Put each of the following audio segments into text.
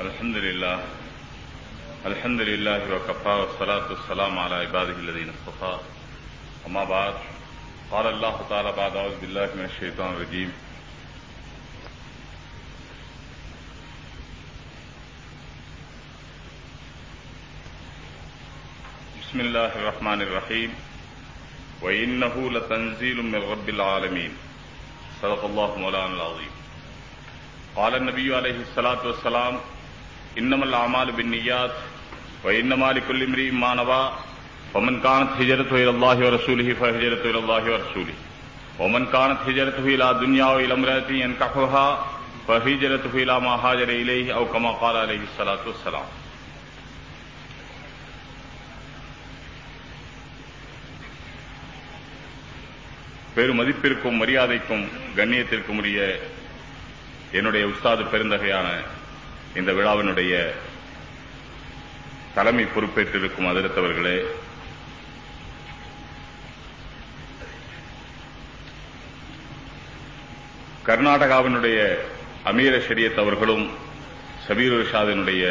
الحمد لله الحمد لله وكفى والصلاة والسلام على عباده الذين اصطفى أما بعد قال الله تعالى بعد أعوذ بالله من الشيطان الرجيم بسم الله الرحمن الرحيم وإنه لتنزيل من رب العالمين صدق الله مولانا العظيم قال النبي عليه الصلاة والسلام إنما الأعمال بالنيات وإنما لكل امرئ ما نوى ومن كانت هجرته إلى الله ورسوله فهجرته إلى الله ورسوله ومن كانت هجرته إلى دنيا وإلى امرأة ينكحها فهجرته إلى ما هاجر إليه أو كما قال عليه الصلاة والسلام பெரும் மதிப்பிற்கும் மரியாதைக்கும் கண்ணியத்திற்கும் உரிய என்னுடைய உஸ்தாது பெருந்தகையான இந்த விழாவினுடைய தலைமை பொறுப்பேற்றிருக்கும் அதிரத்தவர்களே கர்நாடகாவினுடைய அமீர ஷரியத் அவர்களும் சபீர் ஷாதினுடைய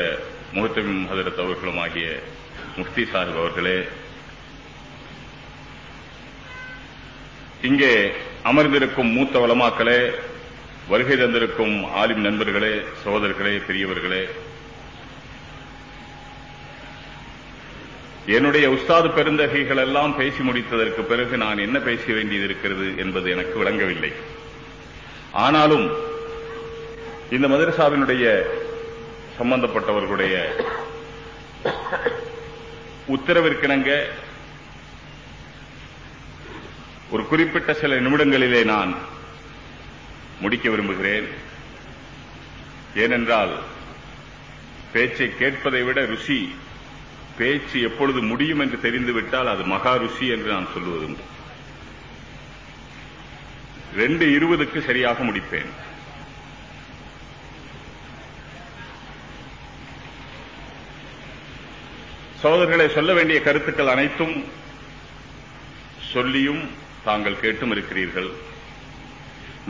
முகத்தமிழ் ஹதரத் அவர்களும் ஆகிய முஃப்தி சாஹிப் அவர்களே இங்கே அமர்ந்திருக்கும் மூத்த வளமாக்களே வருகை தந்திருக்கும் ஆலிம் நண்பர்களே சகோதரர்களே பெரியவர்களே என்னுடைய உஸ்தாது பெருந்தகைகள் எல்லாம் பேசி முடித்ததற்கு பிறகு நான் என்ன பேச வேண்டியது இருக்கிறது என்பது எனக்கு விளங்கவில்லை ஆனாலும் இந்த மதரசாவினுடைய சம்பந்தப்பட்டவர்களுடைய உத்தரவிற்கிணங்க ஒரு குறிப்பிட்ட சில நிமிடங்களிலே நான் முடிக்க விரும்புகிறேன் ஏனென்றால் பேச்சை கேட்பதை விட ருசி பேச்சு எப்பொழுது முடியும் என்று தெரிந்துவிட்டால் அது மகா ருசி என்று நான் சொல்லுவது ரெண்டு இருபதுக்கு சரியாக முடிப்பேன் சோதர்களை சொல்ல வேண்டிய கருத்துக்கள் அனைத்தும் சொல்லியும் தாங்கள் கேட்டும் இருக்கிறீர்கள்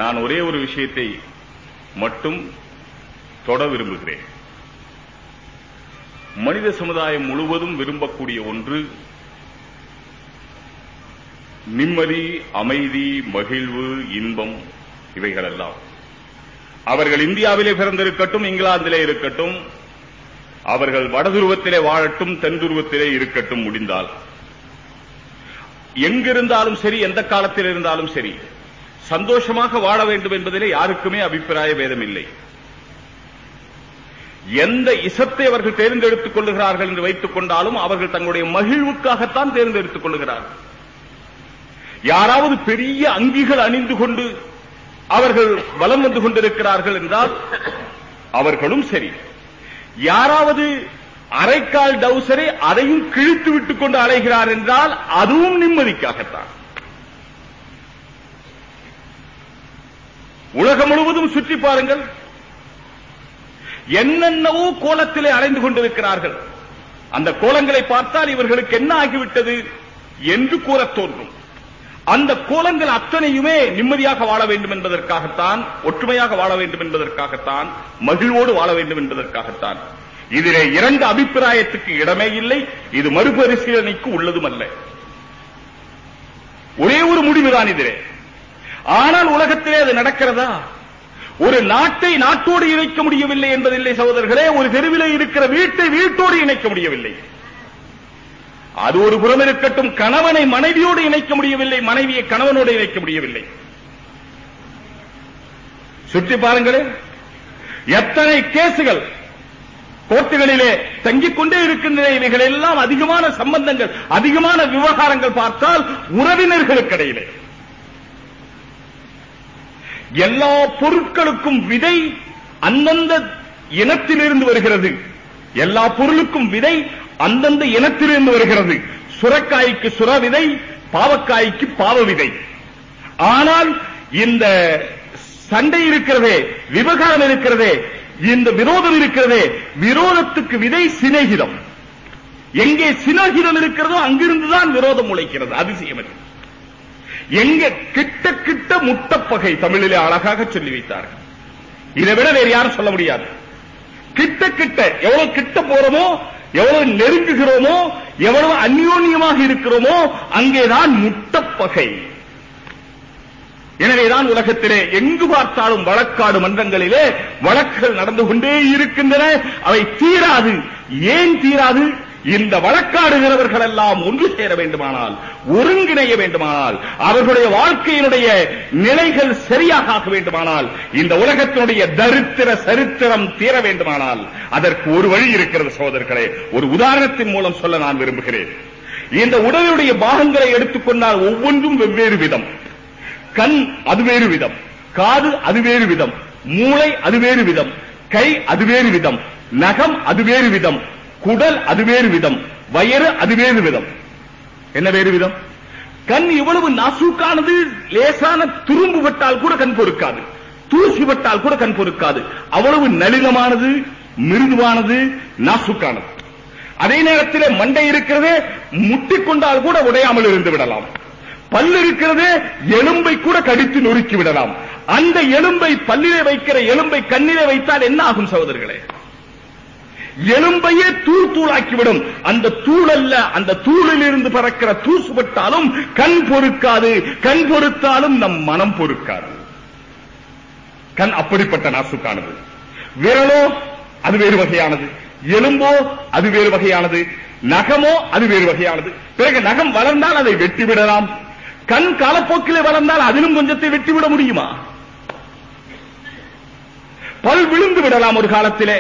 நான் ஒரே ஒரு விஷயத்தை மட்டும் தொட விரும்புகிறேன் மனித சமுதாயம் முழுவதும் விரும்பக்கூடிய ஒன்று நிம்மதி அமைதி மகிழ்வு இன்பம் இவைகளெல்லாம் அவர்கள் இந்தியாவிலே பிறந்திருக்கட்டும் இங்கிலாந்திலே இருக்கட்டும் அவர்கள் வடதுருவத்திலே வாழட்டும் தென் துருவத்திலே இருக்கட்டும் முடிந்தால் எங்கிருந்தாலும் சரி எந்த காலத்தில் இருந்தாலும் சரி சந்தோஷமாக வாழ வேண்டும் என்பதிலே யாருக்குமே அபிப்பிராய வேதம் இல்லை எந்த இசத்தை அவர்கள் தேர்ந்தெடுத்துக் கொள்ளுகிறார்கள் என்று வைத்துக் கொண்டாலும் அவர்கள் தங்களுடைய மகிழ்வுக்காகத்தான் தேர்ந்தெடுத்துக் கொள்ளுகிறார்கள் யாராவது பெரிய அங்கிகள் அணிந்து கொண்டு அவர்கள் வலம் வந்து கொண்டிருக்கிறார்கள் என்றால் அவர்களும் சரி யாராவது அரைக்கால் டவுசரை அதையும் கிழித்து விட்டுக் கொண்டு அலைகிறார் என்றால் அதுவும் நிம்மதிக்காகத்தான் உலகம் முழுவதும் சுற்றி பாருங்கள் என்னென்னவோ கோலத்திலே அலைந்து கொண்டிருக்கிறார்கள் அந்த கோலங்களை பார்த்தால் இவர்களுக்கு என்ன ஆகிவிட்டது என்று கூறத் தோன்றும் அந்த கோலங்கள் அத்தனையுமே நிம்மதியாக வாழ வேண்டும் என்பதற்காகத்தான் ஒற்றுமையாக வாழ வேண்டும் என்பதற்காகத்தான் மகிழ்வோடு வாழ வேண்டும் என்பதற்காகத்தான் இதிலே இரண்டு அபிப்பிராயத்துக்கு இடமே இல்லை இது மறுபரிசீலனைக்கு உள்ளதும் அல்ல ஒரே ஒரு முடிவுதான் இதிலே ஆனால் உலகத்திலே அது நடக்கிறதா ஒரு நாட்டை நாட்டோடு இணைக்க முடியவில்லை என்பதில்லை சகோதரர்களே ஒரு தெருவிலே இருக்கிற வீட்டை வீட்டோடு இணைக்க முடியவில்லை அது ஒரு புறம் இருக்கட்டும் கணவனை மனைவியோடு இணைக்க முடியவில்லை மனைவியை கணவனோடு இணைக்க முடியவில்லை சுற்றி பாருங்கள் எத்தனை கேசுகள் கோர்ட்டுகளிலே தங்கிக் கொண்டே இருக்கின்றன இவைகளெல்லாம் எல்லாம் அதிகமான சம்பந்தங்கள் அதிகமான விவகாரங்கள் பார்த்தால் உறவினர்களுக்கிடையிலே எல்லா பொருட்களுக்கும் விதை அந்தந்த இனத்திலிருந்து வருகிறது எல்லா பொருளுக்கும் விதை அந்தந்த இனத்திலிருந்து வருகிறது சுரக்காய்க்கு சுர விதை பாவக்காய்க்கு பாவ விதை ஆனால் இந்த சண்டை இருக்கிறதே விவகாரம் இருக்கிறதே இந்த விரோதம் இருக்கிறதே விரோதத்துக்கு விதை சிநேகிதம் எங்கே சிநேகிதம் இருக்கிறதோ அங்கிருந்துதான் விரோதம் உழைக்கிறது அதிசயம் எங்க கிட்ட கிட்ட முட்டப்பகை தமிழிலே அழகாக சொல்லி வைத்தார்கள் இதை விட வேறு யாரும் சொல்ல முடியாது கிட்ட கிட்ட எவ்வளவு கிட்ட போறோமோ எவ்வளவு நெருங்குகிறோமோ எவ்வளவு அந்யோன்யமாக இருக்கிறோமோ அங்கேதான் முட்டப்பகை எனவேதான் உலகத்திலே எங்கு பார்த்தாலும் வழக்காடு மன்றங்களிலே வழக்குகள் நடந்து கொண்டே இருக்கின்றன அவை தீராது ஏன் தீராது இந்த வழக்காடுகிறவர்கள் எல்லாம் ஒன்று சேர வேண்டுமானால் ஒருங்கிணைய வேண்டுமானால் அவர்களுடைய வாழ்க்கையினுடைய நிலைகள் சரியாக ஆக வேண்டுமானால் இந்த உலகத்தினுடைய தரித்திர சரித்திரம் தீர வேண்டுமானால் அதற்கு ஒரு வழி இருக்கிறது சகோதரர்களே ஒரு உதாரணத்தின் மூலம் சொல்ல நான் விரும்புகிறேன் இந்த உடலுடைய பாகங்களை எடுத்துக்கொண்டால் ஒவ்வொன்றும் வெவ்வேறு விதம் கண் அது வேறு விதம் காது அது வேறு விதம் மூளை அது வேறு விதம் கை அது வேறு விதம் நகம் அது வேறு விதம் குடல் அது வேறு விதம் வயறு அது வேறு விதம் என்ன வேறு விதம் கண் இவ்வளவு நாசூக்கானது லேசான துரும்பு பட்டால் கூட கண் பொறுக்காது தூசி பட்டால் கூட கண் பொறுக்காது அவ்வளவு நளினமானது மிருதுவானது நாசுக்கானது அதே நேரத்தில் மண்டை இருக்கிறது முட்டிக்கொண்டால் கூட உடையாமல் இருந்து விடலாம் பல்லு இருக்கிறது எலும்பை கூட கடித்து நொறுக்கி விடலாம் அந்த எலும்பை பல்லிலே வைக்கிற எலும்பை கண்ணிலே வைத்தால் என்ன ஆகும் சகோதரர்களே எலும்பையே தூள் தூளாக்கிவிடும் அந்த தூள் அல்ல அந்த தூளில் இருந்து பறக்கிற தூசுபட்டாலும் கண் பொறுக்காது கண் பொறுத்தாலும் நம் மனம் பொறுக்காது கண் அப்படிப்பட்ட நாசுக்கானது விரலோ அது வேறு வகையானது எலும்போ அது வேறு வகையானது நகமோ அது வேறு வகையானது பிறகு நகம் வளர்ந்தால் அதை வெட்டிவிடலாம் கண் காலப்போக்கிலே வளர்ந்தால் அதிலும் கொஞ்சத்தை வெட்டிவிட முடியுமா பல் விழுந்து விடலாம் ஒரு காலத்திலே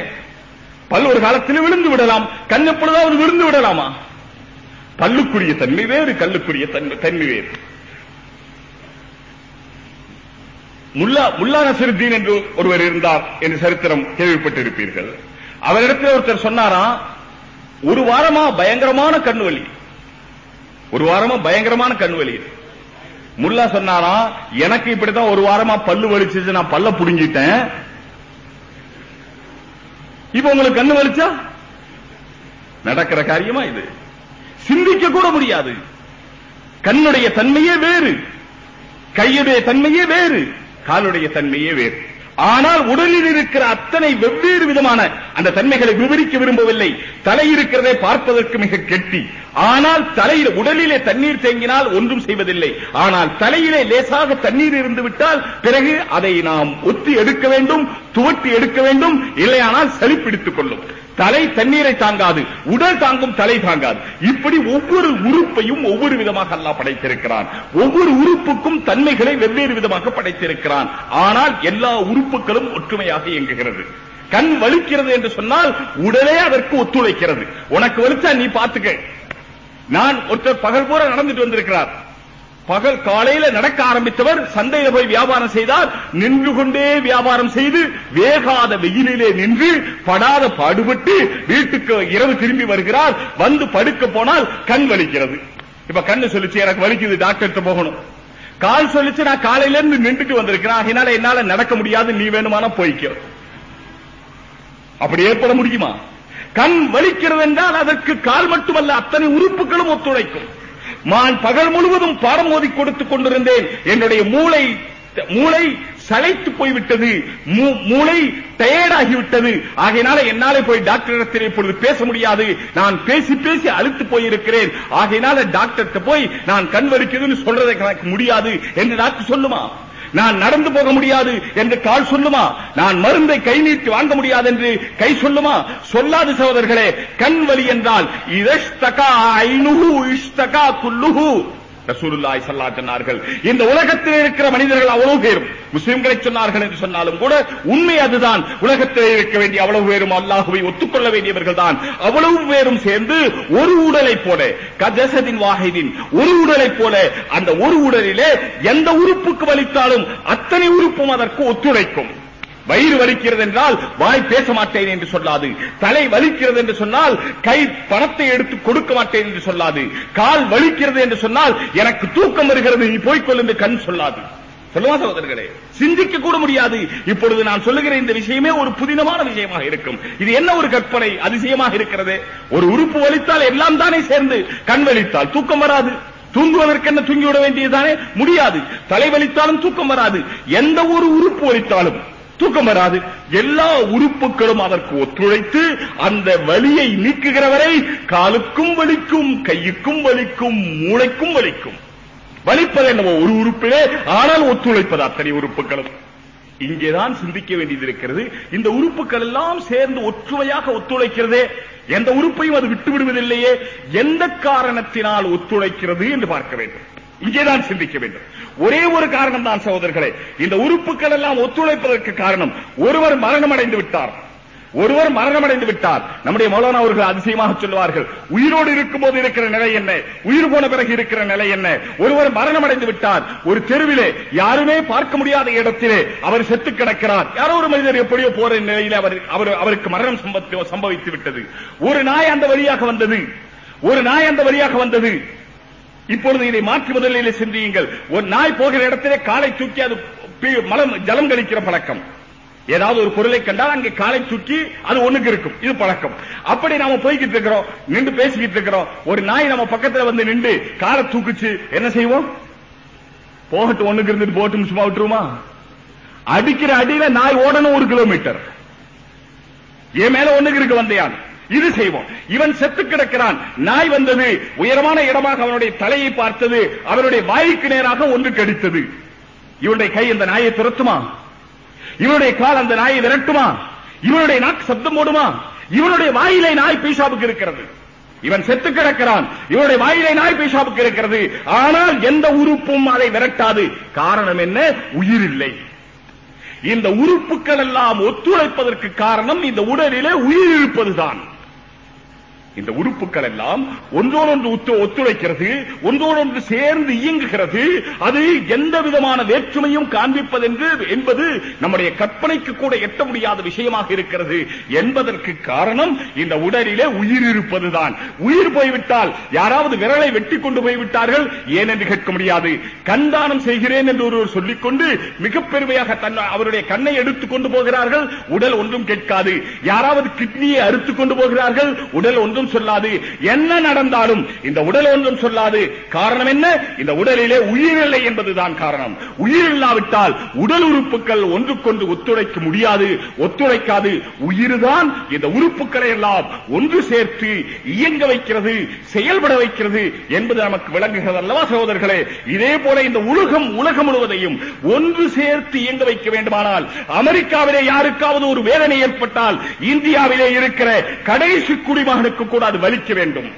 பல் ஒரு காலத்தில் விழுந்து விடலாம் கண் அவர் விழுந்து விடலாமா பல்லுக்குரிய தன்மை வேறு கல்லுக்குரிய தன்மை வேறு முல்லா முல்லா நசருத்தீன் என்று ஒருவர் இருந்தார் என்று சரித்திரம் கேள்விப்பட்டிருப்பீர்கள் அவரிடத்தில் ஒருத்தர் சொன்னாரா ஒரு வாரமா பயங்கரமான கண் வலி ஒரு வாரமா பயங்கரமான கண் வலி முல்லா சொன்னாரா எனக்கு இப்படித்தான் ஒரு வாரமா பல்லு வலிச்சு நான் பல்ல புடுங்கிட்டேன் இப்ப உங்களுக்கு கண்ணு வலிச்சா நடக்கிற காரியமா இது சிந்திக்க கூட முடியாது கண்ணுடைய தன்மையே வேறு கையுடைய தன்மையே வேறு காலுடைய தன்மையே வேறு ஆனால் உடலில் இருக்கிற அத்தனை வெவ்வேறு விதமான அந்த தன்மைகளை விவரிக்க விரும்பவில்லை தலை இருக்கிறதை பார்ப்பதற்கு மிக கெட்டி ஆனால் தலையில் உடலிலே தண்ணீர் தேங்கினால் ஒன்றும் செய்வதில்லை ஆனால் தலையிலே லேசாக தண்ணீர் இருந்து விட்டால் பிறகு அதை நாம் ஒத்தி எடுக்க வேண்டும் துவட்டி எடுக்க வேண்டும் இல்லையானால் சளி பிடித்துக் கொள்ளும் தலை தண்ணீரை தாங்காது உடல் தாங்கும் தலை தாங்காது இப்படி ஒவ்வொரு உறுப்பையும் ஒவ்வொரு விதமாக அல்லாஹ் படைத்திருக்கிறான் ஒவ்வொரு உறுப்புக்கும் தன்மைகளை வெவ்வேறு விதமாக படைத்திருக்கிறான் ஆனால் எல்லா உறுப்புகளும் ஒற்றுமையாக இயங்குகிறது கண் வலிக்கிறது என்று சொன்னால் உடலே அதற்கு ஒத்துழைக்கிறது உனக்கு வலிச்சா நீ பாத்துக்க நான் ஒருத்தர் பகல் போற நடந்துட்டு வந்திருக்கிறார் பகல் காலையில நடக்க ஆரம்பித்தவர் சந்தையில போய் வியாபாரம் செய்தார் நின்று கொண்டே வியாபாரம் செய்து வேகாத வெயிலிலே நின்று படாத பாடுபட்டு வீட்டுக்கு இரவு திரும்பி வருகிறார் வந்து படுக்க போனால் கண் வலிக்கிறது இப்ப கண்ணு சொல்லிச்சு எனக்கு வலிக்குது டாக்டர்கிட்ட போகணும் கால் சொல்லிச்சு நான் காலையில இருந்து நின்றுட்டு வந்திருக்கிறேன் அதனால என்னால நடக்க முடியாது நீ வேணுமானா போய்க்க அப்படி ஏற்பட முடியுமா கண் வலிக்கிறது என்றால் அதற்கு கால் மட்டுமல்ல அத்தனை உறுப்புகளும் ஒத்துழைக்கும் நான் பகல் முழுவதும் பாடம் ஓதி கொடுத்துக் கொண்டிருந்தேன் என்னுடைய மூளை மூளை சளைத்து போய்விட்டது மூளை டயர்டாகிவிட்டது ஆகையினால என்னாலே போய் டாக்டரிடத்தில் இப்பொழுது பேச முடியாது நான் பேசி பேசி அழுத்து போயிருக்கிறேன் ஆகையினால டாக்டர்கிட்ட போய் நான் கண் வலிக்குதுன்னு சொல்றதை முடியாது என்று டாக்டர் சொல்லுமா நான் நடந்து போக முடியாது என்று கால் சொல்லுமா நான் மருந்தை கை நீட்டி வாங்க முடியாது என்று கை சொல்லுமா சொல்லாது சகோதரர்களே கண் வலி என்றால் இதஷ்தகா ஐநுகு இஷ்டகா குல்லுகு ரசூலுல்லாய் சல்லா சொன்னார்கள் இந்த உலகத்தில் இருக்கிற மனிதர்கள் அவ்வளவு பேரும் முஸ்லிம்களை சொன்னார்கள் என்று சொன்னாலும் கூட உண்மை அதுதான் உலகத்தில் இருக்க வேண்டிய அவ்வளவு பேரும் அல்லாஹுவை ஒத்துக்கொள்ள வேண்டியவர்கள் தான் அவ்வளவு பேரும் சேர்ந்து ஒரு உடலை போல கஜசதின் வாகைதின் ஒரு உடலை போல அந்த ஒரு உடலிலே எந்த உறுப்புக்கு வலித்தாலும் அத்தனை உறுப்பும் அதற்கு ஒத்துழைக்கும் வயிறு வலிக்கிறது என்றால் வாய் பேச மாட்டேன் என்று சொல்லாது தலை வலிக்கிறது என்று சொன்னால் கை பணத்தை எடுத்து கொடுக்க மாட்டேன் என்று சொல்லாது கால் வலிக்கிறது என்று சொன்னால் எனக்கு தூக்கம் வருகிறது நீ போய்கொள் என்று கண் சொல்லாது சொல்லுவா சகோதரர்களே சிந்திக்க கூட முடியாது இப்பொழுது நான் சொல்லுகிற இந்த விஷயமே ஒரு புதினமான விஷயமாக இருக்கும் இது என்ன ஒரு கற்பனை அதிசயமாக இருக்கிறது ஒரு உறுப்பு வலித்தால் எல்லாம் தானே சேர்ந்து கண் வலித்தால் தூக்கம் வராது தூங்குவதற்கென்ன தூங்கிவிட வேண்டியதுதானே முடியாது தலை வலித்தாலும் தூக்கம் வராது எந்த ஒரு உறுப்பு வலித்தாலும் தூக்கம் வராது எல்லா உறுப்புகளும் அதற்கு ஒத்துழைத்து அந்த வலியை நீக்குகிறவரை காலுக்கும் வலிக்கும் கையுக்கும் வலிக்கும் மூளைக்கும் வலிக்கும் வலிப்பது என்னவோ ஒரு உறுப்பிலே ஆனால் ஒத்துழைப்பது அத்தனை உறுப்புகளும் இங்கேதான் சிந்திக்க வேண்டியது இருக்கிறது இந்த உறுப்புகள் எல்லாம் சேர்ந்து ஒற்றுமையாக ஒத்துழைக்கிறதே எந்த உறுப்பையும் அது விட்டு விடுவதில்லையே எந்த காரணத்தினால் ஒத்துழைக்கிறது என்று பார்க்க வேண்டும் இங்கே தான் சிந்திக்க வேண்டும் ஒரே ஒரு காரணம் தான் சகோதரர்களே இந்த உறுப்புகள் எல்லாம் ஒத்துழைப்பதற்கு காரணம் ஒருவர் மரணம் அடைந்து விட்டார் ஒருவர் மரணம் அடைந்து விட்டார் நம்முடைய மௌலானா அவர்கள் அதிசயமாக சொல்லுவார்கள் உயிரோடு இருக்கும் போது இருக்கிற நிலை என்ன உயிர் போன பிறகு இருக்கிற நிலை என்ன ஒருவர் மரணம் அடைந்து விட்டார் ஒரு தெருவிலே யாருமே பார்க்க முடியாத இடத்திலே அவர் செத்து கிடக்கிறார் யாரோ ஒரு மனிதர் எப்படியோ போற நிலையில அவர் அவருக்கு மரணம் சம்பவித்து விட்டது ஒரு நாய் அந்த வழியாக வந்தது ஒரு நாய் அந்த வழியாக வந்தது இப்பொழுது இதை மாற்று முதலில் சிந்தியுங்கள் ஒரு நாய் போகிற இடத்திலே காலை தூக்கி அது மலம் ஜலம் கழிக்கிற பழக்கம் ஏதாவது ஒரு பொருளை கண்டால் அங்கே காலை தூக்கி அது ஒண்ணுக்கு இருக்கும் இது பழக்கம் அப்படி நாம போய்கிட்டு இருக்கிறோம் நின்று பேசிக்கிட்டு இருக்கிறோம் ஒரு நாய் நம்ம பக்கத்துல வந்து நின்று காலை தூக்குச்சு என்ன செய்வோம் போகட்டும் ஒண்ணுக்கு இருந்துட்டு போகட்டும் சும்மா விட்டுருமா அடிக்கிற அடியில நாய் ஓடணும் ஒரு கிலோமீட்டர் என் மேல ஒண்ணுக்கு இருக்கு வந்தையான் இது செய்வோம் இவன் செத்து கிடக்கிறான் நாய் வந்தது உயரமான இடமாக அவனுடைய தலையை பார்த்தது அவனுடைய வாய்க்கு நேராக ஒன்று கடித்தது இவனுடைய கை அந்த நாயை துரத்துமா இவனுடைய கால் அந்த நாயை விரட்டுமா இவனுடைய நாக்கு சப்தம் போடுமா இவனுடைய வாயிலை நாய் பீசாவுக்கு இருக்கிறது இவன் செத்து கிடக்கிறான் இவனுடைய வாயிலை நாய் பீசாவுக்கு இருக்கிறது ஆனால் எந்த உறுப்பும் அதை விரட்டாது காரணம் என்ன உயிர் இல்லை இந்த உறுப்புகள் எல்லாம் ஒத்துழைப்பதற்கு காரணம் இந்த உடலிலே உயிர் இருப்பதுதான் இந்த உறுப்புகள் எல்லாம் ஒன்றோடொன்று ஒத்துழைக்கிறது ஒன்றோடொன்று சேர்ந்து இயங்குகிறது அது எந்த விதமான வேற்றுமையும் காண்பிப்பதென்று என்பது நம்முடைய கற்பனைக்கு கூட எட்ட முடியாத விஷயமாக இருக்கிறது என்பதற்கு காரணம் இந்த உடலிலே உயிர் இருப்பதுதான் உயிர் போய்விட்டால் யாராவது விரலை வெட்டி கொண்டு போய்விட்டார்கள் ஏன் என்று கேட்க முடியாது கண்தானம் செய்கிறேன் என்று ஒருவர் சொல்லிக்கொண்டு மிக பெருமையாக அவருடைய கண்ணை எடுத்துக் கொண்டு போகிறார்கள் உடல் ஒன்றும் கேட்காது யாராவது கிட்னியை அறுத்துக் கொண்டு போகிறார்கள் உடல் ஒன்றும் ஒன்றும் சொல்லாது என்ன நடந்தாலும் இந்த உடல் ஒன்றும் சொல்லாது காரணம் என்ன இந்த உடலிலே உயிரில்லை என்பதுதான் காரணம் உயிர் இல்லாவிட்டால் உடல் உறுப்புகள் ஒன்றுக்கொன்று ஒத்துழைக்க முடியாது ஒத்துழைக்காது உயிர்தான் இந்த உறுப்புகளை எல்லாம் ஒன்று சேர்த்து இயங்க வைக்கிறது செயல்பட வைக்கிறது என்பது நமக்கு விளங்குகிறது அல்லவா சகோதரர்களே இதே போல இந்த உலகம் உலகம் முழுவதையும் ஒன்று சேர்த்து இயங்க வைக்க வேண்டுமானால் அமெரிக்காவிலே யாருக்காவது ஒரு வேதனை ஏற்பட்டால் இந்தியாவிலே இருக்கிற கடைசி குடிமகனுக்கு கூடாது வலிக்க வேண்டும்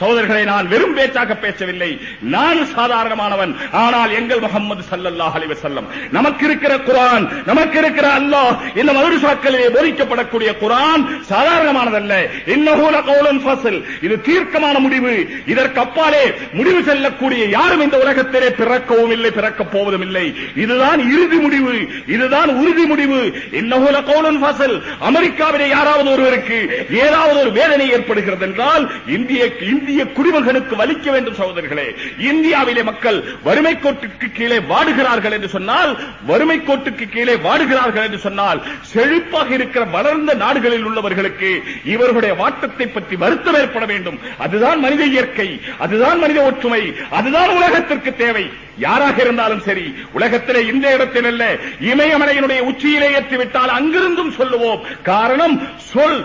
சோதர்களை நான் வெறும் பேச்சாக பேசவில்லை நான் சாதாரணமானவன் ஆனால் எங்கள் முகமது சல்லல்லாஹ் அலி வசல்லம் நமக்கு இருக்கிற குரான் நமக்கு இருக்கிற அல்லாஹ் இந்த மதுரசாக்களிலே போதிக்கப்படக்கூடிய குரான் சாதாரணமானதல்ல இன்னகூல கௌலன் ஃபசல் இது தீர்க்கமான முடிவு இதற்கு அப்பாலே முடிவு செல்லக்கூடிய யாரும் இந்த உலகத்திலே பிறக்கவும் இல்லை பிறக்கப் போவதும் இல்லை இதுதான் இறுதி முடிவு இதுதான் உறுதி முடிவு இன்னகூல கவுலன் ஃபசல் அமெரிக்காவிலே யாராவது ஒருவருக்கு ஏதாவது ஒரு வேதனை ஏற்படுகிறது என்றால் இந்திய இந்திய குடிமகனுக்கு வலிக்க வேண்டும் சகோதரர்களே இந்தியாவிலே மக்கள் வறுமை கோட்டுக்கு கீழே வாடுகிறார்கள் என்று சொன்னால் வறுமை கோட்டுக்கு கீழே வாடுகிறார்கள் என்று சொன்னால் செழிப்பாக இருக்கிற வளர்ந்த நாடுகளில் உள்ளவர்களுக்கு இவர்களுடைய வாட்டத்தை பற்றி வருத்தம் ஏற்பட வேண்டும் அதுதான் மனித இயற்கை அதுதான் மனித ஒற்றுமை அதுதான் உலகத்திற்கு தேவை யாராக இருந்தாலும் சரி உலகத்திலே இந்த இடத்தில் அல்ல இமயமலையினுடைய உச்சியிலே ஏற்றிவிட்டால் அங்கிருந்தும் சொல்லுவோம் காரணம் சொல்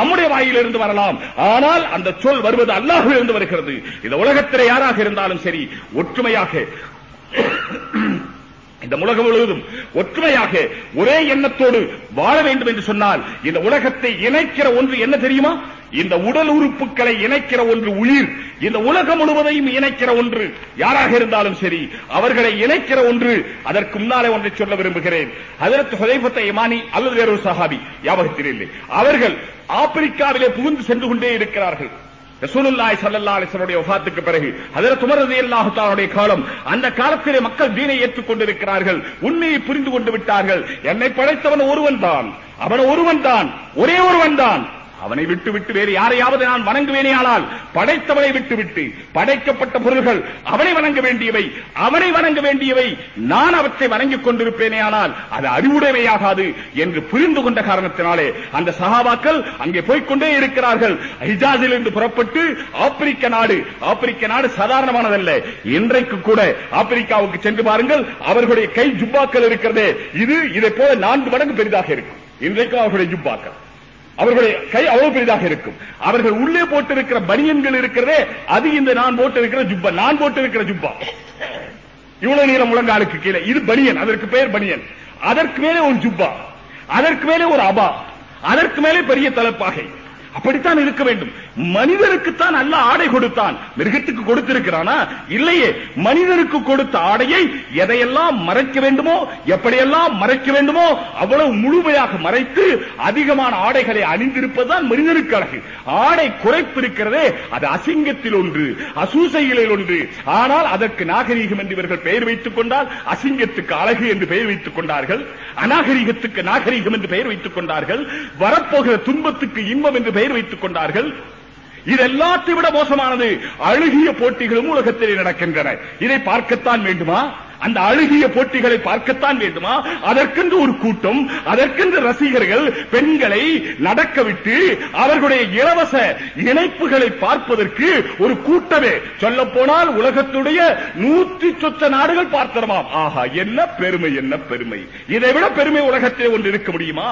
நம்முடைய வாயிலிருந்து வரலாம் ஆனால் அந்த சொல் வருவது அல்லாஹிலிருந்து வருகிறது இந்த உலகத்திலே யாராக இருந்தாலும் சரி ஒற்றுமையாக இந்த உலகம் முழுவதும் ஒற்றுமையாக ஒரே எண்ணத்தோடு வாழ வேண்டும் என்று சொன்னால் இந்த உலகத்தை இணைக்கிற ஒன்று என்ன தெரியுமா இந்த உடல் உறுப்புகளை இணைக்கிற ஒன்று உயிர் இந்த உலகம் முழுவதையும் இணைக்கிற ஒன்று யாராக இருந்தாலும் சரி அவர்களை இணைக்கிற ஒன்று அதற்கு முன்னாலே ஒன்றை சொல்ல விரும்புகிறேன் அதற்கு இமானி அல்லது வேறொரு சஹாபி யாபகத்தில் இல்லை அவர்கள் ஆப்பிரிக்காவிலே புகுந்து சென்று கொண்டே இருக்கிறார்கள் ரசூலுல்லாய் சல்லல்லா அலிசனுடைய ஒஃபாத்துக்கு பிறகு அதில் துமரது அல்லாஹுடைய காலம் அந்த காலத்திலே மக்கள் தீனை ஏற்றுக்கொண்டிருக்கிறார்கள் உண்மையை புரிந்து கொண்டு விட்டார்கள் என்னை படைத்தவன் ஒருவன் தான் அவன் ஒருவன் தான் ஒரே ஒருவன் தான் அவனை விட்டு விட்டு வேறு யாரையாவது நான் ஆனால் படைத்தவனை விட்டுவிட்டு படைக்கப்பட்ட பொருள்கள் அவனை வணங்க வேண்டியவை அவனை வணங்க வேண்டியவை நான் அவற்றை வணங்கிக் கொண்டிருப்பேனேயானால் அது அறிவுடைமையாகாது என்று புரிந்து கொண்ட காரணத்தினாலே அந்த சகாபாக்கள் அங்கே போய்கொண்டே இருக்கிறார்கள் ஹிஜாஸில் இருந்து புறப்பட்டு ஆப்பிரிக்க நாடு ஆப்பிரிக்க நாடு சாதாரணமானதல்ல இன்றைக்கு கூட ஆப்பிரிக்காவுக்கு சென்று பாருங்கள் அவர்களுடைய கை ஜுப்பாக்கள் இருக்கிறதே இது இதை போல நான்கு மடங்கு பெரிதாக இருக்கும் இன்றைக்கும் அவர்களுடைய ஜுப்பாக்கள் அவர்களுடைய கை அவ்வளவு பெரிதாக இருக்கும் அவர்கள் உள்ளே போட்டிருக்கிற பனியன்கள் இருக்கிறதே அது இந்த நான் போட்டிருக்கிற ஜுப்பா நான் போட்டிருக்கிற ஜுப்பா இவ்வளவு நீளம் முழங்காலுக்கு கீழே இது பனியன் அதற்கு பெயர் பனியன் அதற்கு மேலே ஒரு ஜுப்பா அதற்கு மேலே ஒரு அபா அதற்கு மேலே பெரிய தலைப்பாகை அப்படித்தான் இருக்க வேண்டும் மனிதனுக்குத்தான் நல்ல ஆடை கொடுத்தான் மிருகத்துக்கு கொடுத்திருக்கிறானா இல்லையே மனிதனுக்கு கொடுத்த ஆடையை எதையெல்லாம் மறைக்க வேண்டுமோ எப்படியெல்லாம் மறைக்க வேண்டுமோ அவ்வளவு முழுமையாக மறைத்து அதிகமான ஆடைகளை அணிந்திருப்பதுதான் மனிதனுக்கு அழகு ஆடை குறைப்பு இருக்கிறதே அது அசிங்கத்தில் ஒன்று அசூசைகளில் ஒன்று ஆனால் அதற்கு நாகரீகம் என்று இவர்கள் பெயர் வைத்துக் கொண்டால் அசிங்கத்துக்கு அழகு என்று பெயர் வைத்துக் கொண்டார்கள் அநாகரீகத்துக்கு நாகரீகம் என்று பெயர் வைத்துக் கொண்டார்கள் வரப்போகிற துன்பத்துக்கு இன்பம் என்று பெயர் வைத்துக் கொண்டார்கள் இது எல்லாத்தையும் விட மோசமானது அழுகிய போட்டிகளும் உலகத்திலே நடக்கின்றன இதை பார்க்கத்தான் வேண்டுமா அந்த அழுகிய போட்டிகளை பார்க்கத்தான் வேண்டுமா அதற்கென்று ஒரு கூட்டம் அதற்கென்று ரசிகர்கள் பெண்களை நடக்க விட்டு அவர்களுடைய இலவச இணைப்புகளை பார்ப்பதற்கு ஒரு கூட்டமே சொல்ல போனால் உலகத்துடைய நூற்றி சொத்த நாடுகள் பார்த்தரமாம் ஆஹா என்ன பெருமை என்ன பெருமை இதை விட பெருமை உலகத்திலே ஒன்று இருக்க முடியுமா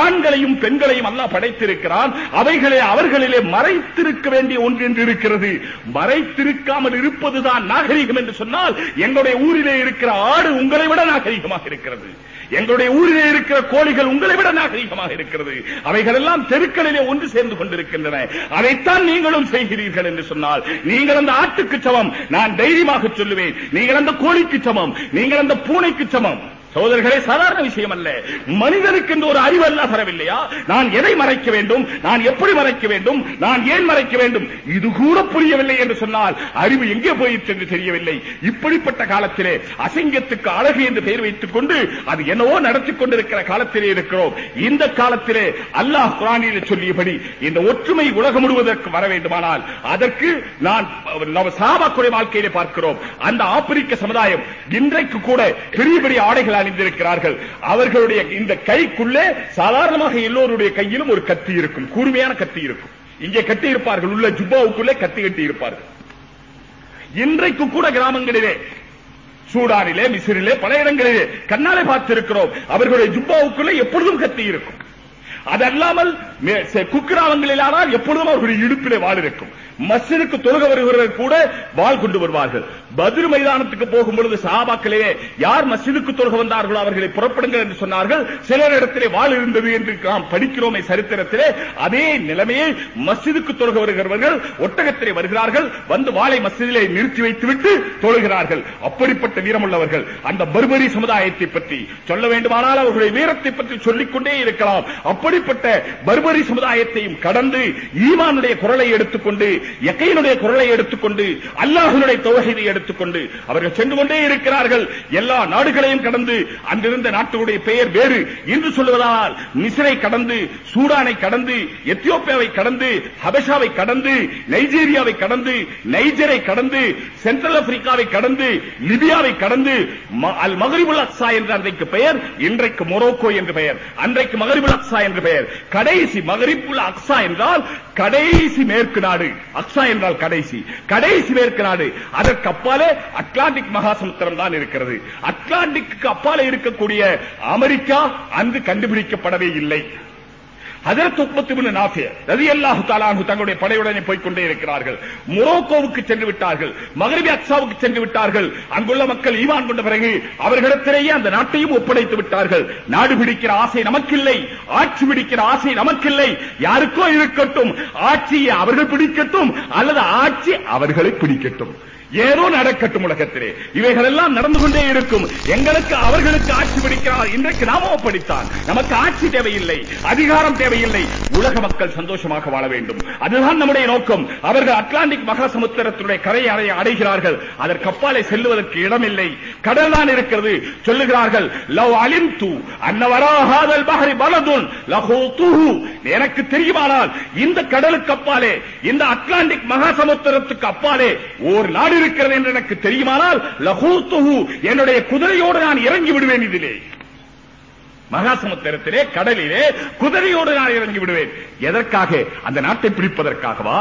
ஆண்களையும் பெண்களையும் அல்ல படைத்திருக்கிறான் அவைகளை அவர்களிலே மறைத்திருக்க வேண்டிய ஒன்று என்று இருக்கிறது மறைத்திருக்காமல் இருப்பதுதான் நாகரிகம் என்று சொன்னால் எங்களுடைய ஊரிலே இருக்கிற ஆடு உங்களை விட நாகரிகமாக இருக்கிறது எங்களுடைய ஊரிலே இருக்கிற கோழிகள் உங்களை விட நாகரிகமாக இருக்கிறது அவைகள் எல்லாம் தெருக்களிலே ஒன்று சேர்ந்து கொண்டிருக்கின்றன அதைத்தான் நீங்களும் செய்கிறீர்கள் என்று சொன்னால் நீங்கள் அந்த ஆட்டுக்கு சமம் நான் தைரியமாக சொல்லுவேன் நீங்கள் அந்த கோழிக்கு சமம் நீங்கள் அந்த பூனைக்கு சமம் சோதர்களே சாதாரண விஷயம் அல்ல மனிதனுக்கு என்று ஒரு அறிவு அல்ல தரவில்லையா நான் எதை மறைக்க வேண்டும் நான் எப்படி மறைக்க வேண்டும் நான் ஏன் மறைக்க வேண்டும் இது கூட புரியவில்லை என்று சொன்னால் அறிவு எங்கே போயிற்று என்று தெரியவில்லை இப்படிப்பட்ட காலத்திலே அசிங்கத்துக்கு அழகு என்று பெயர் வைத்துக் கொண்டு அது என்னவோ நடத்திக் கொண்டிருக்கிற காலத்திலே இருக்கிறோம் இந்த காலத்திலே அல்லாஹ் குரானில் சொல்லியபடி இந்த ஒற்றுமை உலகம் முழுவதற்கு வர வேண்டுமானால் அதற்கு நான் சாபா குறை வாழ்க்கையிலே பார்க்கிறோம் அந்த ஆப்பிரிக்க சமுதாயம் இன்றைக்கு கூட பெரிய பெரிய ஆடைகள் அணிந்திருக்கிறார்கள் அவர்களுடைய இந்த கைக்குள்ளே சாதாரணமாக எல்லோருடைய கையிலும் ஒரு கத்தி இருக்கும் கூர்மையான கத்தி இருக்கும் இங்கே கட்டி இருப்பார்கள் உள்ள ஜுப்பாவுக்குள்ளே கத்தி கட்டி இருப்பார்கள் இன்றைக்கு கூட கிராமங்களிலே சூடானிலே மிசிறிலே பல இடங்களிலே கண்ணாலே பார்த்திருக்கிறோம் அவர்களுடைய ஜுப்பாவுக்குள்ளே எப்பொழுதும் கத்தி இருக்கும் அதல்லாமல் குக்கிராமங்களிலானால் எப்பொழுதும் அவர்களுடைய இடுப்பிலே வாழ் இருக்கும் மஸ்ஜிதுக்கு தொழுக வருகிறவர்கள் கூட வாழ் கொண்டு வருவார்கள் பதில் மைதானத்துக்கு போகும் பொழுது சஹாபாக்களே யார் மஸ்ஜிதுக்கு தொழுக வந்தார்களோ அவர்களை புறப்படுங்கள் என்று சொன்னார்கள் சிலர் இடத்திலே வாழ் இருந்தது என்று நாம் படிக்கிறோமே சரித்திரத்திலே அதே நிலைமையை மசிதுக்கு தொழுக வருகிறவர்கள் ஒட்டகத்திலே வருகிறார்கள் வந்து வாழை மசிதிலே நிறுத்தி வைத்துவிட்டு தொழுகிறார்கள் அப்படிப்பட்ட வீரமுள்ளவர்கள் அந்த பர்பரி சமுதாயத்தை பற்றி சொல்ல வேண்டுமானால் அவர்களுடைய வீரத்தை பற்றி சொல்லிக்கொண்டே இருக்கலாம் அப்படிப்பட்ட பர்பரி உபரி சமுதாயத்தையும் கடந்து ஈமானுடைய குரலை எடுத்துக்கொண்டு எக்கையினுடைய குரலை எடுத்துக்கொண்டு அல்லாஹனுடைய தொகையை எடுத்துக்கொண்டு அவர்கள் சென்று கொண்டே இருக்கிறார்கள் எல்லா நாடுகளையும் கடந்து அங்கிருந்த நாட்டுடைய பெயர் வேறு என்று சொல்வதால் மிசரை கடந்து சூடானை கடந்து எத்தியோப்பியாவை கடந்து ஹபஷாவை கடந்து நைஜீரியாவை கடந்து நைஜரை கடந்து சென்ட்ரல் ஆப்பிரிக்காவை கடந்து லிபியாவை கடந்து அல் மகரிபுல் அக்சா என்ற அன்றைக்கு பெயர் இன்றைக்கு மொரோக்கோ என்று பெயர் அன்றைக்கு மகரிபுல் அக்சா என்று பெயர் கடைசி கடைசி மகரிப்புல் அக்ஸா என்றால் கடைசி மேற்கு நாடு அக்ஸா என்றால் கடைசி கடைசி மேற்கு நாடு அதற்கு அப்பாலே அட்லாண்டிக் மகாசமுத்திரம் தான் இருக்கிறது அட்லாண்டிக் அப்பாலே இருக்கக்கூடிய அமெரிக்கா அன்று கண்டுபிடிக்கப்படவே இல்லை அதற்கு உப்பத்துபின் நாஃபி ரதி அல்லாஹு தாலானு தங்களுடைய படையுடனே போய்கொண்டே இருக்கிறார்கள் மொரோக்கோவுக்கு சென்று விட்டார்கள் மகரிபி அக்சாவுக்கு சென்று விட்டார்கள் அங்குள்ள மக்கள் ஈவான் கொண்ட பிறகு அவர்களிடத்திலேயே அந்த நாட்டையும் ஒப்படைத்து விட்டார்கள் நாடு பிடிக்கிற ஆசை நமக்கில்லை ஆட்சி பிடிக்கிற ஆசை நமக்கில்லை யாருக்கோ இருக்கட்டும் ஆட்சியை அவர்கள் பிடிக்கட்டும் அல்லது ஆட்சி அவர்களை பிடிக்கட்டும் ஏதோ நடக்கட்டும் உலகத்திலே இவைகள் எல்லாம் நடந்து கொண்டே இருக்கும் எங்களுக்கு அவர்களுக்கு ஆட்சி பிடிக்கிறார் இன்றைக்கு நாமோ படித்தான் நமக்கு ஆட்சி தேவையில்லை அதிகாரம் தேவையில்லை உலக மக்கள் சந்தோஷமாக வாழ வேண்டும் அதுதான் நம்முடைய நோக்கம் அவர்கள் அட்லாண்டிக் மகாசமுத்திரத்துடைய கரையை அடைய அடைகிறார்கள் அதற்கு அப்பாலே செல்வதற்கு இடமில்லை கடல் தான் இருக்கிறது சொல்லுகிறார்கள் லவ் அலிம் தூ அன்னவராகாதல் பஹரி பலதுன் லஹோ தூஹு எனக்கு தெரியுமானால் இந்த கடலுக்கு அப்பாலே இந்த அட்லாண்டிக் மகாசமுத்திரத்துக்கு அப்பாலே ஓர் நாடு இருக்கிறது என்று எனக்கு தெரியுமானால் லகூத்துஹு என்னுடைய குதிரையோடு நான் இறங்கி விடுவேன் இதிலே மகாசமுத்திரத்திலே கடலிலே குதிரையோடு நான் இறங்கி விடுவேன் எதற்காக அந்த நாட்டை பிடிப்பதற்காகவா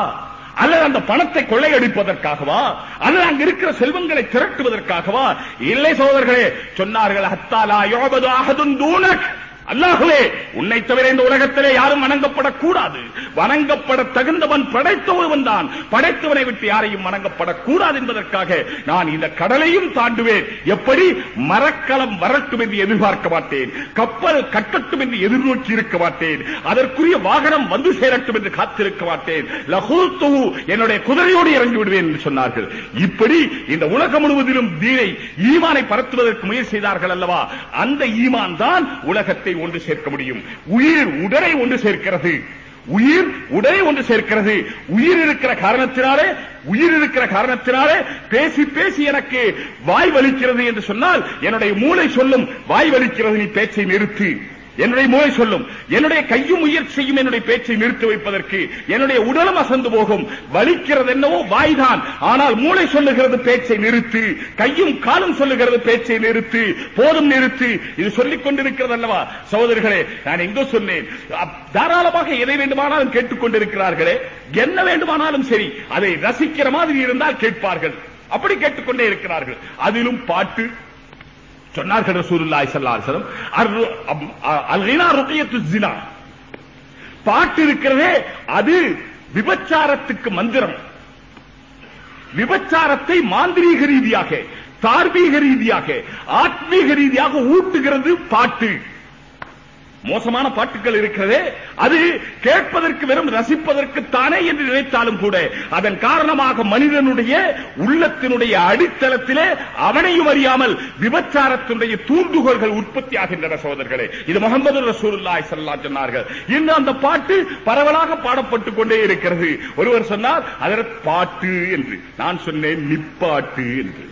அல்லது அந்த பணத்தை கொள்ளையடிப்பதற்காகவா அல்லது அங்கு இருக்கிற செல்வங்களை திரட்டுவதற்காகவா இல்லை சோதர்களே சொன்னார்கள் ஹத்தாலா யோபது அகதுன் தூனக் அல்லாஹுவே உன்னை தவிர இந்த உலகத்திலே யாரும் வணங்கப்படக்கூடாது வணங்கப்பட தகுந்தவன் படைத்த ஒருவன் தான் படைத்தவனை விட்டு யாரையும் வணங்கப்படக்கூடாது என்பதற்காக நான் இந்த கடலையும் தாண்டுவேன் எப்படி மரக்கலம் வரட்டும் என்று எதிர்பார்க்க மாட்டேன் கப்பல் கட்டட்டும் என்று எதிர்நோக்கி இருக்க மாட்டேன் அதற்குரிய வாகனம் வந்து சேரட்டும் என்று காத்திருக்க மாட்டேன் லகூத்து என்னுடைய குதிரையோடு இறங்கி விடுவேன் என்று சொன்னார்கள் இப்படி இந்த உலகம் முழுவதிலும் தீனை ஈமானை பரத்துவதற்கு முயற்சி செய்தார்கள் அல்லவா அந்த ஈமான் தான் உலகத்தை ஒன்று சேர்க்க முடியும் உயிர் உடலை ஒன்று சேர்க்கிறது உயிர் உடலை ஒன்று சேர்க்கிறது உயிர் இருக்கிற காரணத்தினாலே உயிர் இருக்கிற காரணத்தினாலே பேசி பேசி எனக்கு வாய் வலிக்கிறது என்று சொன்னால் என்னுடைய மூளை சொல்லும் வாய் வலிக்கிறது நீ பேச்சை நிறுத்து என்னுடைய மூளை சொல்லும் என்னுடைய கையும் முயற்சியும் செய்யும் என்னுடைய பேச்சை நிறுத்தி வைப்பதற்கு என்னுடைய உடலும் அசந்து போகும் வலிக்கிறது என்னவோ வாய்தான் ஆனால் மூளை சொல்லுகிறது பேச்சை நிறுத்து கையும் காலும் சொல்லுகிறது பேச்சை நிறுத்து போதும் நிறுத்து இது சொல்லிக் கொண்டிருக்கிறது அல்லவா சகோதரர்களே நான் எங்கோ சொன்னேன் தாராளமாக எதை வேண்டுமானாலும் கேட்டுக்கொண்டிருக்கிறார்களே என்ன வேண்டுமானாலும் சரி அதை ரசிக்கிற மாதிரி இருந்தால் கேட்பார்கள் அப்படி கேட்டுக்கொண்டே இருக்கிறார்கள் அதிலும் பாட்டு சொன்னார்கள் அல்கினா ஜினா பாட்டு இருக்கிறதே அது விபச்சாரத்துக்கு மந்திரம் விபச்சாரத்தை மாந்திரீக ரீதியாக தார்மீக ரீதியாக ஆத்மீக ரீதியாக ஊட்டுகிறது பாட்டு மோசமான பாட்டுகள் இருக்கிறதே அது கேட்பதற்கு வெறும் ரசிப்பதற்கு தானே என்று நினைத்தாலும் கூட அதன் காரணமாக மனிதனுடைய உள்ளத்தினுடைய அடித்தளத்திலே அவனையும் அறியாமல் விபச்சாரத்தினுடைய தூண்டுகோள்கள் உற்பத்தி ஆகின்றன சோதர்களே இது முகமது ரசூலுல்லாய் சொன்னார்கள் இன்று அந்த பாட்டு பரவலாக பாடப்பட்டுக் கொண்டே இருக்கிறது ஒருவர் சொன்னார் அதற்கு பாட்டு என்று நான் சொன்னேன் நிப்பாட்டு என்று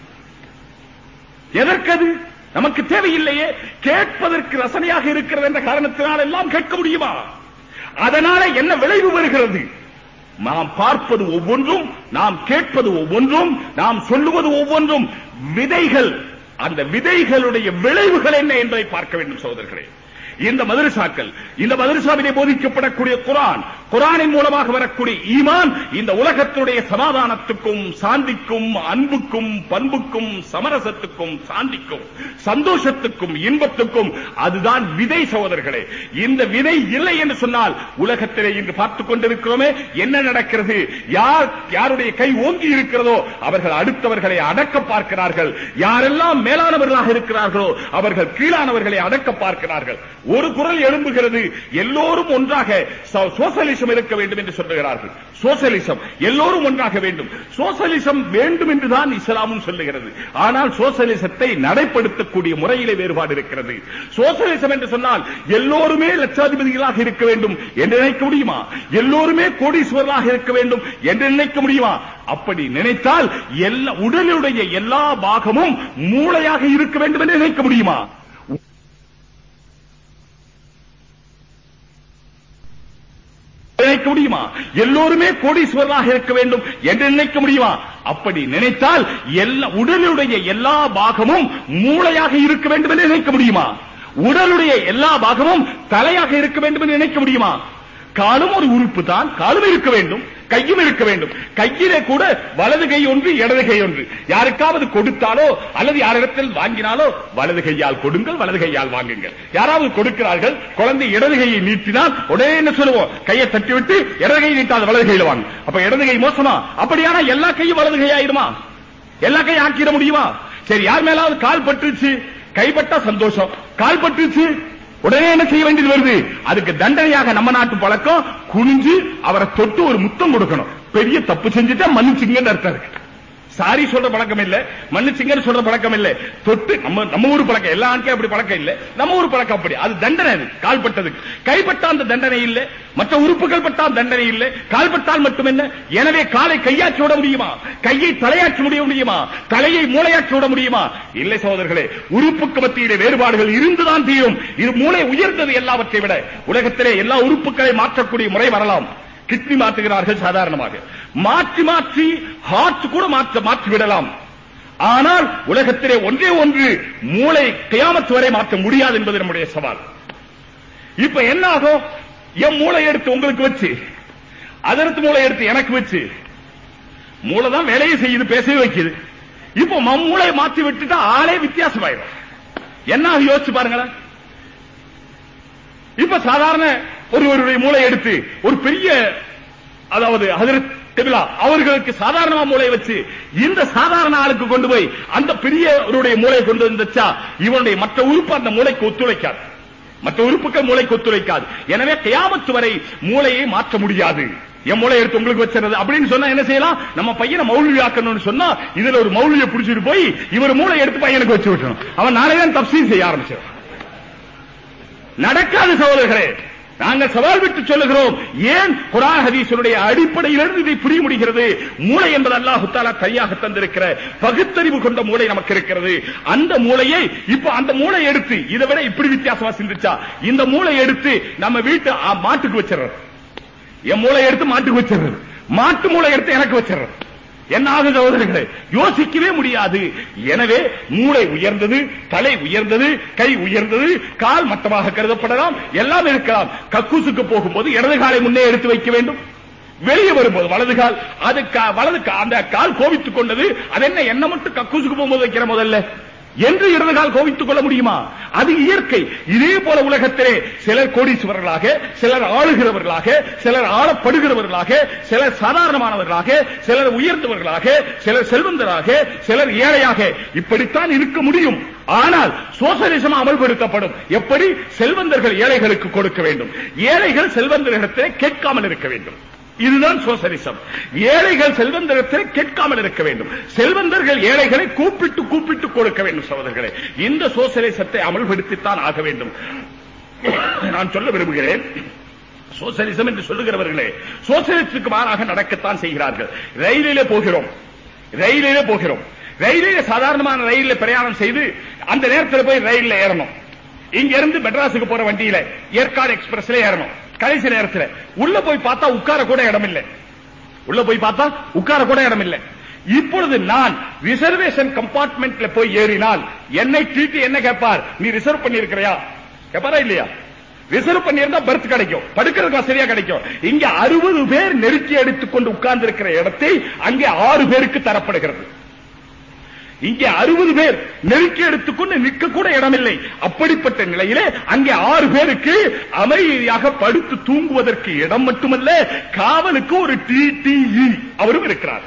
எதற்கது நமக்கு தேவையில்லையே கேட்பதற்கு ரசனையாக இருக்கிறது என்ற காரணத்தினால் எல்லாம் கேட்க முடியுமா அதனால என்ன விளைவு வருகிறது நாம் பார்ப்பது ஒவ்வொன்றும் நாம் கேட்பது ஒவ்வொன்றும் நாம் சொல்லுவது ஒவ்வொன்றும் விதைகள் அந்த விதைகளுடைய விளைவுகள் என்ன என்பதை பார்க்க வேண்டும் சோதர்களே இந்த மதுரசாக்கள் இந்த மதரசாவிலே போதிக்கப்படக்கூடிய குரான் குரானின் மூலமாக வரக்கூடிய ஈமான் இந்த உலகத்தினுடைய சமாதானத்துக்கும் சாந்திக்கும் அன்புக்கும் பண்புக்கும் சமரசத்துக்கும் சாந்திக்கும் சந்தோஷத்துக்கும் இன்பத்துக்கும் அதுதான் விதை சகோதரர்களே இந்த விதை இல்லை என்று சொன்னால் உலகத்திலே இன்று பார்த்துக் கொண்டிருக்கிறோமே என்ன நடக்கிறது யார் யாருடைய கை ஓங்கி இருக்கிறதோ அவர்கள் அடுத்தவர்களை அடக்க பார்க்கிறார்கள் யாரெல்லாம் மேலானவர்களாக இருக்கிறார்களோ அவர்கள் கீழானவர்களை அடக்க பார்க்கிறார்கள் ஒரு குரல் எழும்புகிறது எல்லோரும் ஒன்றாக சோசியலிசம் சோசியலிசம் இருக்க வேண்டும் என்று சொல்லுகிறார்கள் சோசியலிசம் எல்லோரும் ஒன்றாக வேண்டும் சோசியலிசம் வேண்டும் என்றுதான் இஸ்லாமும் சொல்லுகிறது ஆனால் சோசியலிசத்தை நடைப்படுத்தக்கூடிய முறையிலே வேறுபாடு இருக்கிறது சோசலிசம் என்று சொன்னால் எல்லோருமே லட்சாதிபதிகளாக இருக்க வேண்டும் என்று நினைக்க முடியுமா எல்லோருமே கோடீஸ்வரராக இருக்க வேண்டும் என்று நினைக்க முடியுமா அப்படி நினைத்தால் எல்லா உடலுடைய எல்லா பாகமும் மூளையாக இருக்க வேண்டும் என்று நினைக்க முடியுமா நினைக்க முடியுமா எல்லோருமே கோடீஸ்வரனாக இருக்க வேண்டும் என்று நினைக்க முடியுமா அப்படி நினைத்தால் எல்லா உடலுடைய எல்லா பாகமும் மூளையாக இருக்க வேண்டும் என்று நினைக்க முடியுமா உடலுடைய எல்லா பாகமும் தலையாக இருக்க வேண்டும் என்று நினைக்க முடியுமா காலும் ஒரு உறுப்பு தான் காலும் இருக்க வேண்டும் கையும் இருக்க வேண்டும் கையிலே கூட வலது கை ஒன்று இடது கை ஒன்று யாருக்காவது கொடுத்தாலோ அல்லது யாரிடத்தில் வாங்கினாலோ வலது கையால் கொடுங்கள் வலது கையால் வாங்குங்கள் யாராவது கொடுக்கிறார்கள் குழந்தை இடது கையை நீட்டினால் உடனே என்ன சொல்லுவோம் கையை தட்டிவிட்டு இடது கை நீட்டாத வலது கையில வாங்க அப்ப இடது கை மோசமா அப்படியானா எல்லா கையும் வலது கையாயிருமா எல்லா கையும் ஆக்கிட முடியுமா சரி யார் மேலாவது கால் பட்டுச்சு கைப்பட்டா சந்தோஷம் கால் பட்டுச்சு உடனே என்ன செய்ய வேண்டியது வருது அதுக்கு தண்டனையாக நம்ம நாட்டு பழக்கம் குனிஞ்சு அவரை தொட்டு ஒரு முத்தம் கொடுக்கணும் பெரிய தப்பு செஞ்சுட்டா மன்னிச்சுங்க அர்த்தம் இருக்கு சாரி சொல்ற பழக்கம் இல்ல மன்னிச்சிங்கன்னு சொல்ற பழக்கம் இல்ல தொட்டு நம்ம நம்ம ஊர் பழக்கம் எல்லா ஆண்கே அப்படி பழக்கம் இல்ல நம்ம ஊர் பழக்கம் அப்படி அது தண்டனை அது கால்பட்டது கைப்பட்ட அந்த தண்டனை இல்ல மற்ற உறுப்புகள் பட்டால் தண்டனை இல்ல கால்பட்டால் மட்டும் என்ன எனவே காலை கையாற்றி விட முடியுமா கையை தலையாற்றி முடிய முடியுமா தலையை மூளையாற்றி விட முடியுமா இல்லை சகோதரர்களே உறுப்புக்கு மத்தியிலே வேறுபாடுகள் இருந்துதான் தீரும் இது மூளை உயர்ந்தது எல்லாவற்றை விட உலகத்திலே எல்லா உறுப்புகளை மாற்றக்கூடிய முறை வரலாம் கிட்னி மாற்றுகிறார்கள் சாதாரணமாக மாற்றி மாற்றி ஹார்ட் கூட மாற்ற மாற்றி விடலாம் ஆனால் உலகத்திலே ஒன்றே ஒன்று மூளை கையாமத்து வரை மாற்ற முடியாது என்பது நம்முடைய சவால் இப்ப என்ன ஆகும் என் மூளை எடுத்து உங்களுக்கு வச்சு அதற்கு மூளை எடுத்து எனக்கு வச்சு மூளை தான் வேலையை செய்யுது பேசவே வைக்குது இப்போ மூளை மாற்றி விட்டுட்டா ஆளே வித்தியாசமாயிடும் என்ன யோசிச்சு பாருங்களேன் இப்ப சாதாரண ஒருவருடைய மூளை எடுத்து ஒரு பெரிய அதாவது ஹதரத் அவர்களுக்கு சாதாரணமா மூளை வச்சு இந்த சாதாரண ஆளுக்கு கொண்டு போய் அந்த பெரியவருடைய மூளை கொண்டு வந்துச்சா இவனுடைய மற்ற உறுப்பு அந்த மூளைக்கு ஒத்துழைக்காது மற்ற உறுப்புக்கள் மூளைக்கு ஒத்துழைக்காது எனவே கயாமத்து வரை மூளையை மாற்ற முடியாது என் மூளை எடுத்து உங்களுக்கு வச்சிருந்தது அப்படின்னு சொன்னா என்ன செய்யலாம் நம்ம பையனை மௌல்வி ஆக்கணும்னு சொன்னா இதுல ஒரு மௌல்வியை பிடிச்சிட்டு போய் இவர் மூளை எடுத்து பையனுக்கு வச்சு விட்டணும் அவன் நாளைதான் தப்சீல் செய்ய ஆரம்பிச்சிடும் நடக்காது சகோதரர்களே நாங்கள் சவால் விட்டு சொல்லுகிறோம் ஏன் குரான் ஹதீசனுடைய அடிப்படையிலிருந்து இதை புரிய முடிகிறது மூளை என்பது அல்லாஹு தாலா தனியாக தந்திருக்கிற பகுத்தறிவு கொண்ட மூளை நமக்கு இருக்கிறது அந்த மூளையை இப்ப அந்த மூளை எடுத்து இதை விட இப்படி வித்தியாசமா சிந்திச்சா இந்த மூளை எடுத்து நம்ம வீட்டு மாட்டுக்கு வச்சிடுறது என் மூளை எடுத்து மாட்டுக்கு வச்சிடுறது மாட்டு மூளை எடுத்து எனக்கு வச்சிடறோம் என்னாக சகோதரர்களை யோசிக்கவே முடியாது எனவே மூளை உயர்ந்தது தலை உயர்ந்தது கை உயர்ந்தது கால் மட்டமாக கருதப்படலாம் எல்லாம் இருக்கலாம் கக்கூசுக்கு போகும்போது இடது காலை முன்னே எடுத்து வைக்க வேண்டும் வெளியே வரும்போது வலது கால் அது வலது அந்த கால் கோபித்துக் கொண்டது அது என்ன என்ன மட்டும் கக்கூசுக்கு போகும்போது வைக்கிற முதல்ல என்று கால் கோவித்துக் கொள்ள முடியுமா அது இயற்கை இதே போல உலகத்திலே சிலர் கோடீஸ்வரர்களாக சிலர் ஆளுகிறவர்களாக சிலர் ஆளப்படுகிறவர்களாக சிலர் சாதாரணமானவர்களாக சிலர் உயர்ந்தவர்களாக சிலர் செல்வந்தராக சிலர் ஏழையாக இப்படித்தான் இருக்க முடியும் ஆனால் சோசலிசம் அமல்படுத்தப்படும் எப்படி செல்வந்தர்கள் ஏழைகளுக்கு கொடுக்க வேண்டும் ஏழைகள் செல்வந்தர்களிடத்திலே கேட்காமல் இருக்க வேண்டும் இதுதான் சோசலிசம் ஏழைகள் செல்வந்தரத்தில் கேட்காமல் இருக்க வேண்டும் செல்வந்தர்கள் ஏழைகளை கூப்பிட்டு கூப்பிட்டு கொடுக்க வேண்டும் சோதர்களை இந்த சோசலிசத்தை அமல்படுத்தித்தான் ஆக வேண்டும் நான் சொல்ல விரும்புகிறேன் சோசியலிசம் என்று சொல்லுகிறவர்களே சோசியலிசத்துக்கு மாறாக நடக்கத்தான் செய்கிறார்கள் ரயிலிலே போகிறோம் ரயிலிலே போகிறோம் ரயிலிலே சாதாரணமான ரயிலில் பிரயாணம் செய்து அந்த நேரத்தில் போய் ரயிலில் ஏறணும் இங்க இருந்து மெட்ராஸுக்கு போற வண்டியில ஏற்காடு எக்ஸ்பிரஸ்ல ஏறணும் கடைசி நேரத்தில் உள்ள போய் பார்த்தா உட்கார கூட இடம் இல்லை உள்ள போய் பார்த்தா உட்கார கூட இடம் இல்லை இப்பொழுது நான் ரிசர்வேஷன் கம்பார்ட்மெண்ட்ல போய் ஏறினால் என்னை டிடி என்ன கேட்பார் நீ ரிசர்வ் பண்ணிருக்கிறியா கேப்பாரா இல்லையா ரிசர்வ் பண்ணியிருந்தா பெர்த் கிடைக்கும் படுக்கிறதுக்கு சரியா கிடைக்கும் இங்க அறுபது பேர் நெருக்கி எடுத்துக்கொண்டு உட்கார்ந்து இருக்கிற இடத்தை அங்கே ஆறு பேருக்கு தரப்படுகிறது இங்கே அறுபது பேர் நெருக்கி எடுத்துக்கொண்டு நிற்க கூட இடமில்லை அப்படிப்பட்ட நிலையிலே அங்கே ஆறு பேருக்கு அமைதியாக படுத்து தூங்குவதற்கு இடம் மட்டுமல்ல காவலுக்கு ஒரு டிடிஇ e அவரும் இருக்கிறார்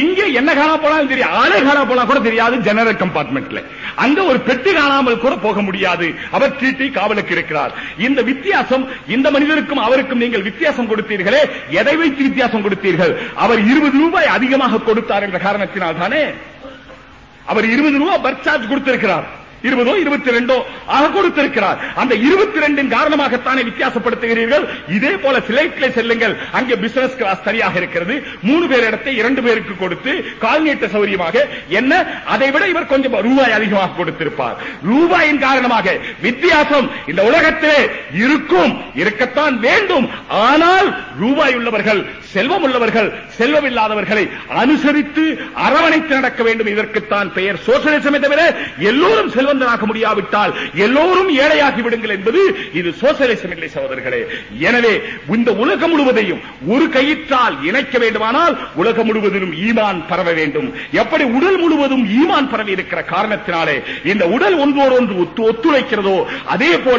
இங்கே என்ன காணா போனாலும் தெரியும் ஆளே காணா போனா கூட தெரியாது ஜெனரல் கம்பார்ட்மெண்ட்ல அங்க ஒரு பெட்டி காணாமல் கூட போக முடியாது அவர் டிடி காவலுக்கு இருக்கிறார் இந்த வித்தியாசம் இந்த மனிதருக்கும் அவருக்கும் நீங்கள் வித்தியாசம் கொடுத்தீர்களே எதை வைத்து வித்தியாசம் கொடுத்தீர்கள் அவர் இருபது ரூபாய் அதிகமாக கொடுத்தார் என்ற காரணத்தினால் தானே அவர் இருபது ரூபா பர்சார்ஜ் கொடுத்திருக்கிறார் இருபதோ இருபத்தி ரெண்டோ ஆக கொடுத்திருக்கிறார் அந்த இருபத்தி ரெண்டின் காரணமாகத்தானே வித்தியாசப்படுத்துகிறீர்கள் இதே போல சிலைட்ல செல்லுங்கள் அங்கே பிசினஸ் கிளாஸ் சரியாக இருக்கிறது மூணு பேர் இடத்தை இரண்டு பேருக்கு கொடுத்து கால்நீட்ட சௌரியமாக என்ன அதை விட இவர் கொஞ்சம் ரூபாய் அதிகமாக கொடுத்திருப்பார் ரூபாயின் காரணமாக வித்தியாசம் இந்த உலகத்திலே இருக்கும் இருக்கத்தான் வேண்டும் ஆனால் ரூபாய் உள்ளவர்கள் செல்வம் உள்ளவர்கள் செல்வம் இல்லாதவர்களை அனுசரித்து அரவணைத்து நடக்க வேண்டும் இதற்குத்தான் பெயர் சோசியலிசமே தவிர எல்லோரும் செல்வம் செல்வந்தனாக்க முடியாவிட்டால் எல்லோரும் ஏழையாகி விடுங்கள் என்பது இது சோசியலிசம் இல்லை சகோதரர்களே எனவே இந்த உலகம் முழுவதையும் ஒரு கயிற்றால் இணைக்க வேண்டுமானால் உலகம் முழுவதிலும் ஈமான் பரவ வேண்டும் எப்படி உடல் முழுவதும் ஈமான் பரவி இருக்கிற காரணத்தினாலே இந்த உடல் ஒன்றோடொன்று ஒத்துழைக்கிறதோ அதே போல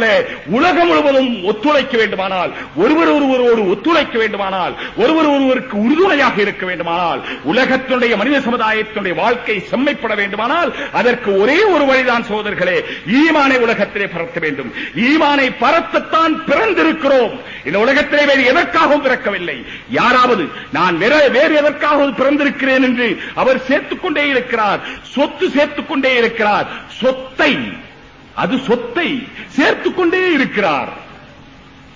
உலகம் முழுவதும் ஒத்துழைக்க வேண்டுமானால் ஒருவர் ஒருவரோடு ஒத்துழைக்க வேண்டுமானால் ஒருவர் ஒருவருக்கு உறுதுணையாக இருக்க வேண்டுமானால் உலகத்தினுடைய மனித சமுதாயத்தினுடைய வாழ்க்கை செம்மைப்பட வேண்டுமானால் அதற்கு ஒரே ஒரு வழிதான் சகோதரர்களே ஈமானை உலகத்திலே பரத்த வேண்டும் ஈமானை பரத்தத்தான் பிறந்திருக்கிறோம் இந்த உலகத்திலே வேறு எதற்காகவும் பிறக்கவில்லை யாராவது நான் வேறு எதற்காகவும் பிறந்திருக்கிறேன் என்று அவர் சேர்த்துக் கொண்டே இருக்கிறார் சொத்து சேர்த்துக் கொண்டே இருக்கிறார் சொத்தை அது சொத்தை சேர்த்துக் கொண்டே இருக்கிறார்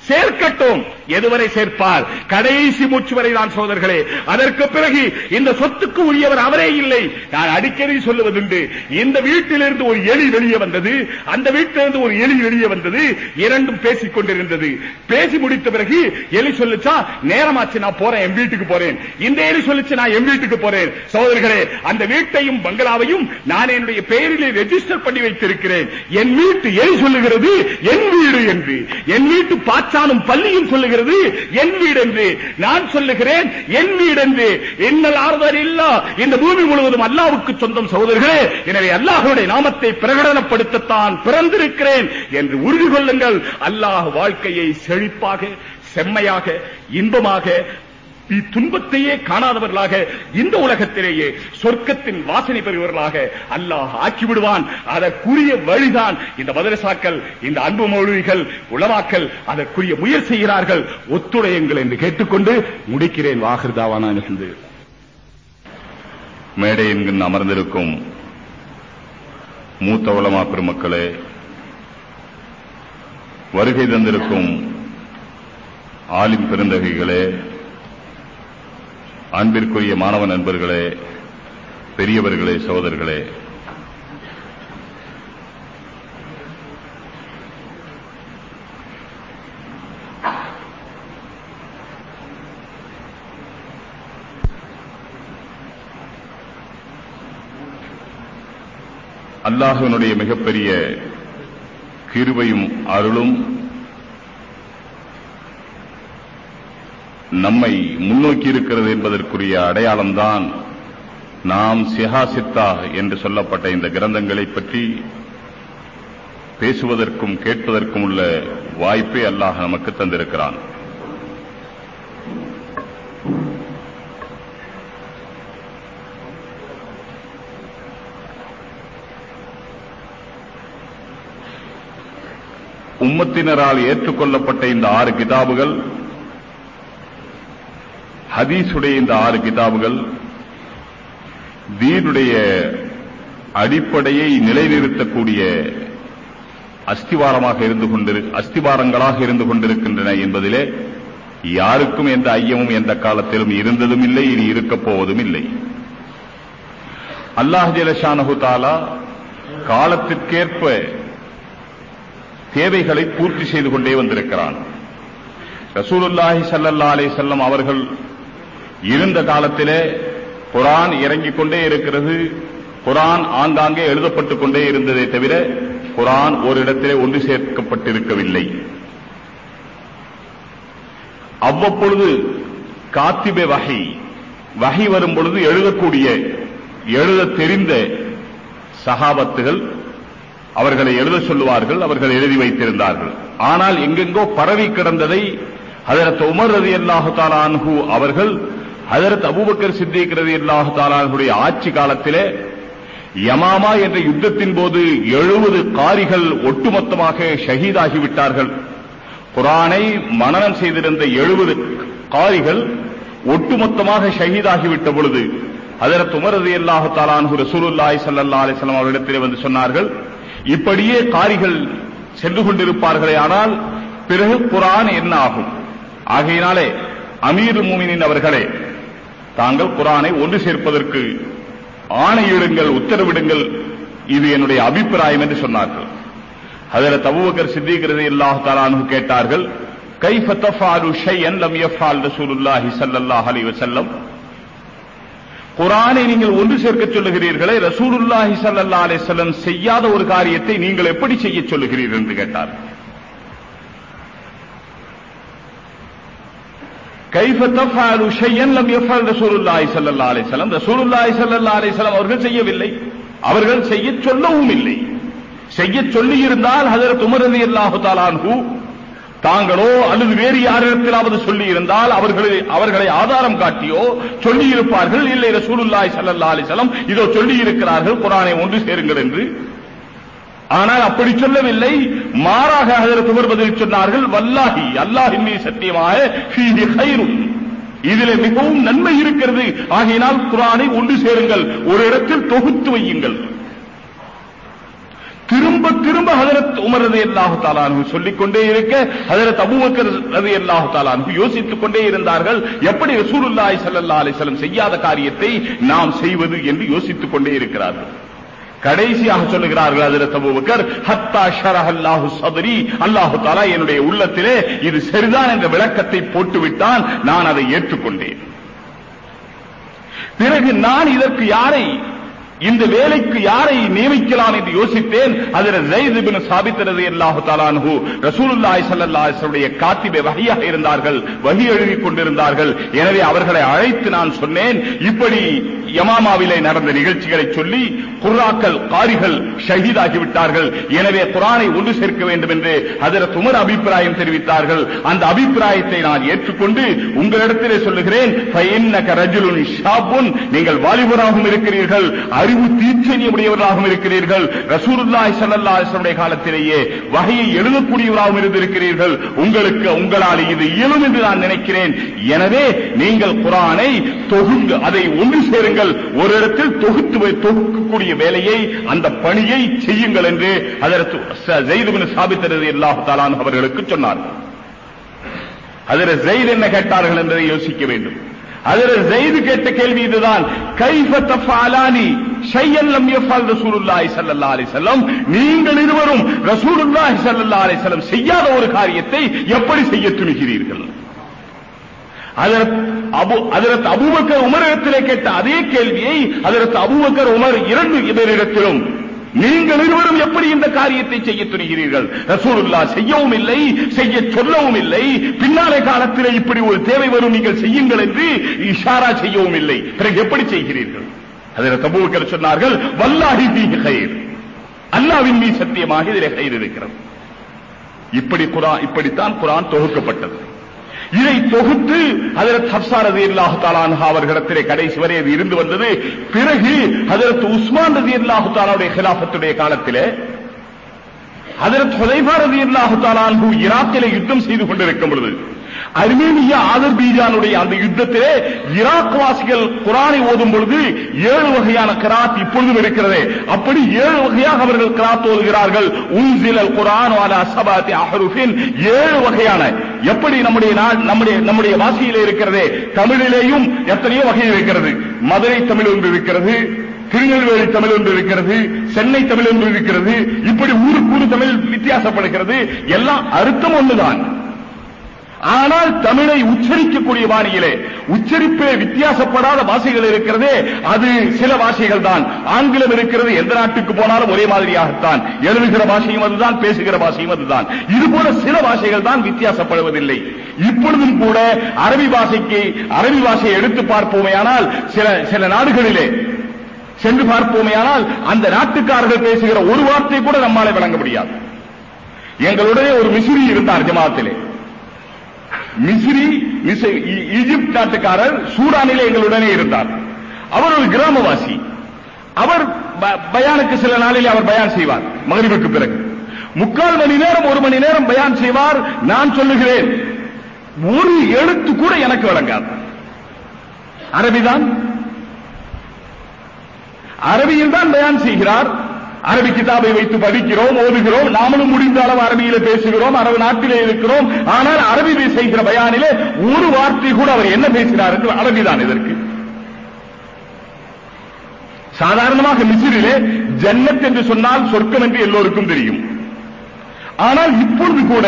சேர்க்கட்டும் எதுவரை சேர்ப்பார் கடைசி மூச்சு வரை தான் சோதர்களே அதற்கு பிறகு இந்த சொத்துக்கு உரியவர் அவரே இல்லை நான் அடிக்கடி சொல்லுவதுண்டு இந்த வீட்டிலிருந்து ஒரு எலி வெளியே வந்தது அந்த வீட்டிலிருந்து ஒரு எலி வெளியே வந்தது இரண்டும் பேசிக் கொண்டிருந்தது பேசி முடித்த பிறகு எலி சொல்லுச்சா நேரமாச்சு நான் போறேன் என் வீட்டுக்கு போறேன் இந்த எலி சொல்லுச்சு நான் என் வீட்டுக்கு போறேன் சோதர்களே அந்த வீட்டையும் பங்களாவையும் நான் என்னுடைய பெயரிலே ரெஜிஸ்டர் பண்ணி வைத்திருக்கிறேன் என் வீட்டு எலி சொல்லுகிறது என் வீடு என்று என் வீட்டு பாச்ச சாத்தானும் பள்ளியும் சொல்லுகிறது என் வீடு என்று நான் சொல்லுகிறேன் என் வீடு என்று என்ன ஆறுதல் இல்ல இந்த பூமி முழுவதும் அல்லாவுக்கு சொந்தம் சகோதரர்களே எனவே அல்லாஹுடைய நாமத்தை பிரகடனப்படுத்தத்தான் பிறந்திருக்கிறேன் என்று உறுதி கொள்ளுங்கள் அல்லாஹ் வாழ்க்கையை செழிப்பாக செம்மையாக இன்பமாக இத்துன்பத்தையே காணாதவர்களாக இந்த உலகத்திலேயே சொர்க்கத்தின் வாசனை பெறுவர்களாக அல்லாஹ் ஆக்கிவிடுவான் அதற்குரிய வழிதான் இந்த மதரசாக்கள் இந்த அன்பு மொழிகள் உளவாக்கள் அதற்குரிய முயற்சி செய்கிறார்கள் ஒத்துழையுங்கள் என்று கேட்டுக்கொண்டு முடிக்கிறேன் வாகிருதாவான இருந்து மேடை என்கிற அமர்ந்திருக்கும் மூத்த உலமா பெருமக்களே வருகை தந்திருக்கும் ஆலிம் பெருந்தகைகளே அன்பிற்குரிய மாணவ நண்பர்களே பெரியவர்களே சகோதரர்களே அல்லாஹனுடைய மிகப்பெரிய கிருபையும் அருளும் நம்மை முன்னோக்கி இருக்கிறது என்பதற்குரிய அடையாளம்தான் நாம் சிஹாசித்தா என்று சொல்லப்பட்ட இந்த கிரந்தங்களை பற்றி பேசுவதற்கும் கேட்பதற்கும் உள்ள வாய்ப்பை அல்லாஹ் நமக்கு தந்திருக்கிறான் உம்மத்தினரால் ஏற்றுக்கொள்ளப்பட்ட இந்த ஆறு கிதாபுகள் ஹதீசுடைய இந்த ஆறு கிதாபுகள் தீனுடைய அடிப்படையை நிலைநிறுத்தக்கூடிய அஸ்திவாரமாக இருந்து கொண்டிரு அஸ்திவாரங்களாக இருந்து கொண்டிருக்கின்றன என்பதிலே யாருக்கும் எந்த ஐயமும் எந்த காலத்திலும் இருந்ததும் இல்லை இனி இருக்கப் போவதும் இல்லை அல்லாஹ் ஜலஷானஹு தாலா காலத்திற்கேற்ப தேவைகளை பூர்த்தி செய்து கொண்டே வந்திருக்கிறான் ரசூலுல்லாஹி சல்லல்லா அலே செல்லம் அவர்கள் இருந்த காலத்திலே குரான் இறங்கிக் கொண்டே இருக்கிறது குரான் ஆங்காங்கே எழுதப்பட்டுக் கொண்டே இருந்ததை தவிர குரான் ஒரு இடத்திலே ஒன்று சேர்க்கப்பட்டிருக்கவில்லை அவ்வப்பொழுது காத்திபே வகை வகை வரும் பொழுது எழுதக்கூடிய எழுத தெரிந்த சகாபத்துகள் அவர்களை எழுத சொல்லுவார்கள் அவர்கள் எழுதி வைத்திருந்தார்கள் ஆனால் எங்கெங்கோ பரவி கிடந்ததை அதற்கு உமர் ரதி அல்லாஹு தாலான்ஹூ அவர்கள் அதற்கு அபூபக்கர் சித்திக்கிறது இல்லாஹு தாலானுடைய ஆட்சி காலத்திலே யமாமா என்ற யுத்தத்தின் போது எழுபது காரிகள் ஒட்டுமொத்தமாக ஷஹீதாகிவிட்டார்கள் குரானை மனநம் செய்திருந்த எழுபது காரிகள் ஒட்டுமொத்தமாக ஷஹீதாகிவிட்ட பொழுது அதற்கு துமரது அல்லாஹு தாலான் ரசூலுல்லாய் சல்லா அலிஸ்லாம் அவரிடத்திலே வந்து சொன்னார்கள் இப்படியே காரிகள் சென்று கொண்டிருப்பார்களே ஆனால் பிறகு குரான் என்ன ஆகும் ஆகையினாலே அமீர் மூமினின் அவர்களே தாங்கள் குரானை ஒன்று சேர்ப்பதற்கு ஆணையிடுங்கள் உத்தரவிடுங்கள் இது என்னுடைய அபிப்பிராயம் என்று சொன்னார்கள் அதில் தபுபக்கர் சித்திகிறது இல்லாஹு தாலானு கேட்டார்கள் கைஃப தஃபாலு ஷையன் லம் ரசூலுல்லாஹி குரானை நீங்கள் ஒன்று சேர்க்க சொல்லுகிறீர்களே ரசூலுல்லாஹி ஸல்லல்லாஹு அலைஹி செய்யாத ஒரு காரியத்தை நீங்கள் எப்படி செய்ய சொல்லுகிறீர்கள் என்று கேட்டார்கள் கைஃப தஃபாலு அவர்கள் செய்யவில்லை அவர்கள் செய்ய சொல்லவும் இல்லை செய்ய சொல்லி இருந்தால் ஹஜரத் உமர் தாங்களோ அல்லது வேறு யாரிடத்திலாவது சொல்லி இருந்தால் அவர்களை அவர்களை ஆதாரம் காட்டியோ சொல்லி இருப்பார்கள் இல்லை ரசூலுல்லாஹி சல்லா அலிசலம் இதோ சொல்லி இருக்கிறார்கள் குரானை ஒன்று சேருங்கள் என்று ஆனால் அப்படி சொல்லவில்லை மாறாக அதற்கு பதில் சொன்னார்கள் வல்லாஹி அல்லாஹின் சத்தியமாக இதில் மிகவும் நன்மை இருக்கிறது ஆகையினால் குரானை ஒன்று சேருங்கள் ஒரு இடத்தில் தொகுத்து வையுங்கள் திரும்ப திரும்ப ஹதரத் உமர் ரதி அல்லாஹு தாலானு சொல்லிக் கொண்டே இருக்க ஹதரத் அபுபக்கர் ரதி அல்லாஹு தாலானு யோசித்துக் கொண்டே இருந்தார்கள் எப்படி ரசூருல்லாய் சல்லா அலிசலம் செய்யாத காரியத்தை நாம் செய்வது என்று யோசித்துக் கொண்டே இருக்கிறார்கள் கடைசியாக சொல்லுகிறார்கள் அதில் ஹத்தா ஷரஹ் அல்லாஹு சதுரி அல்லாஹு தாலா என்னுடைய உள்ளத்திலே இது சரிதான் என்ற விளக்கத்தை போட்டுவிட்டான் நான் அதை ஏற்றுக்கொண்டேன் பிறகு நான் இதற்கு யாரை இந்த வேலைக்கு யாரை நியமிக்கலாம் என்று யோசித்தேன் அதில் ஜெயித் அல்லாஹு தாலான்ஹு ரசூலுல்லாஹி ஸல்லல்லாஹு அலைஹி காத்திபே இருந்தார்கள் வகி எழுதி கொண்டிருந்தார்கள் எனவே அவர்களை அழைத்து நான் சொன்னேன் இப்படி யமாமாவிலே நடந்த நிகழ்ச்சிகளை சொல்லி குர்ராக்கள் காரிகள் ஷஹீதாகிவிட்டார்கள் எனவே குரானை ஒன்று சேர்க்க வேண்டும் என்று அதில் உமர் அபிப்பிராயம் தெரிவித்தார்கள் அந்த அபிப்பிராயத்தை நான் ஏற்றுக்கொண்டு உங்களிடத்திலே சொல்லுகிறேன் நீங்கள் வாலிபராகவும் இருக்கிறீர்கள் அறிவு தீட்சணியுடையவராகவும் இருக்கிறீர்கள் ரசூருல்லாய் சல்லாஹனுடைய காலத்திலேயே வகையை எழுதக்கூடியவராகவும் இருந்திருக்கிறீர்கள் உங்களுக்கு உங்களால் இது இயலும் என்று நான் நினைக்கிறேன் எனவே நீங்கள் குரானை தொகுங்க அதை ஒன்று சேருங்கள் நீங்கள் ஒரு இடத்தில் தொகுத்து தொகுக்கக்கூடிய வேலையை அந்த பணியை செய்யுங்கள் என்று அதற்கு ஜெயிதுபின் சாபித்தரது இல்லாஹாலான் அவர்களுக்கு சொன்னார்கள் அதில் ஜெயித் என்ன கேட்டார்கள் என்பதை யோசிக்க வேண்டும் அதில் ஜெயிது கேட்ட கேள்வி இதுதான் கைஃபாலானி ஷையன் லம் யஃபால் ரசூலுல்லாஹி ஸல்லல்லாஹு அலைஹி வஸல்லம் நீங்கள் இருவரும் ரசூலுல்லாஹி ஸல்லல்லாஹு அலைஹி வஸல்லம் செய்யாத ஒரு காரியத்தை எப்படி செய்ய துணிகிறீர்கள் அதற்கு உமரிடத்திலே கேட்ட அதே கேள்வியை அதற்கு அபுபக்கர் உமர் இரண்டு பேரிடத்திலும் நீங்கள் இருவரும் எப்படி இந்த காரியத்தை செய்ய துணிகிறீர்கள் ரசூலுல்லா செய்யவும் இல்லை செய்ய சொல்லவும் இல்லை பின்னாலே காலத்திலே இப்படி ஒரு தேவை வரும் நீங்கள் செய்யுங்கள் என்று இஷாரா செய்யவும் இல்லை பிறகு எப்படி செய்கிறீர்கள் அதில் தபூக்கர் சொன்னார்கள் வல்லாஹி பீஹி கயிர் அல்லாவின் மீ சத்தியமாக இதில் கயிறு இருக்கிறது இப்படி குரான் இப்படித்தான் குரான் தொகுக்கப்பட்டது இதை தொகுத்து அதற்கு ஹப்சாரதி இல்லாஹு தாலான்ஹா அவர்களிடத்திலே கடைசி வரை அது இருந்து வந்தது பிறகு அதற்கு உஸ்மான் ரதி இல்லாஹு தாலாவுடைய ஹிலாபத்துடைய காலத்திலே அதற்கு ஹுதைபா ரதி இல்லாஹு தாலான்ஹூ யுத்தம் செய்து கொண்டிருக்கும் பொழுது ஆதர் பீஜானுடைய அந்த யுத்தத்திலே ஈராக் வாசிகள் குரானை ஓதும் பொழுது ஏழு வகையான கிராத் இப்பொழுதும் இருக்கிறது அப்படி ஏழு வகையாக அவர்கள் கிராத் ஓதுகிறார்கள் உன்சிலல் குரான் சபாத்தி அஹருஃபின் ஏழு வகையான எப்படி நம்முடைய நம்முடைய நம்முடைய வாசியிலே இருக்கிறது தமிழிலேயும் எத்தனையோ வகையில் இருக்கிறது மதுரை தமிழ் ஒன்று இருக்கிறது திருநெல்வேலி தமிழ் ஒன்று இருக்கிறது சென்னை தமிழ் ஒன்று இருக்கிறது இப்படி ஊருக்கு தமிழ் வித்தியாசப்படுகிறது எல்லாம் அர்த்தம் ஒன்றுதான் ஆனால் தமிழை உச்சரிக்கக்கூடிய வாணியிலே உச்சரிப்பே வித்தியாசப்படாத பாஷைகள் இருக்கிறதே அது சில வாசிகள் தான் ஆங்கிலம் இருக்கிறது எந்த நாட்டுக்கு போனாலும் ஒரே மாதிரியாகத்தான் எழுதுகிற பாஷையும் அதுதான் பேசுகிற பாஷையும் அதுதான் இதுபோல சில பாஷைகள் தான் வித்தியாசப்படுவதில்லை இப்பொழுதும் கூட அரபி பாஷைக்கு அரபி பாஷையை எடுத்து ஆனால் சில சில நாடுகளிலே சென்று ஆனால் அந்த நாட்டுக்காரர்கள் பேசுகிற ஒரு வார்த்தை கூட நம்மளால வழங்க முடியாது எங்களுடைய ஒரு மிசிறி இருந்தார் ஜமாத்திலே மிஸ்ரி ஈஜிப்ட் நாட்டுக்காரர் சூடானிலே எங்களுடனே இருந்தார் அவர் ஒரு கிராமவாசி அவர் பயானுக்கு சில நாளில் அவர் பயான் செய்வார் மகரிபுக்கு பிறகு முக்கால் மணி நேரம் ஒரு மணி நேரம் பயான் செய்வார் நான் சொல்லுகிறேன் ஒரு எழுத்து கூட எனக்கு வழங்காது அரபிதான் அரபியில் தான் பயான் செய்கிறார் அரபி கிதாபை வைத்து படிக்கிறோம் ஓதுகிறோம் நாமளும் முடிந்த அளவு அரபியில பேசுகிறோம் அரபு நாட்டிலே இருக்கிறோம் ஆனால் அரபி செய்கிற பயானிலே ஒரு வார்த்தை கூட அவர் என்ன பேசுகிறார் என்று அரபிதான் இதற்கு சாதாரணமாக மிசிறிலே ஜன்னத் என்று சொன்னால் சொர்க்கம் என்று எல்லோருக்கும் தெரியும் ஆனால் இப்பொழுது கூட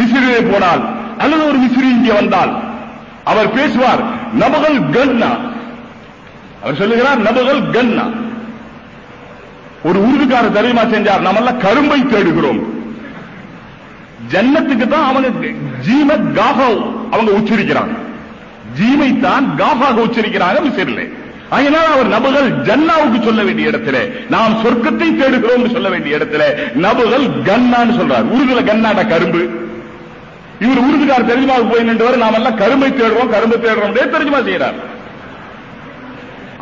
மிசிறிலே போனால் அல்லது ஒரு மிசிறி இங்கே வந்தால் அவர் பேசுவார் நபகல் கன்னா அவர் சொல்லுகிறார் நபகல் கன்னா ஒரு உருதுக்கார தெரியுமா செஞ்சார் நம்ம கரும்பை தேடுகிறோம் ஜன்னத்துக்கு தான் அவங்க ஜீம காஃபா அவங்க உச்சரிக்கிறாங்க ஜீமை தான் காஃபாக உச்சரிக்கிறாங்க மிசிறில் அதனால் அவர் நபுகள் ஜன்னாவுக்கு சொல்ல வேண்டிய இடத்துல நாம் சொர்க்கத்தை தேடுகிறோம் சொல்ல வேண்டிய இடத்துல நபுகள் கன்னான்னு சொல்றார் உருதுல கண்ணாட கரும்பு இவர் உருதுக்கார தெரிஞ்சுமா போய் நின்று நாம் எல்லாம் கரும்பை தேடுறோம் கரும்பு தேடுறோம் தெரிஞ்சுமா செய்யறார்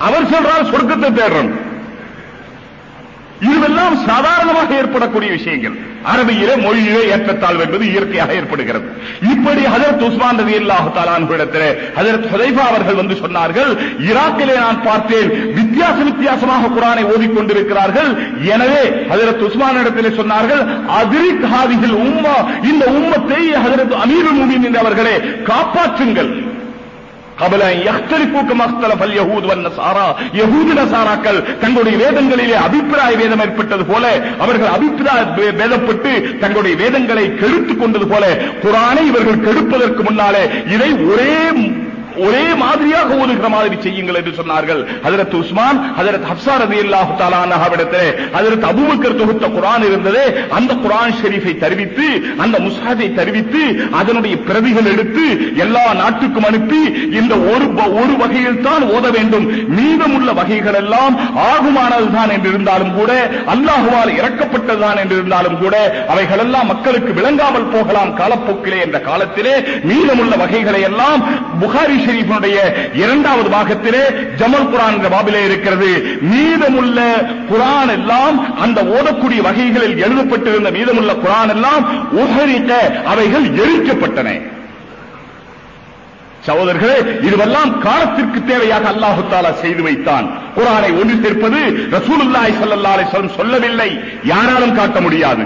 அவர் சொல்றார் சொர்க்கத்தை தேடுறோம் இதுவெல்லாம் சாதாரணமாக ஏற்படக்கூடிய விஷயங்கள் அரபியிலே மொழியிலே ஏற்றத்தாழ்வு என்பது இயற்கையாக ஏற்படுகிறது இப்படி ஹதரத் உஸ்மான் ரவி அல்லாஹு தாலான்களிடத்தில் ஹதரத் அவர்கள் வந்து சொன்னார்கள் ஈராக்கிலே நான் பார்த்தேன் வித்தியாச வித்தியாசமாக குரானை ஓதிக்கொண்டிருக்கிறார்கள் எனவே ஹதரத் உஸ்மான் இடத்திலே சொன்னார்கள் அதிரிக் ஹாதிகள் உம்மா இந்த உம்மத்தை ஹதரத் அமீர் முமின் அவர்களே காப்பாற்றுங்கள் قبل ان يختلفوا كما اختلف اليهود والنصارى யஹூது நசாராக்கள் தங்களுடைய வேதங்களிலே அபிப்பிராய வேதம் ஏற்பட்டது போல அவர்கள் அபிப்பிராய வே- வேதப்பட்டு தங்களுடைய வேதங்களை கெடுத்துக் கொண்டது போல குரானை இவர்கள் கெடுப்பதற்கு முன்னாலே இதை ஒரே ஒரே மாதிரியாக ஒதுக்கிற மாதிரி செய்யுங்கள் என்று சொன்னார்கள் அதற்கு உஸ்மான் அதற்கு ஹப்சா ரதி அல்லாஹு தாலானஹாவிடத்திலே அதற்கு அபுபக்கர் தொகுத்த குரான் இருந்தது அந்த குரான் ஷெரீஃபை தருவித்து அந்த முசாதை தருவித்து அதனுடைய பிரதிகள் எடுத்து எல்லா நாட்டுக்கும் அனுப்பி இந்த ஒரு ஒரு வகையில் தான் ஓத வேண்டும் மீதமுள்ள வகைகள் எல்லாம் ஆகுமானதுதான் என்று இருந்தாலும் கூட அல்லாஹுவால் இறக்கப்பட்டதுதான் என்று இருந்தாலும் கூட அவைகளெல்லாம் மக்களுக்கு விளங்காமல் போகலாம் காலப்போக்கிலே என்ற காலத்திலே மீதமுள்ள வகைகளை எல்லாம் புகாரி ஷெரீஃபினுடைய இரண்டாவது பாகத்திலே ஜமல் குரான் என்ற பாபிலே இருக்கிறது மீதமுள்ள குரான் எல்லாம் அந்த ஓதக்கூடிய வகைகளில் எழுதப்பட்டிருந்த மீதமுள்ள குரான் எல்லாம் உகரிக்க அவைகள் எரிக்கப்பட்டன சகோதரர்களே இதுவெல்லாம் காலத்திற்கு தேவையாக அல்லாஹு தாலா செய்து வைத்தான் குரானை ஒன்று சேர்ப்பது ரசூலுல்லாய் சல்லா அலிஸ்வலம் சொல்லவில்லை யாராலும் காட்ட முடியாது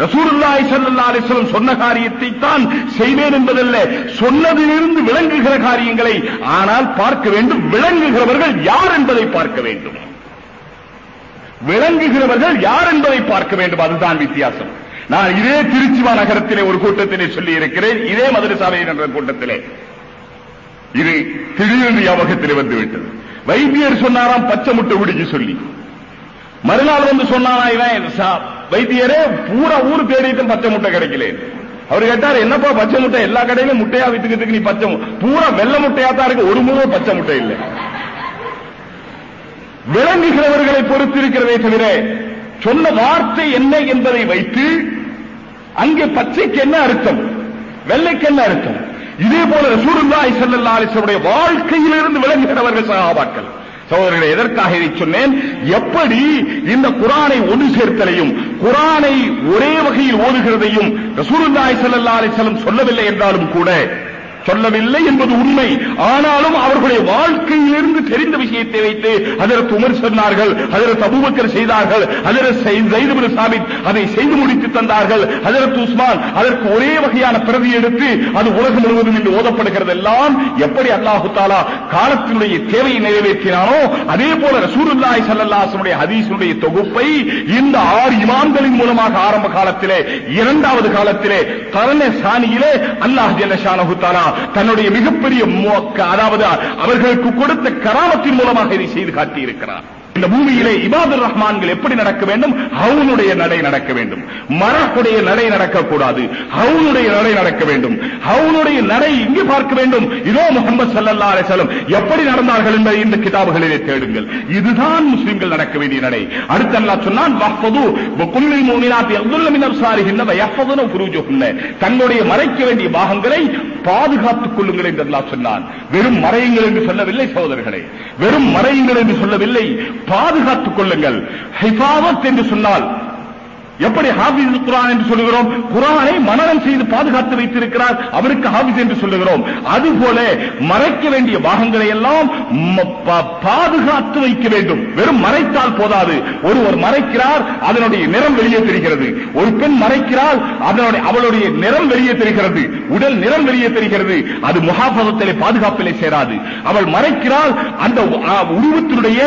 ரசூருல்லாய் சல்லா அலிஸ்வலம் சொன்ன காரியத்தை தான் செய்வேன் என்பதல்ல சொன்னதிலிருந்து விளங்குகிற காரியங்களை ஆனால் பார்க்க வேண்டும் விளங்குகிறவர்கள் யார் என்பதை பார்க்க வேண்டும் விளங்குகிறவர்கள் யார் என்பதை பார்க்க வேண்டும் அதுதான் வித்தியாசம் நான் இதே திருச்சிவா நகரத்திலே ஒரு கூட்டத்திலே சொல்லி இருக்கிறேன் இதே மதுரை சாலை என்ற கூட்டத்திலே இது திடீரென்று ஞாபகத்திலே வந்துவிட்டது வைத்தியர் சொன்னாராம் பச்சை முட்டை குடிக்க சொல்லி மறுநாள் வந்து சொன்னாரா இவன் வைத்தியரே பூரா ஊர் தேடிட்டு பச்சை முட்டை கிடைக்கல அவர் கேட்டார் என்னப்பா பச்சை முட்டை எல்லா கடையிலும் முட்டையா வித்துக்கிறதுக்கு நீ பச்சை பூரா வெள்ள முட்டையா தான் இருக்கு ஒரு முழு பச்சை முட்டை இல்லை விளங்குகிறவர்களை பொறுத்திருக்கிறதே தவிர சொன்ன வார்த்தை என்ன என்பதை வைத்து அங்கே பச்சைக்கு என்ன அர்த்தம் வெள்ளைக்கு என்ன அர்த்தம் இதே போல சூருல்லாய் ஐசல்லா அலிசருடைய வாழ்க்கையிலிருந்து விளங்குகிறவர்கள் சகாபாக்கள் சோதரர்களை எதற்காக இதை சொன்னேன் எப்படி இந்த குரானை ஒன்று சேர்த்தலையும் குரானை ஒரே வகையில் ஓதுகிறதையும் ரசூலுல்லாஹி ஸல்லல்லாஹு சொல்லவில்லை என்றாலும் கூட சொல்லவில்லை என்பது உண்மை ஆனாலும் அவர்களுடைய வாழ்க்கையிலிருந்து தெரிந்த விஷயத்தை வைத்து அதற்கு உமர் சொன்னார்கள் அதற்கு அபூபக்கர் செய்தார்கள் அதற்கு சாபித் அதை செய்து முடித்து தந்தார்கள் அதற்கு உஸ்மான் அதற்கு ஒரே வகையான பிரதி எடுத்து அது உலகம் முழுவதும் இன்று ஓதப்படுகிறது எல்லாம் எப்படி அல்லாஹு தாலா காலத்தினுடைய தேவையை நிறைவேற்றினாரோ அதே போல ரசூருல்லாய் சல்லாசனுடைய ஹதீசனுடைய தொகுப்பை இந்த ஆறு இமாம்களின் மூலமாக ஆரம்ப காலத்திலே இரண்டாவது காலத்திலே தலைமை சாணியிலே அல்லாஹ் ஜல்லஷானு தாலா தன்னுடைய மிகப்பெரிய அதாவது அவர்களுக்கு கொடுத்த கராமத்தின் மூலமாக இதை செய்து காட்டியிருக்கிறார் இந்த பூமியிலே இபாது ரஹ்மான்கள் எப்படி நடக்க வேண்டும் ஹவுனுடைய நடை நடக்க வேண்டும் மரக்குடைய நடை நடக்கக்கூடாது ஹவுனுடைய நடை நடக்க வேண்டும் ஹவுனுடைய நடை இங்கு பார்க்க வேண்டும் இதோ முகமது சல்லா அலிசலம் எப்படி நடந்தார்கள் என்பதை இந்த கிதாபுகளிலே தேடுங்கள் இதுதான் முஸ்லிம்கள் நடக்க வேண்டிய நடை அடுத்த நல்லா சொன்னான் தன்னுடைய மறைக்க வேண்டிய பாகங்களை பாதுகாத்துக் கொள்ளுங்கள் என்று சொன்னான் வெறும் மறையுங்கள் என்று சொல்லவில்லை சகோதரர்களே வெறும் மறையுங்கள் என்று சொல்லவில்லை பாதுகாத்துக் கொள்ளுங்கள் ஹிஃபாவத் என்று சொன்னால் எப்படி ஹாபிஸ் குரான் என்று சொல்லுகிறோம் குரானை மனநம் செய்து பாதுகாத்து வைத்திருக்கிறார் அவருக்கு ஹாபிஸ் என்று சொல்லுகிறோம் அதுபோல மறைக்க வேண்டிய பாகங்களை எல்லாம் பாதுகாத்து வைக்க வேண்டும் வெறும் மறைத்தால் போதாது ஒருவர் மறைக்கிறார் அதனுடைய நிறம் வெளியே தெரிகிறது ஒரு பெண் மறைக்கிறார் அதனுடைய அவளுடைய நிறம் வெளியே தெரிகிறது உடல் நிறம் வெளியே தெரிகிறது அது முகாபதத்திலே பாதுகாப்பிலே சேராது அவள் மறைக்கிறாள் அந்த உருவத்தினுடைய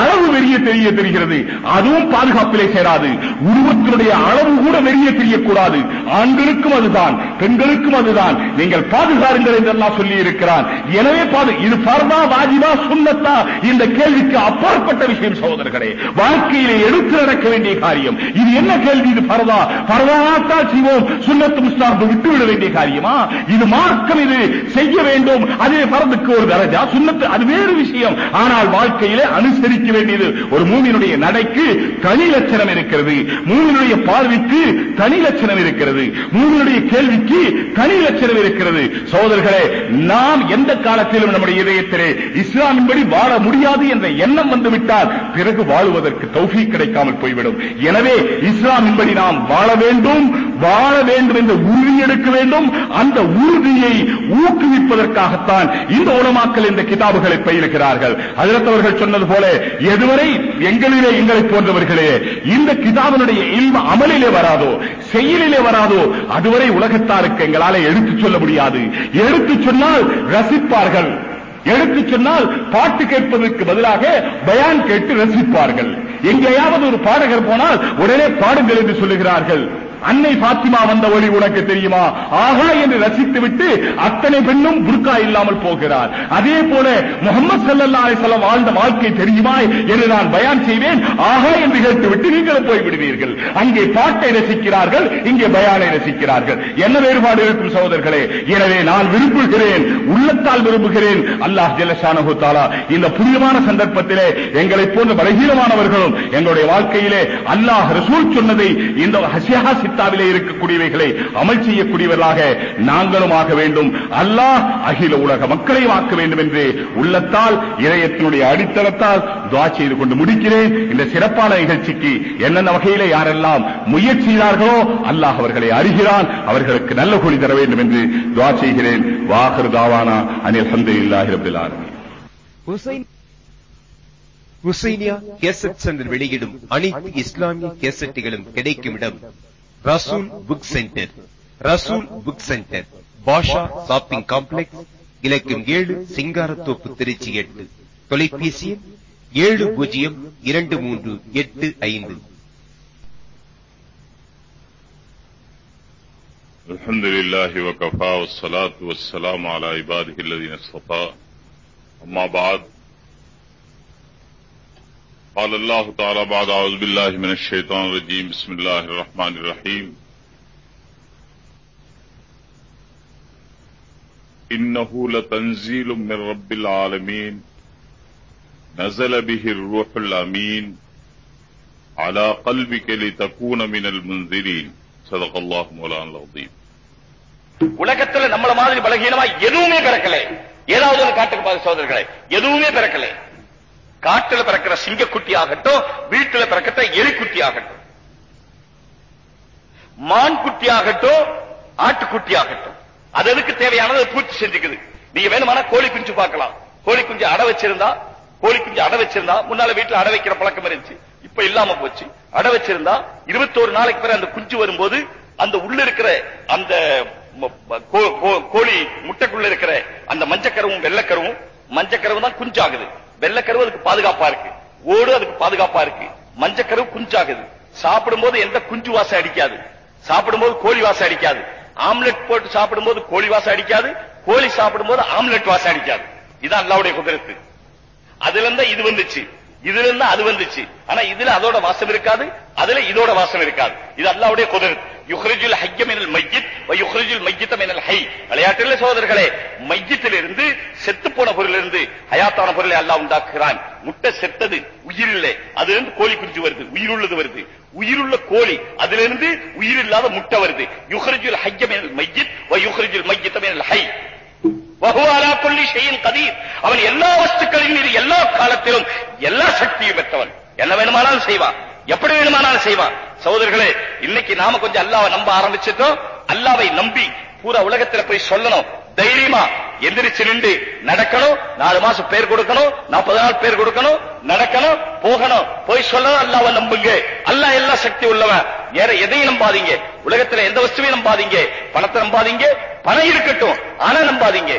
அளவு வெளியே தெரிய தெரிகிறது அதுவும் பாதுகாப்பிலே சேராது உருவத்தினுடைய அதனுடைய அளவு கூட வெளியே தெரியக்கூடாது ஆண்களுக்கும் அதுதான் பெண்களுக்கும் அதுதான் நீங்கள் பாதுகாருங்கள் என்றெல்லாம் சொல்லி இருக்கிறான் எனவே பாது இது பர்மா வாஜிபா சுண்ணத்தா இந்த கேள்விக்கு அப்பாற்பட்ட விஷயம் சகோதரர்களே வாழ்க்கையிலே எடுத்து நடக்க வேண்டிய காரியம் இது என்ன கேள்வி இது பரதா பரதாத்தால் செய்வோம் சுண்ணத்து முஸ்தாபு விட்டுவிட வேண்டிய காரியமா இது மார்க்கம் இது செய்ய வேண்டும் அதே பரதுக்கு ஒரு தரஜா சுண்ணத்து அது வேறு விஷயம் ஆனால் வாழ்க்கையிலே அனுசரிக்க வேண்டியது ஒரு மூமியினுடைய நடைக்கு தனி லட்சணம் இருக்கிறது மூமியினுடைய உங்களுடைய பார்வைக்கு தனி லட்சணம் இருக்கிறது உங்களுடைய கேள்விக்கு தனி லட்சணம் இருக்கிறது சோதர்களே நாம் எந்த காலத்திலும் நம்முடைய இதயத்திலே இஸ்லாமின்படி வாழ முடியாது என்ற எண்ணம் வந்துவிட்டால் பிறகு வாழுவதற்கு தௌஃபி கிடைக்காமல் போய்விடும் எனவே இஸ்லாமின்படி நாம் வாழ வேண்டும் வாழ வேண்டும் என்று உறுதி எடுக்க வேண்டும் அந்த உறுதியை ஊக்குவிப்பதற்காகத்தான் இந்த உணமாக்கல் இந்த கிதாபுகளை பயிலுகிறார்கள் அதிரத்தவர்கள் சொன்னது போல எதுவரை எங்களிலே எங்களை போன்றவர்களே இந்த கிதாபனுடைய செய்வ அமலிலே வராதோ செயலிலே வராதோ அதுவரை உலகத்தாருக்கு எங்களால எடுத்து சொல்ல முடியாது எடுத்து சொன்னால் ரசிப்பார்கள் எடுத்து சொன்னால் பாட்டு கேட்பதற்கு பதிலாக பயான் கேட்டு ரசிப்பார்கள் எங்கேயாவது ஒரு பாடகர் போனால் உடனே பாடுங்கள் என்று சொல்லுகிறார்கள் அன்னை பாத்திமா வந்த வழி உனக்கு தெரியுமா ஆகா என்று ரசித்து விட்டு அத்தனை பெண்ணும் புர்கா இல்லாமல் போகிறார் அதே போல முகமது சல்லா அலிசல்லாம் வாழ்ந்த வாழ்க்கை தெரியுமா என்று நான் பயன் செய்வேன் ஆகா என்று விட்டு நீங்களும் போய்விடுவீர்கள் அங்கே பாட்டை ரசிக்கிறார்கள் இங்கே பயானை ரசிக்கிறார்கள் என்ன வேறுபாடு இருக்கும் சகோதரர்களே எனவே நான் விரும்புகிறேன் உள்ளத்தால் விரும்புகிறேன் அல்லாஹ் ஜெலசானு தாலா இந்த புரியமான சந்தர்ப்பத்திலே எங்களைப் போன்ற பலகீனமானவர்களும் எங்களுடைய வாழ்க்கையிலே அல்லாஹ் ரசூல் சொன்னதை இந்த ஹசியாசி சித்தாவிலே இருக்கக்கூடியவைகளை அமல் செய்யக்கூடியவர்களாக நாங்களும் ஆக வேண்டும் அல்லாஹ் அகில உலக மக்களையும் ஆக்க வேண்டும் என்று உள்ளத்தால் இணையத்தினுடைய அடித்தளத்தால் துவா செய்து கொண்டு முடிக்கிறேன் இந்த சிறப்பான நிகழ்ச்சிக்கு என்னென்ன வகையில யாரெல்லாம் முயற்சியார்களோ அல்லாஹ் அவர்களை அறிகிறான் அவர்களுக்கு நல்ல கூலி தர வேண்டும் என்று துவா செய்கிறேன் வாகர் தாவானா அனில் சந்தை இல்லாகிறார் ஹுசைனியா கேசட் சென்டர் வெளியிடும் அனைத்து இஸ்லாமிய கேசட்டுகளும் கிடைக்கும் இடம் Rasool book centre Rasool book centre Basha shopping complex இலக்கம் ஏழு சிங்காரத்தோப்பு திருச்சி எட்டு தொலைபேசி எண் ஏழு பூஜ்ஜியம் இரண்டு மூன்று எட்டு ஐந்து الحمد لله وكفى والصلاة والسلام على عباده الذين اصطفى أما بعد قال الله تعالى بعد أعوذ بالله من الشيطان الرجيم بسم الله الرحمن الرحيم إنه لتنزيل من رب العالمين نزل به الروح الأمين على قلبك لتكون من المنذرين صدق الله مولانا العظيم உலகத்துல நம்மள மாதிரி பலகீனமா எதுவுமே பிறக்கல ஏதாவது ஒரு காட்டுக்கு பாரு சோதர்களே எதுவுமே பிறக்கல காட்டுல பிறக்கிற சிங்கக்குட்டி ஆகட்டும் வீட்டுல பிறக்கிற எலிக்குட்டி ஆகட்டும் மான் குட்டி ஆகட்டும் ஆட்டுக்குட்டி ஆகட்டும் அது எதுக்கு தேவையானது பூர்த்தி செஞ்சுக்குது நீங்க வேணுமானா கோழி குஞ்சு பார்க்கலாம் கோழி குஞ்சு அடை வச்சிருந்தா கோழி குஞ்சு அடை வச்சிருந்தா முன்னால வீட்டுல அடை வைக்கிற பழக்கம் இருந்துச்சு இப்ப இல்லாம போச்சு அடை வச்சிருந்தா இருபத்தோரு நாளைக்கு பிறகு அந்த குஞ்சு வரும்போது அந்த உள்ள இருக்கிற அந்த கோழி முட்டைக்குள்ள இருக்கிற அந்த மஞ்சக்கருவும் வெள்ளக்கரவும் மஞ்சக்கருவும் தான் குஞ்சாகுது வெள்ளக்கருவு அதுக்கு பாதுகாப்பா இருக்கு ஓடு அதுக்கு பாதுகாப்பா இருக்கு மஞ்சக்கரு குஞ்சாகுது சாப்பிடும் போது எந்த குஞ்சு வாசம் அடிக்காது சாப்பிடும் போது கோழி வாசம் அடிக்காது ஆம்லெட் போட்டு சாப்பிடும் போது கோழி வாசம் அடிக்காது கோழி சாப்பிடும்போது ஆம்லெட் வாசம் அடிக்காது இதுதான் அல்லாவுடைய குதிரத்து அதுல இருந்தா இது வந்துச்சு இதுல இருந்தா அது வந்துச்சு ஆனா இதுல அதோட வாசம் இருக்காது அதுல இதோட வாசம் இருக்காது இது அல்லாவுடைய குதிரத்து யுஹ்ரிஜுல் ஹையமினல் மையத் யுஹ்ரிஜுல் மையத்தமினல் ஹை விளையாட்டில் சோதர்களே மையத்திலிருந்து செத்து போன இருந்து ஹயாத்தான பொருளை அல்லாஹ் உண்டாக்குறான் முட்டை செத்தது உயிரில்லை அதிலிருந்து கோழி குஞ்சு வருது உயிர் உள்ளது வருது உயிருள்ள கோழி அதிலிருந்து உயிர் இல்லாத முட்டை வருது யுஹ்ரிஜுல் ஹையமினல் மையத் யுஹ்ரிஜுல் மையத்தமினல் ஹை அவன் எல்லா வஸ்துக்களின் மீது எல்லா காலத்திலும் எல்லா சக்தியும் பெற்றவன் என்ன வேணுமானாலும் செய்வான் எப்படி வேணுமானாலும் செய்வான் சகோதரர்களே இன்னைக்கு நாம கொஞ்சம் அல்லாவை நம்ப ஆரம்பிச்சிட்டோம் அல்லாவை நம்பி பூரா உலகத்துல போய் சொல்லணும் தைரியமா எந்திரிச்சு நின்று நடக்கணும் நாலு மாசம் பேர் கொடுக்கணும் நாற்பது நாள் பேர் கொடுக்கணும் நடக்கணும் போகணும் போய் சொல்லணும் அல்லாவ நம்புங்க அல்லா எல்லா சக்தி உள்ளவன் வேற எதையும் நம்பாதீங்க உலகத்துல எந்த வசுவையும் நம்பாதீங்க பணத்தை நம்பாதீங்க பணம் இருக்கட்டும் ஆனா நம்பாதீங்க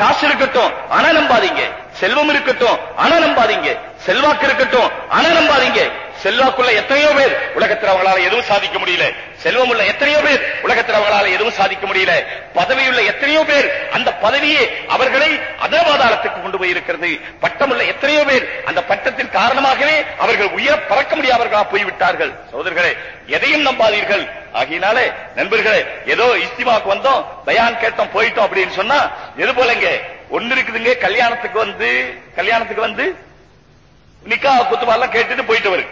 காசு இருக்கட்டும் ஆனா நம்பாதீங்க செல்வம் இருக்கட்டும் ஆனா நம்பாதீங்க செல்வாக்கு இருக்கட்டும் ஆனா நம்பாதீங்க செல்வாக்குள்ள எத்தனையோ பேர் உலகத்தில் அவங்களால எதுவும் சாதிக்க முடியல செல்வம் உள்ள எத்தனையோ பேர் உலகத்தில் அவங்களால எதுவும் சாதிக்க முடியல பதவியுள்ள எத்தனையோ பேர் அந்த பதவியே அவர்களை அதவாதாரத்துக்கு கொண்டு போய் இருக்கிறது பட்டம் உள்ள எத்தனையோ பேர் அந்த பட்டத்தின் காரணமாகவே அவர்கள் உயர பறக்க முடியாதவர்களாக போய்விட்டார்கள் சோதர்களே எதையும் நம்பாதீர்கள் ஆகினாலே நண்பர்களே ஏதோ இஸ்திமாக்கு வந்தோம் பயான் கேட்டோம் போயிட்டோம் அப்படின்னு சொன்னா எது போலங்க ஒன்னு இருக்குதுங்க கல்யாணத்துக்கு வந்து கல்யாணத்துக்கு வந்து நிக்கா குத்துவா எல்லாம் கேட்டுட்டு போயிட்டு வருது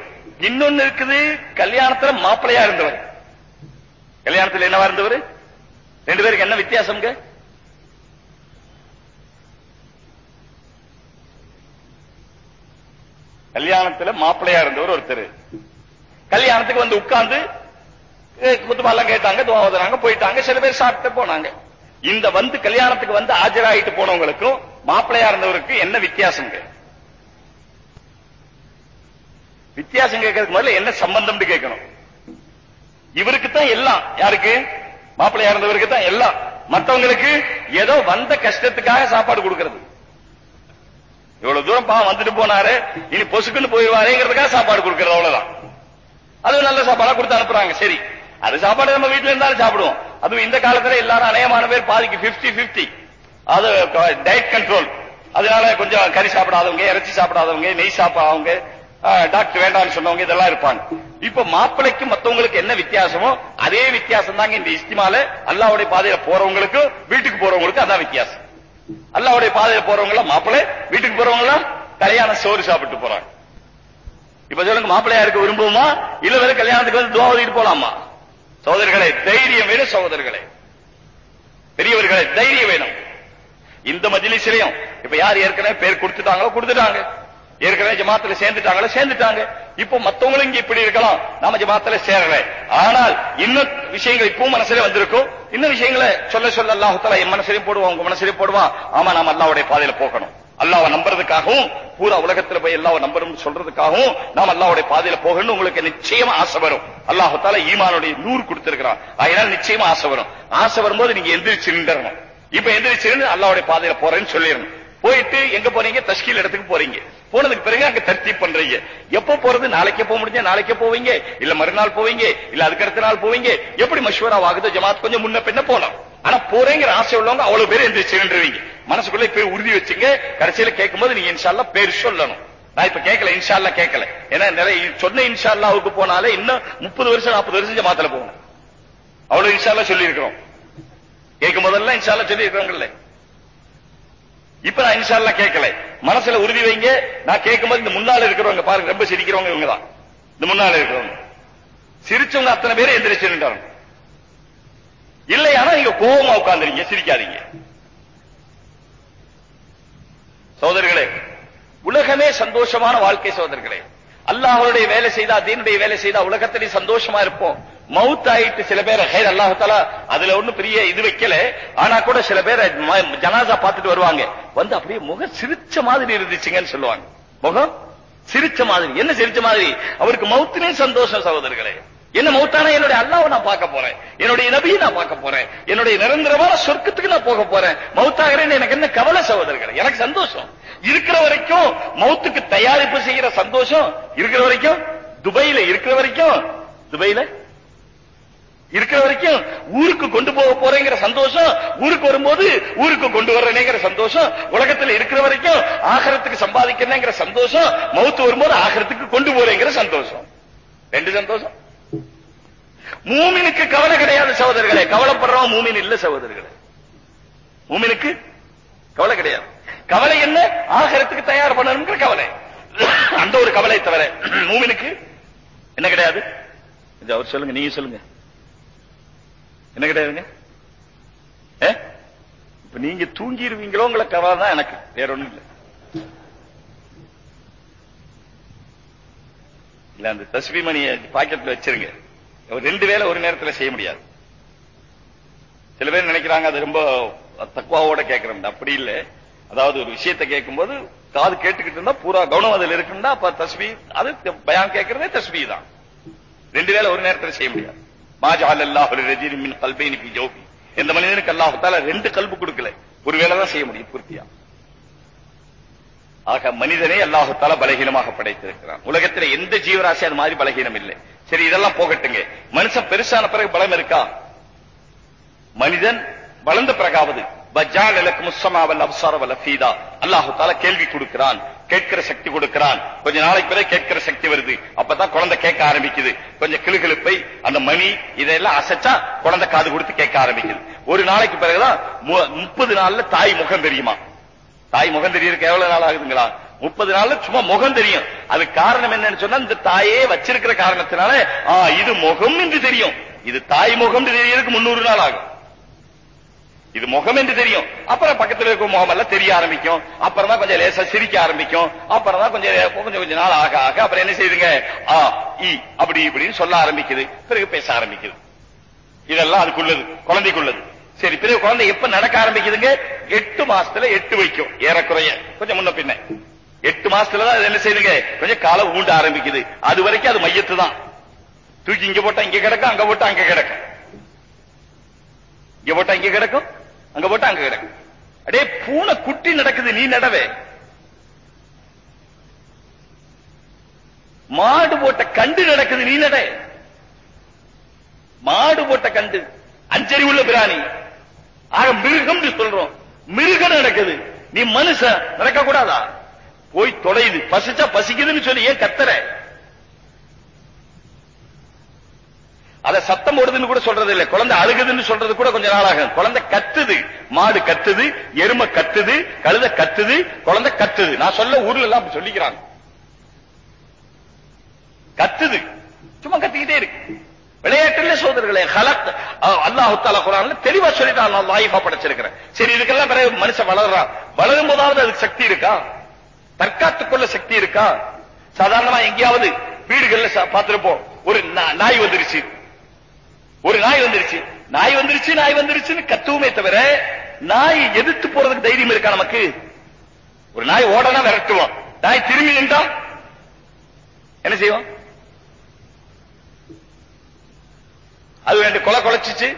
இன்னொன்னு இருக்குது கல்யாணத்துல மாப்பிள்ளையா இருந்தவர் கல்யாணத்துல என்னவா இருந்தவர் ரெண்டு பேருக்கு என்ன வித்தியாசம் கல்யாணத்துல மாப்பிள்ளையா இருந்தவர் ஒருத்தர் கல்யாணத்துக்கு வந்து உட்கார்ந்து குத்துமாலாம் கேட்டாங்க துவாவதனாங்க போயிட்டாங்க சில பேர் சாப்பிட்டு போனாங்க இந்த வந்து கல்யாணத்துக்கு வந்து ஆஜராயிட்டு போனவங்களுக்கும் மாப்பிள்ளையா இருந்தவருக்கு என்ன வித்தியாசம் வித்தியாசம் கேட்கறதுக்கு முதல்ல என்ன சம்பந்தம் கேட்கணும் இவருக்கு தான் எல்லாம் யாருக்கு மாப்பிள்ளையா இருந்தவருக்கு தான் எல்லாம் மற்றவங்களுக்கு ஏதோ வந்த கஷ்டத்துக்காக சாப்பாடு கொடுக்கறது இவ்வளவு தூரம் பாவம் வந்துட்டு போனாரு இனி பொசுக்குன்னு போயிடுவாருங்கிறதுக்காக சாப்பாடு கொடுக்கறது அவ்வளவுதான் அது நல்ல சாப்பாடா கொடுத்து அனுப்புறாங்க சரி அது சாப்பாடு நம்ம வீட்டுல இருந்தாலும் சாப்பிடுவோம் அதுவும் இந்த காலத்துல எல்லாரும் அநேகமான பேர் பாதிக்கு பிப்டி பிப்டி அது டயட் கண்ட்ரோல் அதனால கொஞ்சம் கறி சாப்பிடாதவங்க இறைச்சி சாப்பிடாதவங்க நெய் சாப்பிடாதவங்க டாக்டர் வேண்டாம்னு சொன்னவங்க இதெல்லாம் இருப்பாங்க இப்ப மாப்பிளைக்கு மத்தவங்களுக்கு என்ன வித்தியாசமோ அதே வித்தியாசம் தாங்க இந்த இஸ்திமால அல்லாவுடைய பாதையில போறவங்களுக்கும் வீட்டுக்கு போறவங்களுக்கும் அதான் வித்தியாசம் அல்லாவுடைய பாதையில எல்லாம் மாப்பிள்ளை வீட்டுக்கு போறவங்கள கல்யாணம் சோறு சாப்பிட்டு போறாங்க இப்ப சொல்லுங்க மாப்பிள்ளையா இருக்க விரும்புவோமா இல்ல வேற கல்யாணத்துக்கு வந்து துவாவதிட்டு போலாமா சோதர்களே தைரியம் வேணும் சகோதரர்களே பெரியவர்களை தைரியம் வேணும் இந்த மஜிலிசிலையும் இப்ப யார் ஏற்கனவே பேர் கொடுத்துட்டாங்களோ கொடுத்துட்டாங்க ஏற்கனவே ஜமாத்துல சேர்ந்துட்டாங்களோ சேர்ந்துட்டாங்க இப்போ மத்தவங்களும் இங்க இப்படி இருக்கலாம் நாம ஜமாத்துல சேரல ஆனால் இன்னும் விஷயங்கள் இப்பவும் மனசுல வந்திருக்கும் இன்னும் விஷயங்களை சொல்ல சொல்ல அல்லாஹத்தால என் மனசுலையும் போடுவோம் உங்க மனசுலையும் போடுவான் ஆமா நாம அல்லாவுடைய பாதையில போகணும் அல்லாவை நம்புறதுக்காகவும் பூரா உலகத்துல போய் எல்லாவை நம்பரும் சொல்றதுக்காகவும் நாம் அல்லாவுடைய பாதையில போகணும்னு உங்களுக்கு நிச்சயமா ஆசை வரும் அல்லாஹத்தால ஈமானுடைய நூறு கொடுத்திருக்கிறான் அதனால நிச்சயமா ஆசை வரும் ஆசை வரும்போது நீங்க எந்திரிச்சு இப்ப எந்திரிச்சு அல்லாவுடைய பாதையில போறேன்னு சொல்லிடணும் போயிட்டு எங்க போறீங்க தஷ்கீல் இடத்துக்கு போறீங்க போனதுக்கு பிறகு அங்க தர்த்தி பண்றீங்க எப்போ போறது நாளைக்கே போக முடிஞ்சா நாளைக்கே போவீங்க இல்ல மறுநாள் போவீங்க இல்ல அதுக்கு அடுத்த நாள் போவீங்க எப்படி மஷ்வரா ஆகுதோ ஜமாத் கொஞ்சம் முன்ன பின்ன போலாம் ஆனா போறேங்கிற ஆசை உள்ளவங்க அவ்வளவு பேர் எந்த நின்றுவீங்க மனசுக்குள்ள பேர் உறுதி வச்சுங்க கடைசியில கேட்கும் போது நீங்க இன்ஷால்லா பேர் சொல்லணும் நான் இப்ப கேட்கல இன்ஷால்லா கேட்கல ஏன்னா நிறைய சொன்ன இன்ஷால்லாவுக்கு போனாலே இன்னும் முப்பது வருஷம் நாற்பது வருஷம் ஜமாத்துல போகணும் அவ்வளவு இன்ஷால்லா சொல்லி இருக்கிறோம் கேட்கும் போதெல்லாம் இன்ஷால்லா சொல்லி இருக்கிறோங்கல்ல இப்ப நான் இன்ஷால்லா கேட்கல மனசுல உறுதி வைங்க நான் கேட்கும் போது இந்த முன்னால இருக்கிறவங்க பாருங்க ரொம்ப சிரிக்கிறவங்க இவங்க தான் இந்த முன்னால இருக்கிறவங்க சிரிச்சவங்க அத்தனை பேரும் எந்திரிச்சு இல்லையானா நீங்க கோபமா உட்காந்துருங்க சிரிக்காதீங்க சோதர்களே உலகமே சந்தோஷமான வாழ்க்கை சோதர்களே அல்லாஹருடைய வேலை செய்தா தீனுடைய வேலை செய்தா உலகத்திலே சந்தோஷமா இருப்போம் மவுத் ஆயிட்டு சில பேர் ஹேர் அல்லாஹால அதுல ஒண்ணும் பெரிய இது வைக்கல ஆனா கூட சில பேர் ஜனாசா பார்த்துட்டு வருவாங்க வந்து அப்படியே முகம் சிரிச்ச மாதிரி இருந்துச்சுங்கன்னு சொல்லுவாங்க முகம் சிரிச்ச மாதிரி என்ன சிரிச்ச மாதிரி அவருக்கு மவுத்தினே சந்தோஷம் சகோதரர்களே என்ன மௌத்தான என்னுடைய அல்லாவை நான் பார்க்க போறேன் என்னுடைய நபியை நான் பார்க்க போறேன் என்னுடைய நிரந்தரமான சொர்க்கத்துக்கு நான் போக போறேன் மௌத்தாகிறேன் எனக்கு என்ன கவலை சகோதரர்கள் எனக்கு சந்தோஷம் இருக்கிற வரைக்கும் மௌத்துக்கு தயாரிப்பு செய்கிற சந்தோஷம் இருக்கிற வரைக்கும் துபையில இருக்கிற வரைக்கும் துபையில இருக்கிற வரைக்கும் ஊருக்கு கொண்டு போக போறேங்கிற சந்தோஷம் ஊருக்கு வரும்போது ஊருக்கு கொண்டு வர்றேங்கிற சந்தோஷம் உலகத்துல இருக்கிற வரைக்கும் ஆகரத்துக்கு சம்பாதிக்கிறேங்கிற சந்தோஷம் மௌத்து வரும்போது ஆகரத்துக்கு கொண்டு போறேங்கிற சந்தோஷம் ரெண்டு சந்தோஷம் மூமினுக்கு கவலை கிடையாது சகோதரர்களே கவலைப்படுறோம் மூமின் இல்ல சகோதரர்களே மூமினுக்கு கவலை கிடையாது கவலை என்ன ஆகரத்துக்கு தயார் பண்ணணுங்கிற கவலை அந்த ஒரு கவலை தவிர மூமினுக்கு என்ன கிடையாது அவர் சொல்லுங்க நீங்க சொல்லுங்க என்ன கிடையாதுங்க இப்ப நீங்க தூங்கிடுவீங்களோ உங்களை கவலை தான் எனக்கு வேற ஒண்ணும் இல்லை இல்ல அந்த தஸ்வி மணியை பாக்கெட்ல வச்சிருங்க ஒரு ரெண்டு வேலை ஒரு நேரத்தில் செய்ய முடியாது சில பேர் நினைக்கிறாங்க அது ரொம்ப தக்குவாவோட கேட்கறோம் அப்படி இல்லை அதாவது ஒரு விஷயத்தை கேட்கும்போது காது கேட்டுக்கிட்டு இருந்தா பூரா கவனம் அதில் இருக்குன்னா அப்ப தஸ்வி அது பயம் கேட்கறதே தஸ்வி தான் ரெண்டு வேலை ஒரு நேரத்தில் செய்ய முடியாது மாஜால் மனிதனுக்கு அல்லாஹத்தால ரெண்டு கல்பு கொடுக்கல ஒருவேளைதான் செய்ய முடியும் பூர்த்தியா ஆக மனிதனை அல்லாஹத்தால பலகீனமாக படைத்திருக்கிறான் உலகத்துல எந்த ஜீவராசி அது மாதிரி பலகீனம் இல்லை சரி இதெல்லாம் போகட்டுங்க மனுஷன் பெருசான பிறகு பலம் இருக்கா மனிதன் வளர்ந்த பிறகாவது பஜால் இலக்கு முசமாவல் அப்சாரவல் அஃபீதா அல்லாஹு தால கேள்வி கொடுக்கிறான் கேட்கிற சக்தி கொடுக்கிறான் கொஞ்ச நாளைக்கு பிறகு கேட்கிற சக்தி வருது அப்பதான் குழந்தை கேட்க ஆரம்பிக்குது கொஞ்சம் கிளுகிழுப்பை அந்த மணி இதையெல்லாம் அசைச்சா குழந்தை காது கொடுத்து கேட்க ஆரம்பிக்குது ஒரு நாளைக்கு பிறகுதான் முப்பது நாள்ல தாய் முகம் தெரியுமா தாய் முகம் தெரியறதுக்கு எவ்வளவு நாள் ஆகுதுங்களா முப்பது நாள்ல சும்மா முகம் தெரியும் அது காரணம் என்னன்னு சொன்னா இந்த தாயே வச்சிருக்கிற காரணத்தினால இது முகம் என்று தெரியும் இது தாய் முகம் தெரியறதுக்கு முன்னூறு நாள் ஆகும் இது முகம் என்று தெரியும் அப்புறம் பக்கத்துல இருக்கும் முகம் எல்லாம் தெரிய ஆரம்பிக்கும் அப்புறம் தான் கொஞ்சம் லேசா சிரிக்க ஆரம்பிக்கும் அப்புறம் தான் கொஞ்சம் கொஞ்சம் கொஞ்ச நாள் ஆக ஆக அப்புறம் என்ன செய்யுதுங்க ஆ இ அப்படி இப்படின்னு சொல்ல ஆரம்பிக்குது பிறகு பேச ஆரம்பிக்குது இதெல்லாம் அதுக்குள்ளது குழந்தைக்குள்ளது சரி பிறகு குழந்தை எப்ப நடக்க ஆரம்பிக்குதுங்க எட்டு மாசத்துல எட்டு வைக்கும் ஏறக்குறைய கொஞ்சம் முன்ன பின்ன எட்டு மாசத்துலதான் அது என்ன செய்யுதுங்க கொஞ்சம் காலை ஊண்ட ஆரம்பிக்குது அது வரைக்கும் அது மையத்து தான் தூக்கி இங்க போட்டா இங்க கிடக்கும் அங்க போட்டா அங்க கிடக்கும் இங்க போட்டா இங்க கிடக்கும் அங்க போட்டா அங்க கிடக்கு அடே பூனை குட்டி நடக்குது நீ நடவே மாடு போட்ட கண்டு நடக்குது நீ நட மாடு போட்ட கண்டு அஞ்சறி உள்ள பிராணி ஆக மிருகம் சொல்றோம் மிருகம் நடக்குது நீ மனுஷன் நடக்க கூடாதா போய் தொலையுது பசிச்சா பசிக்குதுன்னு சொல்லி ஏன் கத்துற அத சத்தம் போடுதுன்னு கூட சொல்றது இல்ல குழந்தை அழுகுதுன்னு சொல்றது கூட கொஞ்ச நாள் ஆகும் குழந்தை கத்துது மாடு கத்துது எருமை கத்துது கழுத கத்துது குழந்தை கத்துது நான் சொல்ல ஊர்ல எல்லாம் சொல்லிக்கிறாங்க கத்துது சும்மா கத்திக்கிட்டே இருக்கு விளையாட்டுல சோதர்களே ஹலத் அல்லாஹு குரான் தெளிவா சொல்லிட்டு நான் வாய்ப்பா படைச்சிருக்கிறேன் சரி இதுக்கெல்லாம் பிறகு மனுஷன் வளர்றான் வளரும் போதாவது அதுக்கு சக்தி இருக்கா தற்காத்துக்குள்ள சக்தி இருக்கா சாதாரணமா எங்கேயாவது வீடுகள்ல பார்த்திருப்போம் ஒரு நாய் வந்துருச்சு ஒரு நாய் வந்துருச்சு நாய் வந்துருச்சு நாய் வந்துருச்சுன்னு கத்துவுமே தவிர நாய் எதிர்த்து போறதுக்கு தைரியம் இருக்கா நமக்கு ஒரு நாய் ஓடனா விரட்டுவோம் நாய் திரும்பி நின்றா என்ன செய்வோம் அது ரெண்டு கொலை குலைச்சிச்சு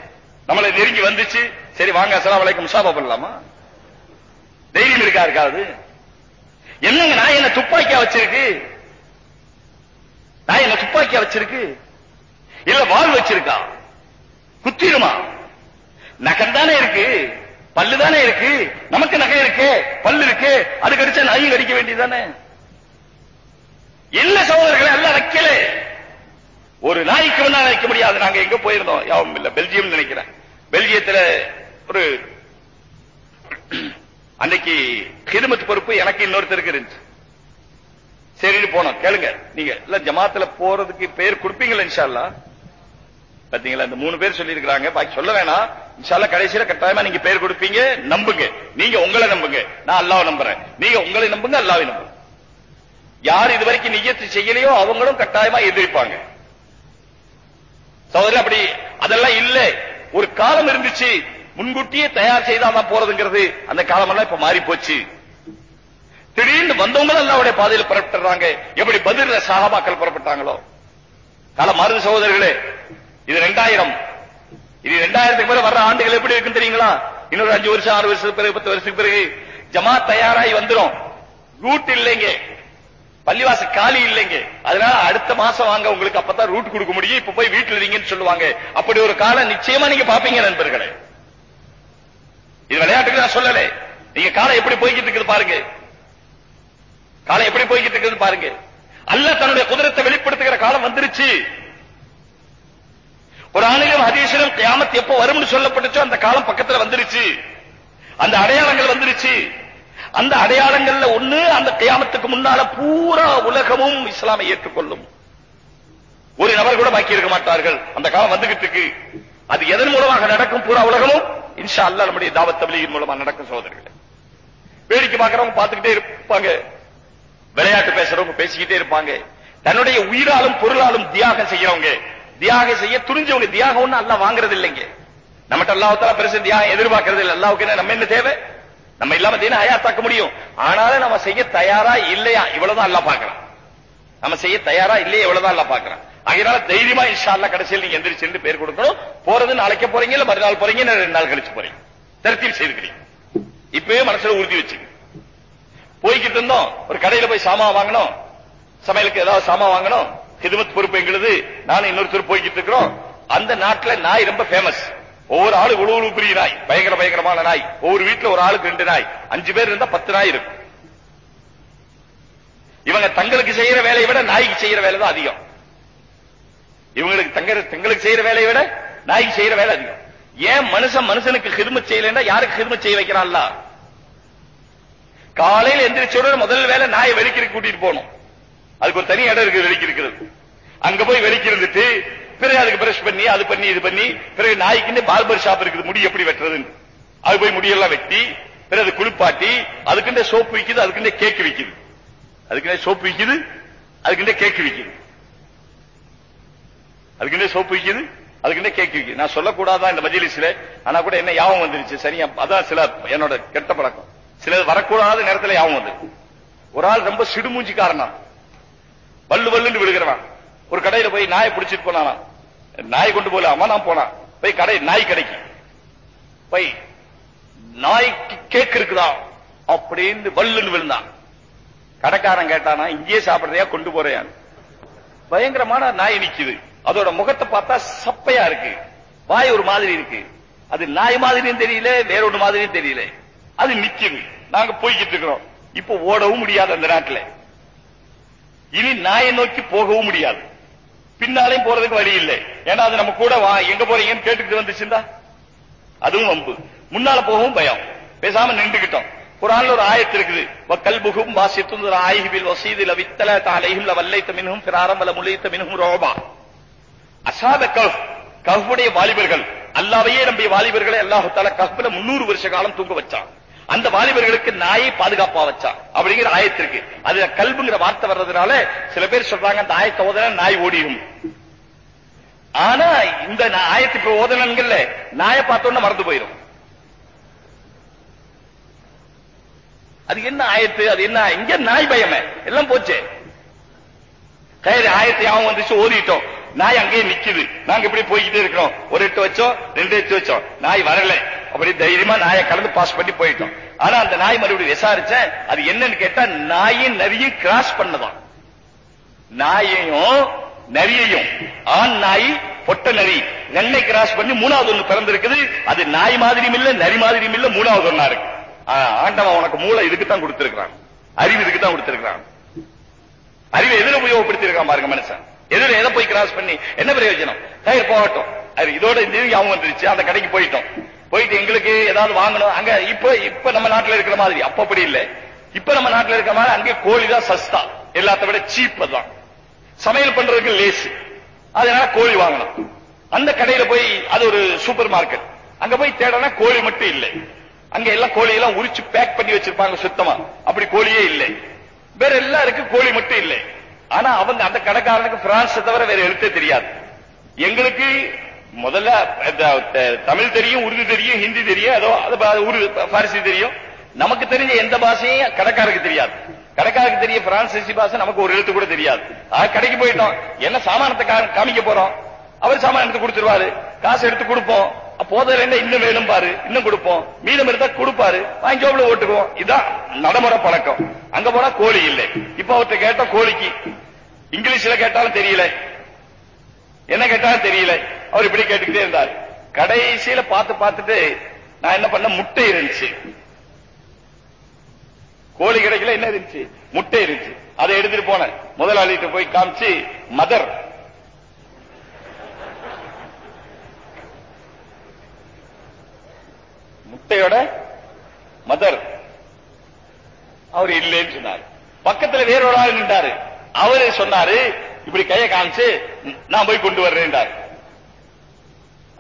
நம்மளை நெருங்கி வந்துச்சு சரி வாங்க அசலாம் வலைக்கு முசாபா பண்ணலாமா தைரியம் இருக்கா இருக்காது என்னங்க நாய் என்ன துப்பாக்கியா வச்சிருக்கு நாய் என்ன துப்பாக்கியா வச்சிருக்கு இல்ல வாழ் வச்சிருக்கான் குத்திருமா நகம் தானே இருக்கு பல்லு தானே இருக்கு நமக்கு நகை இருக்கு பல்லு இருக்கு அது கடிச்சா நாயும் கடிக்க வேண்டியதானே இல்ல சகோதரர்களை எல்லாம் வைக்கல ஒரு நாய்க்கு வேணா வைக்க முடியாது நாங்க எங்க போயிருந்தோம் யாவும் இல்ல பெல்ஜியம் நினைக்கிறேன் பெல்ஜியத்துல ஒரு அன்னைக்கு கிருமத்து பொறுப்பு எனக்கு இன்னொருத்தருக்கு இருந்துச்சு சரின்னு போனோம் கேளுங்க நீங்க இல்ல ஜமாத்துல போறதுக்கு பேர் கொடுப்பீங்களா இன்ஷால்லா பாத்தீங்களா இந்த மூணு பேர் சொல்லி இருக்கிறாங்க பாக்கி சொல்ல வேணாம் இன்ஷால்ல கடைசியில கட்டாயமா நீங்க பேர் கொடுப்பீங்க நம்புங்க நீங்க உங்களை நம்புங்க நான் அல்லாவை நம்புறேன் நீங்க உங்களை நம்புங்க அல்லாவை நம்புங்க யார் இது வரைக்கும் நியத்து செய்யலையோ அவங்களும் கட்டாயமா எதிர்ப்பாங்க சோதரி அப்படி அதெல்லாம் இல்ல ஒரு காலம் இருந்துச்சு முன்கூட்டியே தயார் செய்தாதான் போறதுங்கிறது அந்த காலமெல்லாம் இப்ப மாறி போச்சு திடீர்னு வந்தவங்க அல்லாவுடைய பாதையில் புறப்பட்டுறாங்க எப்படி பதில சாகமாக்கள் புறப்பட்டாங்களோ காலம் மருந்து சகோதரர்களே இது ரெண்டாயிரம் இது ரெண்டாயிரத்துக்கு மேல வர்ற ஆண்டுகள் எப்படி இருக்குன்னு தெரியுங்களா இன்னொரு அஞ்சு வருஷம் ஆறு வருஷத்துக்கு பிறகு பத்து வருஷத்துக்கு பிறகு ஜமா தயாராகி வந்துடும் ரூட் இல்லைங்க பள்ளிவாச காலி இல்லைங்க அதனால அடுத்த மாசம் வாங்க உங்களுக்கு அப்பதான் ரூட் கொடுக்க முடியும் இப்ப போய் வீட்டுல இருக்கீங்கன்னு சொல்லுவாங்க அப்படி ஒரு காலம் நிச்சயமா நீங்க பாப்பீங்க நண்பர்களே இது விளையாட்டுக்கு நான் சொல்லல நீங்க காலம் எப்படி போய்கிட்டு இருக்குது பாருங்க காலம் எப்படி போய்கிட்டு இருக்குது பாருங்க அல்ல தன்னுடைய குதிரத்தை வெளிப்படுத்துகிற காலம் வந்துருச்சு குரானிலும் ஹதீஸிலும் கியாமத் எப்போ வரும்னு சொல்லப்பட்டுச்சோ அந்த காலம் பக்கத்துல வந்துருச்சு அந்த அடையாளங்கள் வந்துருச்சு அந்த அடையாளங்கள்ல ஒண்ணு அந்த கியாமத்துக்கு முன்னால பூரா உலகமும் இஸ்லாமை ஏற்றுக்கொள்ளும் ஒரு நபர் கூட பாக்கி இருக்க மாட்டார்கள் அந்த காலம் வந்துகிட்டு இருக்கு அது எதன் மூலமாக நடக்கும் பூரா உலகமும் இன்ஷா அல்ல நம்முடைய தாவத் தபிலியின் மூலமா நடக்கும் சகோதரர்கள் வேடிக்கை பார்க்கறவங்க பார்த்துக்கிட்டே இருப்பாங்க விளையாட்டு பேசுறவங்க பேசிக்கிட்டே இருப்பாங்க தன்னுடைய உயிராலும் பொருளாலும் தியாகம் செய்யறவங்க தியாக செய்ய துணிஞ்சவங்க தியாகம் ஒண்ணு அல்ல வாங்குறது இல்லைங்க நம்மகிட்ட அல்லாஹால பெருசு தியாகம் எதிர்பார்க்கறது இல்லை அல்லாவுக்கு நம்ம என்ன தேவை நம்ம இல்லாம தீன தாக்க முடியும் ஆனாலும் நம்ம செய்ய தயாரா இல்லையா இவ்வளவுதான் அல்ல பாக்குறான் நம்ம செய்ய தயாரா இல்லையா இவ்வளவுதான் அல்ல பாக்குறோம் அதனால தைரியமா இன்ஷா அல்லா கடைசியில் நீங்க எந்திரிச்சு பேர் கொடுக்கணும் போறது நாளைக்கு போறீங்க இல்ல மறுநாள் போறீங்க ரெண்டு நாள் கழிச்சு போறீங்க தருத்தில் செய்திருக்கிறீங்க இப்பவே மனசுல உறுதி வச்சு போய்கிட்டு இருந்தோம் ஒரு கடையில போய் சாமான் வாங்கணும் சமையலுக்கு ஏதாவது சாமான் வாங்கணும் ஹிதுமத் பொறுப்பு எங்களுது நானும் இன்னொருத்தர் போய்கிட்டு இருக்கிறோம் அந்த நாட்டுல நாய் ரொம்ப ஃபேமஸ் ஒவ்வொரு ஆளு உழவு பெரிய நாய் பயங்கர பயங்கரமான நாய் ஒவ்வொரு வீட்டுல ஒரு ஆளுக்கு ரெண்டு நாய் அஞ்சு பேர் இருந்தா பத்து நாய் இருக்கும் இவங்க தங்களுக்கு செய்யற வேலையை விட நாய்க்கு செய்யற வேலை தான் அதிகம் இவங்களுக்கு தங்க தங்களுக்கு செய்யற வேலையை விட நாய்க்கு செய்யற வேலை அதிகம் ஏன் மனுஷன் மனுஷனுக்கு ஹிரும செய்யலன்னா யாருக்கு ஹிரும செய்ய வைக்கிறான்ல காலையில் எந்திரிச்சோட முதல் வேலை நாயை வெறிக்கிற கூட்டிட்டு போனோம் அதுக்கு ஒரு தனி இடம் இருக்கு வெளிக்கு இருக்கிறது அங்க போய் வெளிக்கு இருந்துட்டு பிறகு அதுக்கு பிரஷ் பண்ணி அது பண்ணி இது பண்ணி பிறகு நாய்க்குன்னு பார்பர் ஷாப் இருக்குது முடி எப்படி வெட்டுறதுன்னு அது போய் முடியெல்லாம் வெட்டி பிறகு அது குளிப்பாட்டி அதுக்குண்டே சோப்பு விற்கிது அதுக்குண்டே கேக் விற்கிது அதுக்குண்டே சோப்பு விற்கிது அதுக்குண்டே கேக் விற்கிது அதுக்குண்டே சோப்பு விற்கிது அதுக்குண்டே கேக் விற்கிது நான் சொல்லக்கூடாதான் இந்த மஜிலிஸ்ல ஆனா கூட என்ன யாவம் வந்துருச்சு சரியா அதான் சில என்னோட கெட்ட பழக்கம் சில வரக்கூடாத நேரத்தில் யாவம் வந்துருக்கு ஒரு ஆள் ரொம்ப சிடுமூஞ்சி காரணம் வல்லு வல்லுன்னு விழுகிறவன் ஒரு கடையில போய் நாயை பிடிச்சிட்டு போனானா நாய் கொண்டு போலாமா நான் போனான் போய் கடை நாய் கடைக்கு போய் நாய்க்கு கேக்கு இருக்குதா அப்படின்னு வல்லுன்னு விழுந்தான் கடைக்காரன் கேட்டானா இங்கேயே சாப்பிடுறதையா கொண்டு போறேன் பயங்கரமான நாய் நிக்குது அதோட முகத்தை பார்த்தா சப்பையா இருக்கு வாய் ஒரு மாதிரி இருக்கு அது நாய் மாதிரியும் தெரியல வேற ஒரு மாதிரியும் தெரியல அது நிக்குது நாங்க போய்கிட்டு இருக்கிறோம் இப்ப ஓடவும் முடியாது அந்த நாட்டில் இனி நாயை நோக்கி போகவும் முடியாது பின்னாலையும் போறதுக்கு வழி இல்லை ஏன்னா அது நம்ம கூட வா எங்க போறீங்கன்னு கேட்டுக்கிட்டு வந்துச்சுந்தா அதுவும் வம்பு முன்னால போகவும் பயம் பேசாம நின்றுகிட்டோம் குரான்ல ஒரு ஆயத்து இருக்குது வக்கல்புகும் வாசித்தும் ஒரு ஆயிபில் வசீதில் வித்தல தாலையில் வல்லைத்த மினும் பிராரம்பல முளைத்த மினும் ரோபா அசாத கஃப் கஃபுடைய வாலிபர்கள் அல்லாவையே நம்பிய வாலிபர்களை அல்லாஹு தால கஃப்ல முன்னூறு வருஷ காலம் தூங்க வச்சான் அந்த வாலிபர்களுக்கு நாயை பாதுகாப்பா வச்சான் அப்படிங்கிற ஆயத்திற்கு அது கல்புங்கிற வார்த்தை வர்றதுனால சில பேர் சொல்றாங்க அந்த ஆயத்தை ஓதன நாய் ஓடியும் ஆனா இந்த ஆயத்து இப்ப ஓதனங்கள்ல நாயை பார்த்தோன்னு மறந்து போயிடும் அது என்ன ஆயத்து அது என்ன இங்க நாய் பயமே எல்லாம் போச்சு சரி ஆயத்தை அவன் வந்துச்சு ஓதிட்டோம் நாய் அங்கேயே நிக்குது நாங்க இப்படி போய்கிட்டே இருக்கிறோம் ஒரு எட்டு வச்சோம் ரெண்டு எட்டு வச்சோம் நாய் வரல அப்படி தைரியமா நாயை கலந்து பாஸ் பண்ணி போயிட்டோம் ஆனா அந்த நாய் மறுபடியும் விசாரிச்சேன் அது என்னன்னு கேட்டா நாயின் நரியும் கிராஸ் பண்ணதான் நாயையும் நரியையும் ஆண் நாய் பொட்ட நரி ரெண்டை கிராஸ் பண்ணி மூணாவது ஒண்ணு பிறந்திருக்குது அது நாய் மாதிரியும் இல்ல நரி மாதிரியும் இல்ல மூணாவது ஒண்ணா இருக்கு ஆண்டவன் உனக்கு மூளை இதுக்கு தான் கொடுத்திருக்கிறான் அறிவு இதுக்கு தான் கொடுத்திருக்கிறான் அறிவை எதிர உபயோகப்படுத்திருக்கான் பாருங்க மனுஷன் எதிர எதை போய் கிராஸ் பண்ணி என்ன பிரயோஜனம் டயர் போகட்டும் இதோட இந்த ஞாபகம் வந்துருச்சு அந்த கடைக்கு போயிட்டோம் போயிட்டு எங்களுக்கு ஏதாவது வாங்கணும் அங்க இப்ப இப்ப நம்ம நாட்டுல இருக்கிற மாதிரி அப்ப அப்படி இல்ல இப்ப நம்ம நாட்டுல இருக்கிற மாதிரி அங்கே கோழி தான் சஸ்தா எல்லாத்த விட சீப் தான் சமையல் பண்றதுக்கு லேசு அதனால கோழி வாங்கணும் அந்த கடையில போய் அது ஒரு சூப்பர் மார்க்கெட் அங்க போய் தேடனா கோழி மட்டும் இல்லை அங்க எல்லாம் கோழி எல்லாம் உரிச்சு பேக் பண்ணி வச்சிருப்பாங்க சுத்தமா அப்படி கோழியே இல்லை வேற எல்லாம் இருக்கு கோழி மட்டும் இல்லை ஆனா அவங்க அந்த கடைக்காரனுக்கு பிரான்ஸ் தவிர வேற எழுத்தே தெரியாது எங்களுக்கு முதல்ல தமிழ் தெரியும் உருது தெரியும் ஹிந்தி தெரியும் ஏதோ உருது பாரிசி தெரியும் நமக்கு தெரிஞ்ச எந்த பாஷையும் கடைக்காரருக்கு தெரியாது கடைக்காரருக்கு தெரிய பிரான்சி பாஷை நமக்கு ஒரு எழுத்து கூட தெரியாது கடைக்கு போயிட்டோம் என்ன சாமானத்தை காமிக்க போறோம் அவர் சாமான் எடுத்து கொடுத்துருவாரு காசு எடுத்து கொடுப்போம் போதில் என்ன இன்னும் வேணும் பாரு இன்னும் கொடுப்போம் மீதம் இருந்தா கொடுப்பாரு வாங்கி எவ்வளவு ஓட்டுக்குவோம் இதுதான் நடைமுறை பழக்கம் அங்க போனா கோழி இல்லை இப்ப அவர்கிட்ட கேட்டோம் கோழிக்கு இங்கிலீஷ்ல கேட்டாலும் தெரியல என்ன கேட்டாலும் தெரியல அவர் இப்படி கேட்டுக்கிட்டே இருந்தார் கடைசியில பார்த்து பார்த்துட்டு நான் என்ன பண்ண முட்டை இருந்துச்சு கோழி கிடைக்கல என்ன இருந்துச்சு முட்டை இருந்துச்சு அதை எடுத்துட்டு போனேன் முதலாளிட்டு போய் காமிச்சு மதர் முட்டையோட மதர் அவர் இல்லைன்னு சொன்னார் பக்கத்துல வேறொரு ஆள் நின்றாரு அவரு சொன்னாரு இப்படி கையை காமிச்சு நான் போய் கொண்டு வர்றேன்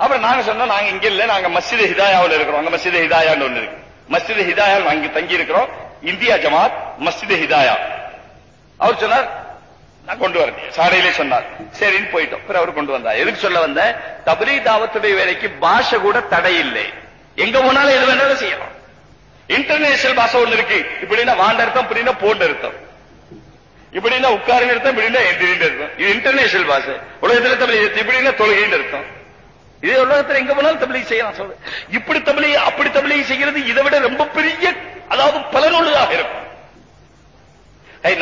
அப்புறம் நாங்க சொன்னோம் நாங்க இங்க இல்ல நாங்க மஸ்ஜித் ஹிதாயாவில் இருக்கிறோம் அங்க மசித ஹிதாயான்னு ஒண்ணு இருக்கு மஸ்ஜித் ஹிதாயா அங்க தங்கி இருக்கிறோம் இந்தியா ஜமாத் மஸ்ஜித் ஹிதாயா அவர் சொன்னார் நான் கொண்டு வரேன் சாலையிலே சொன்னார் சரின்னு போயிட்டோம் அவர் கொண்டு வந்தார் எதுக்கு சொல்ல வந்த தபரி தாவத்துடைய வேலைக்கு பாஷை கூட தடை இல்லை எங்க போனாலும் எது வேணாலும் செய்யலாம் இன்டர்நேஷனல் பாஷை ஒண்ணு இருக்கு இப்படின்னா வாண்ட அர்த்தம் இப்படின்னா போண்ட அர்த்தம் இப்படின்னா உட்காருன்னு அர்த்தம் இப்படின்னா எந்திரின்னு இது இன்டர்நேஷனல் பாஷை உலகத்தில் தமிழ் இப்படின்னா அர்த்தம் இதே உலகத்தில் எங்க போனாலும் தமிழை செய்யலாம் சொல்லு இப்படி தமிழை அப்படி தமிழை செய்கிறது இதை விட ரொம்ப பெரிய அதாவது பலனுள்ளதாக இருக்கும்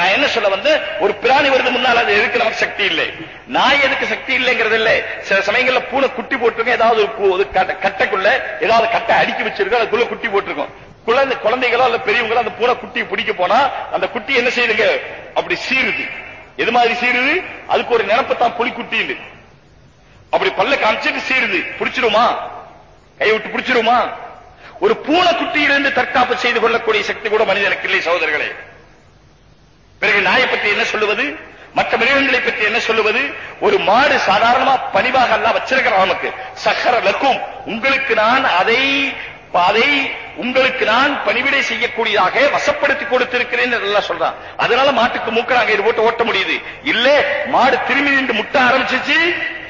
நான் என்ன சொல்ல வந்து ஒரு பிராணி வருது முன்னால் அது எதுக்கு நமக்கு சக்தி இல்லை நாய் எதுக்கு சக்தி இல்லைங்கிறது இல்லை சில சமயங்கள்ல பூனை குட்டி போட்டிருக்கோம் ஏதாவது ஒரு கட்டைக்குள்ள ஏதாவது கட்டை அடுக்கி வச்சிருக்கோம் அதுக்குள்ள குட்டி போட்டிருக்கோம் குழந்தை குழந்தைகளோ அல்ல பெரியவங்களோ அந்த பூனை குட்டியை பிடிக்க போனா அந்த குட்டி என்ன செய்யுதுங்க அப்படி சீருது எது மாதிரி சீருது அதுக்கு ஒரு நினப்பு தான் புலிக்குட்டின்னு அப்படி பல்ல காமிச்சிட்டு சீருது பிடிச்சிருமா கையை விட்டு பிடிச்சிருமா ஒரு பூனை குட்டியிலிருந்து தற்காப்பு செய்து கொள்ளக்கூடிய சக்தி கூட மனிதனுக்கு இல்லை சகோதரர்களே பிறகு நாயை பற்றி என்ன சொல்லுவது மற்ற மிருகங்களை பற்றி என்ன சொல்லுவது ஒரு மாடு சாதாரணமா பணிவாக எல்லாம் வச்சிருக்கிறான் நமக்கு சக்கர லக்கும் உங்களுக்கு நான் அதை அதை உங்களுக்கு நான் பணிவிடை செய்யக்கூடியதாக வசப்படுத்தி கொடுத்திருக்கிறேன் நல்லா சொல்றான் அதனால மாட்டுக்கு மூக்க நாங்க இது போட்டு ஓட்ட முடியுது இல்ல மாடு திரும்பி நின்று முட்ட ஆரம்பிச்சிச்சு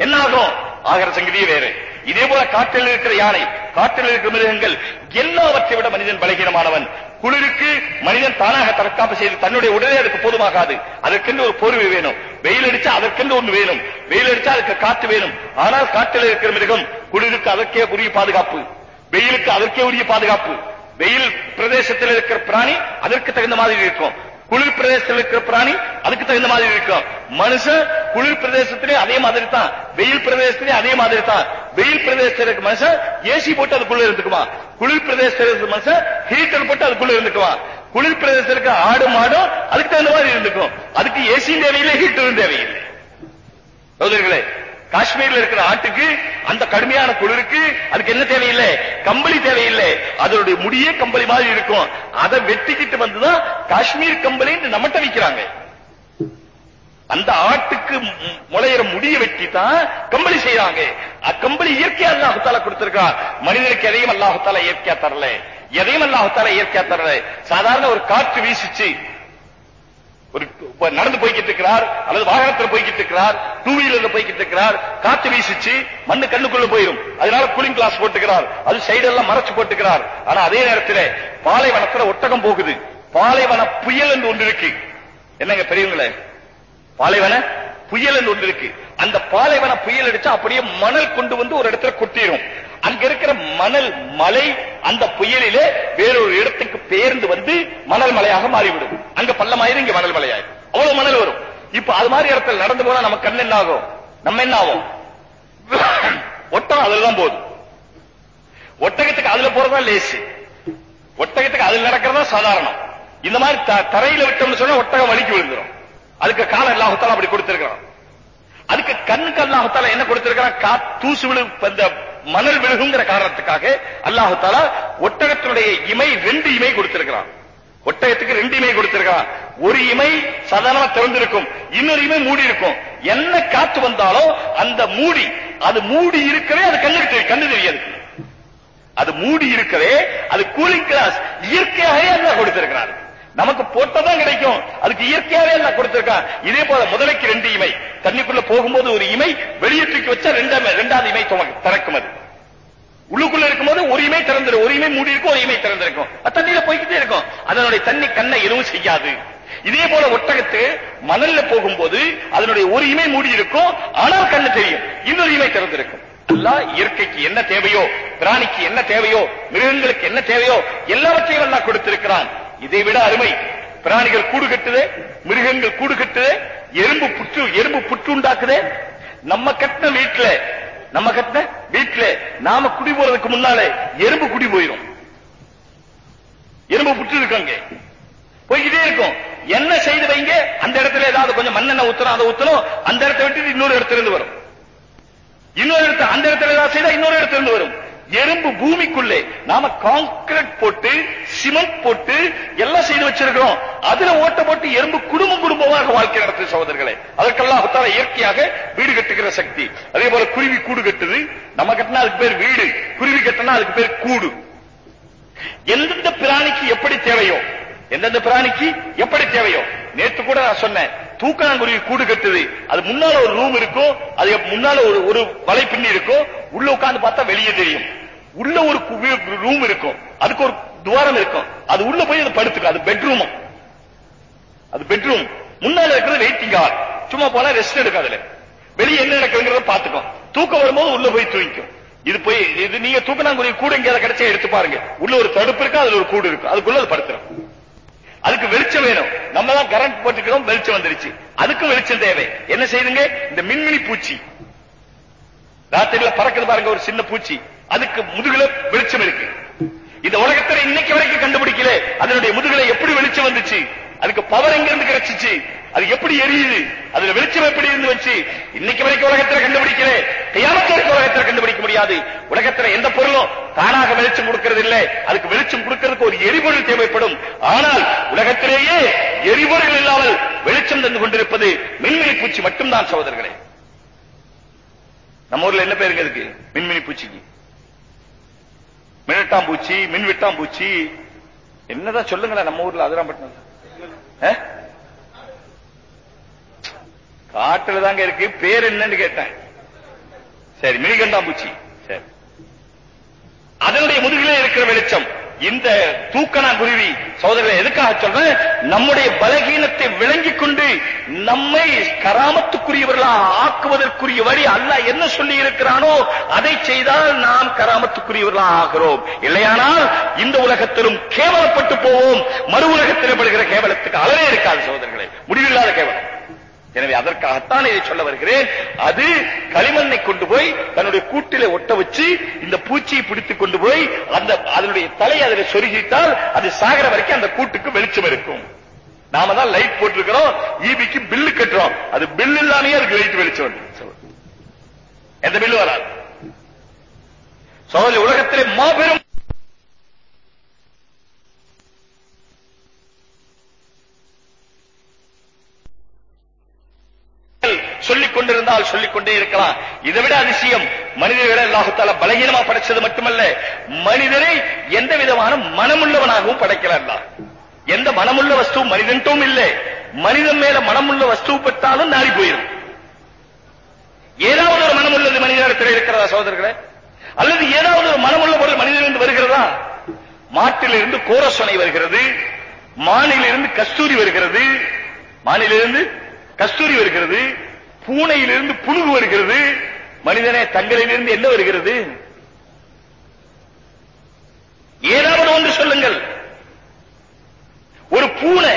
என்ன ஆகும் ஆகிற சங்கதியே வேறு இதே போல காட்டில் இருக்கிற யானை காட்டில் இருக்கிற மிருகங்கள் எல்லாவற்றை விட மனிதன் பலகீனமானவன் குளிருக்கு மனிதன் தானாக தற்காப்பு செய்து தன்னுடைய உடலே அதுக்கு போதுமாகாது அதற்கென்று ஒரு போர்வை வேணும் வெயில் அடிச்சா அதற்கென்று ஒன்று வேணும் வெயில் அடிச்சா அதுக்கு காற்று வேணும் ஆனால் காற்றில் இருக்கிற மிருகம் குளிருக்கு அதற்கே உரிய பாதுகாப்பு வெயிலுக்கு அதற்கே உரிய பாதுகாப்பு வெயில் பிரதேசத்தில் இருக்கிற பிராணி அதற்கு தகுந்த மாதிரி இருக்கும் குளிர் பிரதேசத்தில் இருக்கிற பிராணி அதுக்கு தகுந்த மாதிரி இருக்கும் மனுஷன் குளிர் பிரதேசத்திலே அதே மாதிரி தான் வெயில் பிரதேசத்திலே அதே மாதிரி தான் வெயில் பிரதேசத்தில் இருக்க மனுஷன் ஏசி போட்டு அதுக்குள்ள இருந்துக்குவான் குளிர் பிரதேசத்தில் இருக்க மனுஷன் ஹீட்டர் போட்டு அதுக்குள்ள இருந்துக்குவான் குளிர் பிரதேசத்தில் இருக்க ஆடு மாடும் அதுக்கு தகுந்த மாதிரி இருந்துக்கும் அதுக்கு ஏசியும் தேவையில்லை ஹீட்டரும் தேவையில்லை சோதரிகளே காஷ்மீர்ல இருக்கிற ஆட்டுக்கு அந்த கடுமையான குளிருக்கு அதுக்கு என்ன தேவையில்லை கம்பளி தேவையில்லை அதனுடைய முடியே கம்பளி மாதிரி இருக்கும் அதை வெட்டிக்கிட்டு வந்துதான் காஷ்மீர் கம்பளி நம்மட்ட வைக்கிறாங்க அந்த ஆட்டுக்கு முளையிற முடிய வெட்டி தான் கம்பளி செய்யறாங்க அக்கம்பளி இயற்கையா அல்லாஹத்தால கொடுத்திருக்கா மனிதனுக்கு எதையும் அல்லாஹத்தால இயற்கையா தரல எதையும் அல்லாஹத்தால இயற்கையா தரல சாதாரண ஒரு காற்று வீசிச்சு ஒரு நடந்து போய்கிட்டு இருக்கிறார் அல்லது வாகனத்தில் போய்கிட்டு இருக்கிறார் டூ வீலர்ல போய்கிட்டு இருக்கிறார் காத்து வீசிச்சு மண்ணு கண்ணுக்குள்ள போயிடும் அதனால கூலிங் கிளாஸ் போட்டுக்கிறார் அது சைடு எல்லாம் மறைச்சு போட்டுக்கிறார் ஆனா அதே நேரத்தில் பாலைவனத்துல ஒட்டகம் போகுது பாலைவன புயல் என்று ஒன்று இருக்கு என்னங்க பெரியவங்களே பாலைவன புயல் என்று ஒன்று இருக்கு அந்த பாலைவன புயல் அடிச்சா அப்படியே மணல் கொண்டு வந்து ஒரு இடத்துல கொட்டிடும் அங்க இருக்கிற மணல் மலை அந்த புயலிலே வேறொரு இடத்துக்கு பேர்ந்து வந்து மணல் மலையாக மாறிவிடும் அங்க பள்ளமாயிரும் இங்க மணல் மலையாயிரும் அவ்வளவு மணல் வரும் இப்ப அது மாதிரி இடத்துல நடந்து போனா நம்ம கண் என்ன ஆகும் நம்ம என்ன ஆகும் ஒட்டம் அதுலதான் போதும் ஒட்டகத்துக்கு அதுல போறதா லேசு ஒட்டகத்துக்கு அதுல நடக்கிறதா சாதாரணம் இந்த மாதிரி தரையில விட்டோம்னு சொன்னா ஒட்டகம் வலிக்கு விழுந்துடும் அதுக்கு காலம் அல்லாஹத்தால அப்படி கொடுத்திருக்கிறோம் அதுக்கு கண்ணுக்கு அல்லாஹத்தால என்ன கொடுத்திருக்கிறான் கா தூசு விழு மணல் விழுகுங்கிற காரணத்துக்காக அல்லாஹு தாலா ஒட்டகத்தினுடைய இமை ரெண்டு இமை கொடுத்திருக்கிறான் ஒட்டகத்துக்கு ரெண்டு இமை கொடுத்திருக்கான் ஒரு இமை சாதாரண திறந்திருக்கும் இன்னொரு இமை மூடி இருக்கும் என்ன காத்து வந்தாலும் அந்த மூடி அது மூடி இருக்கவே அது கண்ணுக்கு கண்ணு தெரியாது அது மூடி இருக்கவே அது கூலிங் கிளாஸ் இயற்கையாகவே அல்லாஹ் கொடுத்திருக்கிறார் நமக்கு போட்டதான் கிடைக்கும் அதுக்கு இயற்கையாவே நான் கொடுத்திருக்கேன் இதே போல முதலைக்கு ரெண்டு இமை தண்ணிக்குள்ள போகும்போது ஒரு இமை வெளியே வச்சா ரெண்டாவது இமை திறக்கும் அது உள்ளுக்குள்ள இருக்கும்போது ஒரு இமை திறந்துடும் ஒரு இமை மூடி இருக்கும் ஒரு இமை திறந்திருக்கும் தண்ணியில போய்கிட்டே இருக்கும் அதனுடைய தண்ணி கண்ணை எதுவும் செய்யாது இதே போல ஒட்டகத்து மணல்ல போகும்போது அதனுடைய ஒரு இமை மூடி இருக்கும் ஆனால் கண்ணு தெரியும் இன்னொரு இமை திறந்திருக்கும் இயற்கைக்கு என்ன தேவையோ பிராணிக்கு என்ன தேவையோ மிருகங்களுக்கு என்ன தேவையோ எல்லாவற்றையும் கொடுத்திருக்கிறான் இதை விட அருமை பிராணிகள் கூடு கட்டுது மிருகங்கள் கூடு கட்டுது எறும்பு புற்று எறும்பு புற்று உண்டாக்குது நம்ம கட்டின வீட்டுல நம்ம கட்டின வீட்டுல நாம குடி போறதுக்கு முன்னாலே எறும்பு குடி போயிடும் எறும்பு புற்று இருக்கு அங்கே போய்கிட்டே இருக்கும் என்ன செய்து வைங்க அந்த இடத்துல ஏதாவது கொஞ்சம் மண்ணெண்ண ஊத்தணும் அதை ஊத்தணும் அந்த இடத்த விட்டு இன்னொரு இடத்துல இருந்து வரும் இன்னொரு இடத்த அந்த இடத்துல ஏதாவது செய்தா இன்னொரு இடத்துல இருந்து வரும் எறும்பு பூமிக்குள்ளே நாம கான்கிரீட் போட்டு சிமெண்ட் போட்டு எல்லாம் செய்து வச்சிருக்கிறோம் அதுல ஓட்ட போட்டு எறும்பு குடும்பம் குடும்பமாக வாழ்க்கை நடத்து சகோதரர்களே அதற்கெல்லாம் இயற்கையாக வீடு கட்டுகிற சக்தி அதே போல குருவி கூடு கட்டுது நம்ம கட்டினா அதுக்கு பேர் வீடு குருவி கட்டினா அதுக்கு பேர் கூடு எந்தெந்த பிராணிக்கு எப்படி தேவையோ எந்தெந்த பிராணிக்கு எப்படி தேவையோ நேற்று கூட நான் சொன்னேன் தூக்கணாங்குருவி கூடு கட்டுது அது முன்னால ஒரு ரூம் இருக்கும் அது முன்னால ஒரு ஒரு வலைப்பின்னி பின்னி இருக்கும் உள்ள உட்கார்ந்து பார்த்தா வெளியே தெரியும் உள்ள ஒரு ரூம் இருக்கும் அதுக்கு ஒரு துவாரம் இருக்கும் அது உள்ள போய் அது படுத்துக்கும் அது பெட்ரூம் அது பெட்ரூம் முன்னால இருக்கிறது வெயிட்டிங் ஹால் சும்மா போனா ரெஸ்ட் எடுக்கும் அதுல வெளியே என்ன நடக்குங்கிறத பாத்துக்கும் தூக்கம் வரும்போது உள்ள போய் தூங்கிக்கும் இது போய் இது நீங்க தூக்கினாங்குரிய கூட இங்க கிடைச்சா எடுத்து பாருங்க உள்ள ஒரு தடுப்பு இருக்கு அதுல ஒரு கூடு இருக்கும் அதுக்குள்ள அது படுத்துறோம் அதுக்கு வெளிச்சம் வேணும் நம்ம தான் கரண்ட் போட்டுக்கிறோம் வெளிச்சம் வந்துருச்சு அதுக்கும் வெளிச்சம் தேவை என்ன செய்யுங்க இந்த மின்மினி பூச்சி ராத்திரியில பறக்குது பாருங்க ஒரு சின்ன பூச்சி அதுக்கு முதுகுல வெளிச்சம் இருக்கு இந்த உலகத்துல இன்னைக்கு வரைக்கும் கண்டுபிடிக்கல அதனுடைய முதுகுல எப்படி வெளிச்சம் வந்துச்சு அதுக்கு பவர் எங்க இருந்து கிடைச்சிச்சு அது எப்படி எரியுது அதுல வெளிச்சம் எப்படி இருந்து வச்சு இன்னைக்கு வரைக்கும் உலகத்துல கண்டுபிடிக்கல கையாமத்து உலகத்துல கண்டுபிடிக்க முடியாது உலகத்துல எந்த பொருளும் தானாக வெளிச்சம் கொடுக்கிறது இல்லை அதுக்கு வெளிச்சம் கொடுக்கிறதுக்கு ஒரு எரிபொருள் தேவைப்படும் ஆனால் உலகத்திலேயே எரிபொருள் இல்லாமல் வெளிச்சம் தந்து கொண்டிருப்பது மின்மினி பூச்சி மட்டும்தான் சகோதரர்களே நம்ம ஊர்ல என்ன பேருங்க இருக்கு மின்மினி பூச்சிக்கு மின்ட்டாம் பூச்சி மின்விட்டாம் பூச்சி என்னதான் சொல்லுங்களேன் நம்ம ஊர்ல அதுதான் பட்டினம் காட்டுல தாங்க இருக்கு பேர் என்னன்னு கேட்டேன் சரி மினிகண்டாம் பூச்சி சரி அதனுடைய முதுகிலே இருக்கிற வெளிச்சம் இந்த தூக்கணா குருவி சோதரர்கள் எதுக்காக சொல்றேன் நம்முடைய பலகீனத்தை விளங்கிக் கொண்டு நம்மை கராமத்துக்குரியவர்களாக ஆக்குவதற்குரிய வழி அல்லாஹ் என்ன சொல்லி இருக்கிறானோ அதை செய்தால் நாம் கராமத்துக்குரியவர்களாக ஆகிறோம் இல்லையானால் இந்த உலகத்திலும் கேவலப்பட்டு போவோம் மறு உலகத்தில் படுகிற கேவலத்துக்கு அளவே இருக்காது சோதரர்களை முடிவில்லாத கேவலம் எனவே அதற்காகத்தான் இதை சொல்ல வருகிறேன் அது களிமண்ணை கொண்டு போய் தன்னுடைய கூட்டிலே ஒட்ட வச்சு இந்த பூச்சியை பிடித்துக் கொண்டு போய் அந்த அதனுடைய தலை அதில் சொருகிட்டால் அது சாகர வரைக்கும் அந்த கூட்டுக்கு வெளிச்சம் இருக்கும் நாம தான் லைட் போட்டிருக்கிறோம் ஈபிக்கு e பில்லு கட்டுறோம் அது பில் இல்லாமையே அதுக்கு லைட் வெளிச்சம் எந்த பில்லு வராது சோழ உலகத்திலே மாபெரும் சொல்லிக் கொண்டிருந்தால் சொல்லிக் கொண்டே இருக்கலாம் இதை விட அதிசயம் மனிதர்களை விட பலகீனமா படைச்சது மட்டுமல்ல மனிதரை எந்த விதமான மனமுள்ளவனாகவும் படைக்கிறார் எந்த மனமுள்ள வஸ்து மனிதன்ட்டும் இல்லை மனிதன் மேல மனமுள்ள வஸ்து பெற்றாலும் நாரி போயிடும் ஏதாவது ஒரு மனம் உள்ளது மனிதனிடத்தில் இருக்கிறதா சகோதரர்களே அல்லது ஏதாவது ஒரு மனமுள்ள பொருள் மனிதனிருந்து வருகிறதா மாட்டிலிருந்து கோரசொனை வருகிறது மானிலிருந்து கஸ்தூரி வருகிறது மானிலிருந்து கஸ்தூரி வருகிறது பூனையிலிருந்து புழு வருகிறது மனிதனே தங்களிலிருந்து என்ன வருகிறது ஏதாவது ஒன்று சொல்லுங்கள் ஒரு பூனை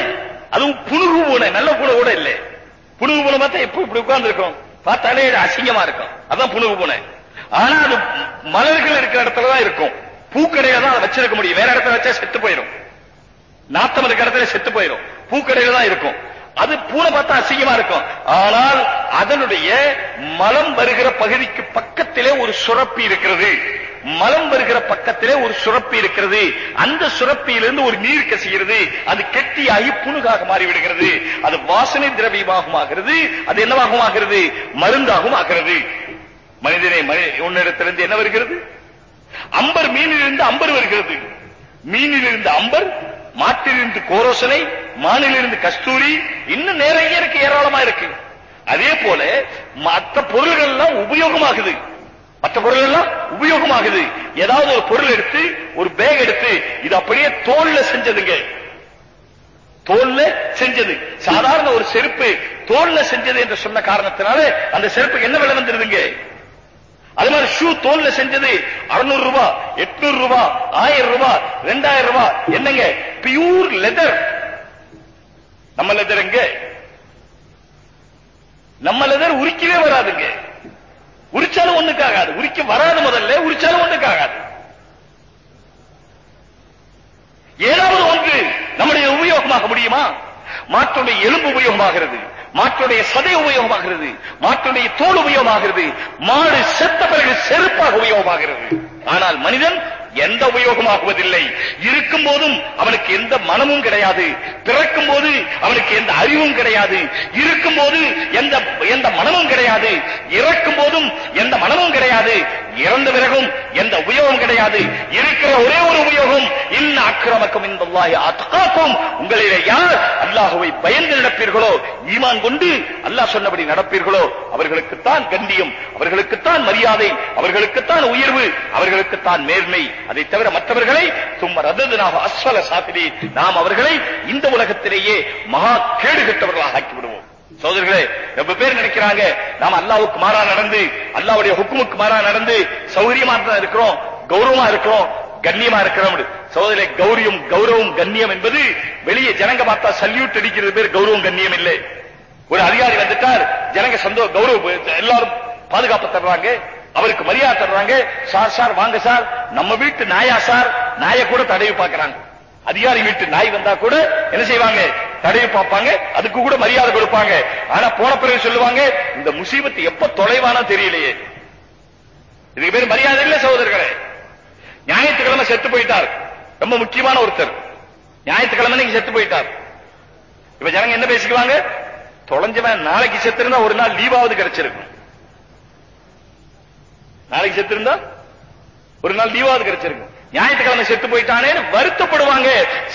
அதுவும் புழுகு பூனை நல்ல பூனை கூட இல்லை புழுகு பூனை பார்த்தா எப்போ இப்படி உட்கார்ந்து இருக்கும் பார்த்தாலே அசிங்கமா இருக்கும் அதான் புழுகு பூனை ஆனா அது மலர்கள் இருக்கிற இடத்துல தான் இருக்கும் பூக்கடையில தான் அதை வச்சிருக்க முடியும் வேற இடத்துல வச்சா செத்து போயிடும் நாத்தம் இருக்கிற இடத்துல செத்து போயிடும் பூக்கடையில தான் இருக்கும் அது பூனை பார்த்தா அசிங்கமா இருக்கும் ஆனால் அதனுடைய மலம் வருகிற பகுதிக்கு பக்கத்திலே ஒரு சுரப்பி இருக்கிறது மலம் வருகிற பக்கத்திலே ஒரு சுரப்பி இருக்கிறது அந்த சுரப்பியிலிருந்து ஒரு நீர் கசிகிறது அது கெட்டியாகி புணுகாக மாறிவிடுகிறது அது வாசனை திரவியமாகவும் ஆகிறது அது என்னவாகவும் ஆகிறது மருந்தாகவும் ஆகிறது மனிதனை உன்னிடத்திலிருந்து என்ன வருகிறது அம்பர் மீனிலிருந்து அம்பர் வருகிறது மீனிலிருந்து அம்பர் மாட்டிலிருந்து கோரோசனை மானிலிருந்து கஸ்தூரி இன்னும் நிறைய இருக்கு ஏராளமா இருக்கு அதே போல மற்ற பொருள்கள் எல்லாம் உபயோகமாகுது மற்ற பொருள் எல்லாம் உபயோகமாகுது ஏதாவது ஒரு பொருள் எடுத்து ஒரு பேக் எடுத்து இது அப்படியே தோல்ல செஞ்சதுங்க தோல்ல செஞ்சது சாதாரண ஒரு செருப்பு தோல்ல செஞ்சது என்று சொன்ன காரணத்தினால அந்த செருப்புக்கு என்ன விலை வந்துருதுங்க அது மாதிரி ஷூ தோல்ல செஞ்சது அறுநூறு ரூபாய் எட்நூறு ரூபாய் ஆயிரம் ரூபாய் ரெண்டாயிரம் ரூபாய் என்னங்க பியூர் லெதர் நம்ம லெதர் எங்க நம்ம லெதர் உரிக்கவே வராதுங்க உரிச்சாலும் ஒண்ணுக்காகாது உரிக்க வராது முதல்ல உரிச்சாலும் ஒண்ணுக்காகாது ஏதாவது ஒன்று நம்முடைய உபயோகமாக முடியுமா மாட்டுடைய எலும்பு உபயோகமாகிறது மாட்டுடைய சதை உபயோகமாகிறது மாட்டுடைய தோல் உபயோகமாகிறது மாடு செத்த பிறகு செருப்பாக உபயோகமாகிறது ஆனால் மனிதன் எந்த உபயோகமாகுவதில்லை இருக்கும் போதும் அவனுக்கு எந்த மனமும் கிடையாது பிறக்கும் போது அவனுக்கு எந்த அறிவும் கிடையாது இருக்கும் போது எந்த எந்த மனமும் கிடையாது இறக்கும் போதும் எந்த மனமும் கிடையாது இறந்த பிறகும் எந்த உபயோகம் கிடையாது இருக்கிற ஒரே ஒரு உபயோகம் இன் அக்கிரமக்கும் இந்த அத்தகாக்கும் உங்களிலே யார் அல்லாஹுவை பயந்து நடப்பீர்களோ ஈமான் கொண்டு அல்லாஹ் சொன்னபடி நடப்பீர்களோ அவர்களுக்குத்தான் கண்டியம் அவர்களுக்குத்தான் மரியாதை அவர்களுக்குத்தான் உயர்வு அவர்களுக்குத்தான் மேன்மை அதை தவிர மற்றவர்களை அஸ்வல சாப்பிடி நாம் அவர்களை இந்த உலகத்திலேயே மகா கேடு கெட்டவர்களாக ஆக்கிவிடுவோம் சோதர்களே ரொம்ப பேர் நினைக்கிறாங்க நாம் அல்லாவுக்கு மாறா நடந்து அல்லாவுடைய ஹுக்குமுக்கு மாறா நடந்து சௌகரியமா தான் இருக்கிறோம் கௌரவமா இருக்கிறோம் கண்ணியமா இருக்கிறோம் சோதரே கௌரியம் கௌரவம் கண்ணியம் என்பது வெளியே ஜனங்க பார்த்தா சல்யூட் அடிக்கிறது பேர் கௌரவம் கண்ணியம் இல்லை ஒரு அதிகாரி வந்துட்டார் ஜனங்க சந்தோ கௌரவ எல்லாரும் பாதுகாப்பு தர்றாங்க அவருக்கு மரியாதை தர்றாங்க சார் சார் வாங்க சார் நம்ம வீட்டு நாயா சார் நாய கூட தடவி பார்க்கறாங்க அதிகாரி வீட்டு நாய் வந்தா கூட என்ன செய்வாங்க தடவி பார்ப்பாங்க அதுக்கு கூட மரியாதை கொடுப்பாங்க ஆனா போன பிறகு சொல்லுவாங்க இந்த முசீபத்து எப்ப தொலைவானோ தெரியலையே இதுக்கு பேர் மரியாதை இல்ல சகோதரர்களே ஞாயிற்றுக்கிழமை செத்து போயிட்டார் ரொம்ப முக்கியமான ஒருத்தர் ஞாயிற்றுக்கிழமை நீங்க செத்து போயிட்டார் இப்ப ஜனங்க என்ன பேசிக்குவாங்க தொலைஞ்சவன் நாளைக்கு செத்துருந்தா ஒரு நாள் லீவாவது கிடைச்சிருக்கும் நாளைக்கு செத்து இருந்தா ஒரு நாள் லீவாவது கிடைச்சிருக்கு ஞாயிற்றுக்கிழமை செத்து போயிட்டானே வருத்தப்படுவாங்க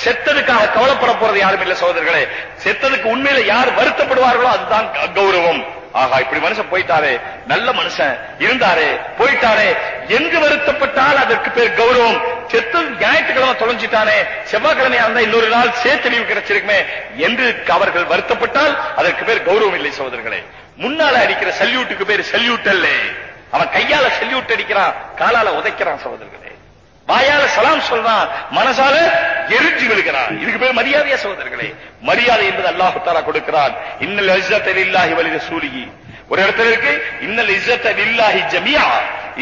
செத்ததுக்காக கவலைப்பட போறது யாரும் இல்ல சகோதரர்களே செத்ததுக்கு உண்மையில யார் வருத்தப்படுவார்களோ அதுதான் கௌரவம் ஆகா இப்படி மனுஷன் போயிட்டாரே நல்ல மனுஷன் இருந்தாரே போயிட்டாரே எங்கு வருத்தப்பட்டால் அதற்கு பேர் கௌரவம் செத்து ஞாயிற்றுக்கிழமை தொலைஞ்சிட்டானே செவ்வாய்க்கிழமையா இருந்தா இன்னொரு நாள் சேத்தறிவு கிடைச்சிருக்குமே என்று அவர்கள் வருத்தப்பட்டால் அதற்கு பேர் கௌரவம் இல்லை சகோதரர்களே முன்னால அடிக்கிற சல்யூட்டுக்கு பேர் சல்யூட் அல்லே அவன் கையால செல்யூட் அடிக்கிறான் காலால உதைக்கிறான் சகோதரர்களே வாயால சலாம் சொல்றான் மனசால எரிஞ்சு விழுகிறான் இதுக்கு பேர் மரியாதையா சகோதரர்களே மரியாதை என்பது தாரா கொடுக்கிறான் இன்னல் இஸ்ஸத்தில் இல்லாஹி வலித சூலிகி ஒரு இடத்துல இருக்கு இன்னல் இஸ்ஸத்தில் இல்லாஹி ஜமியா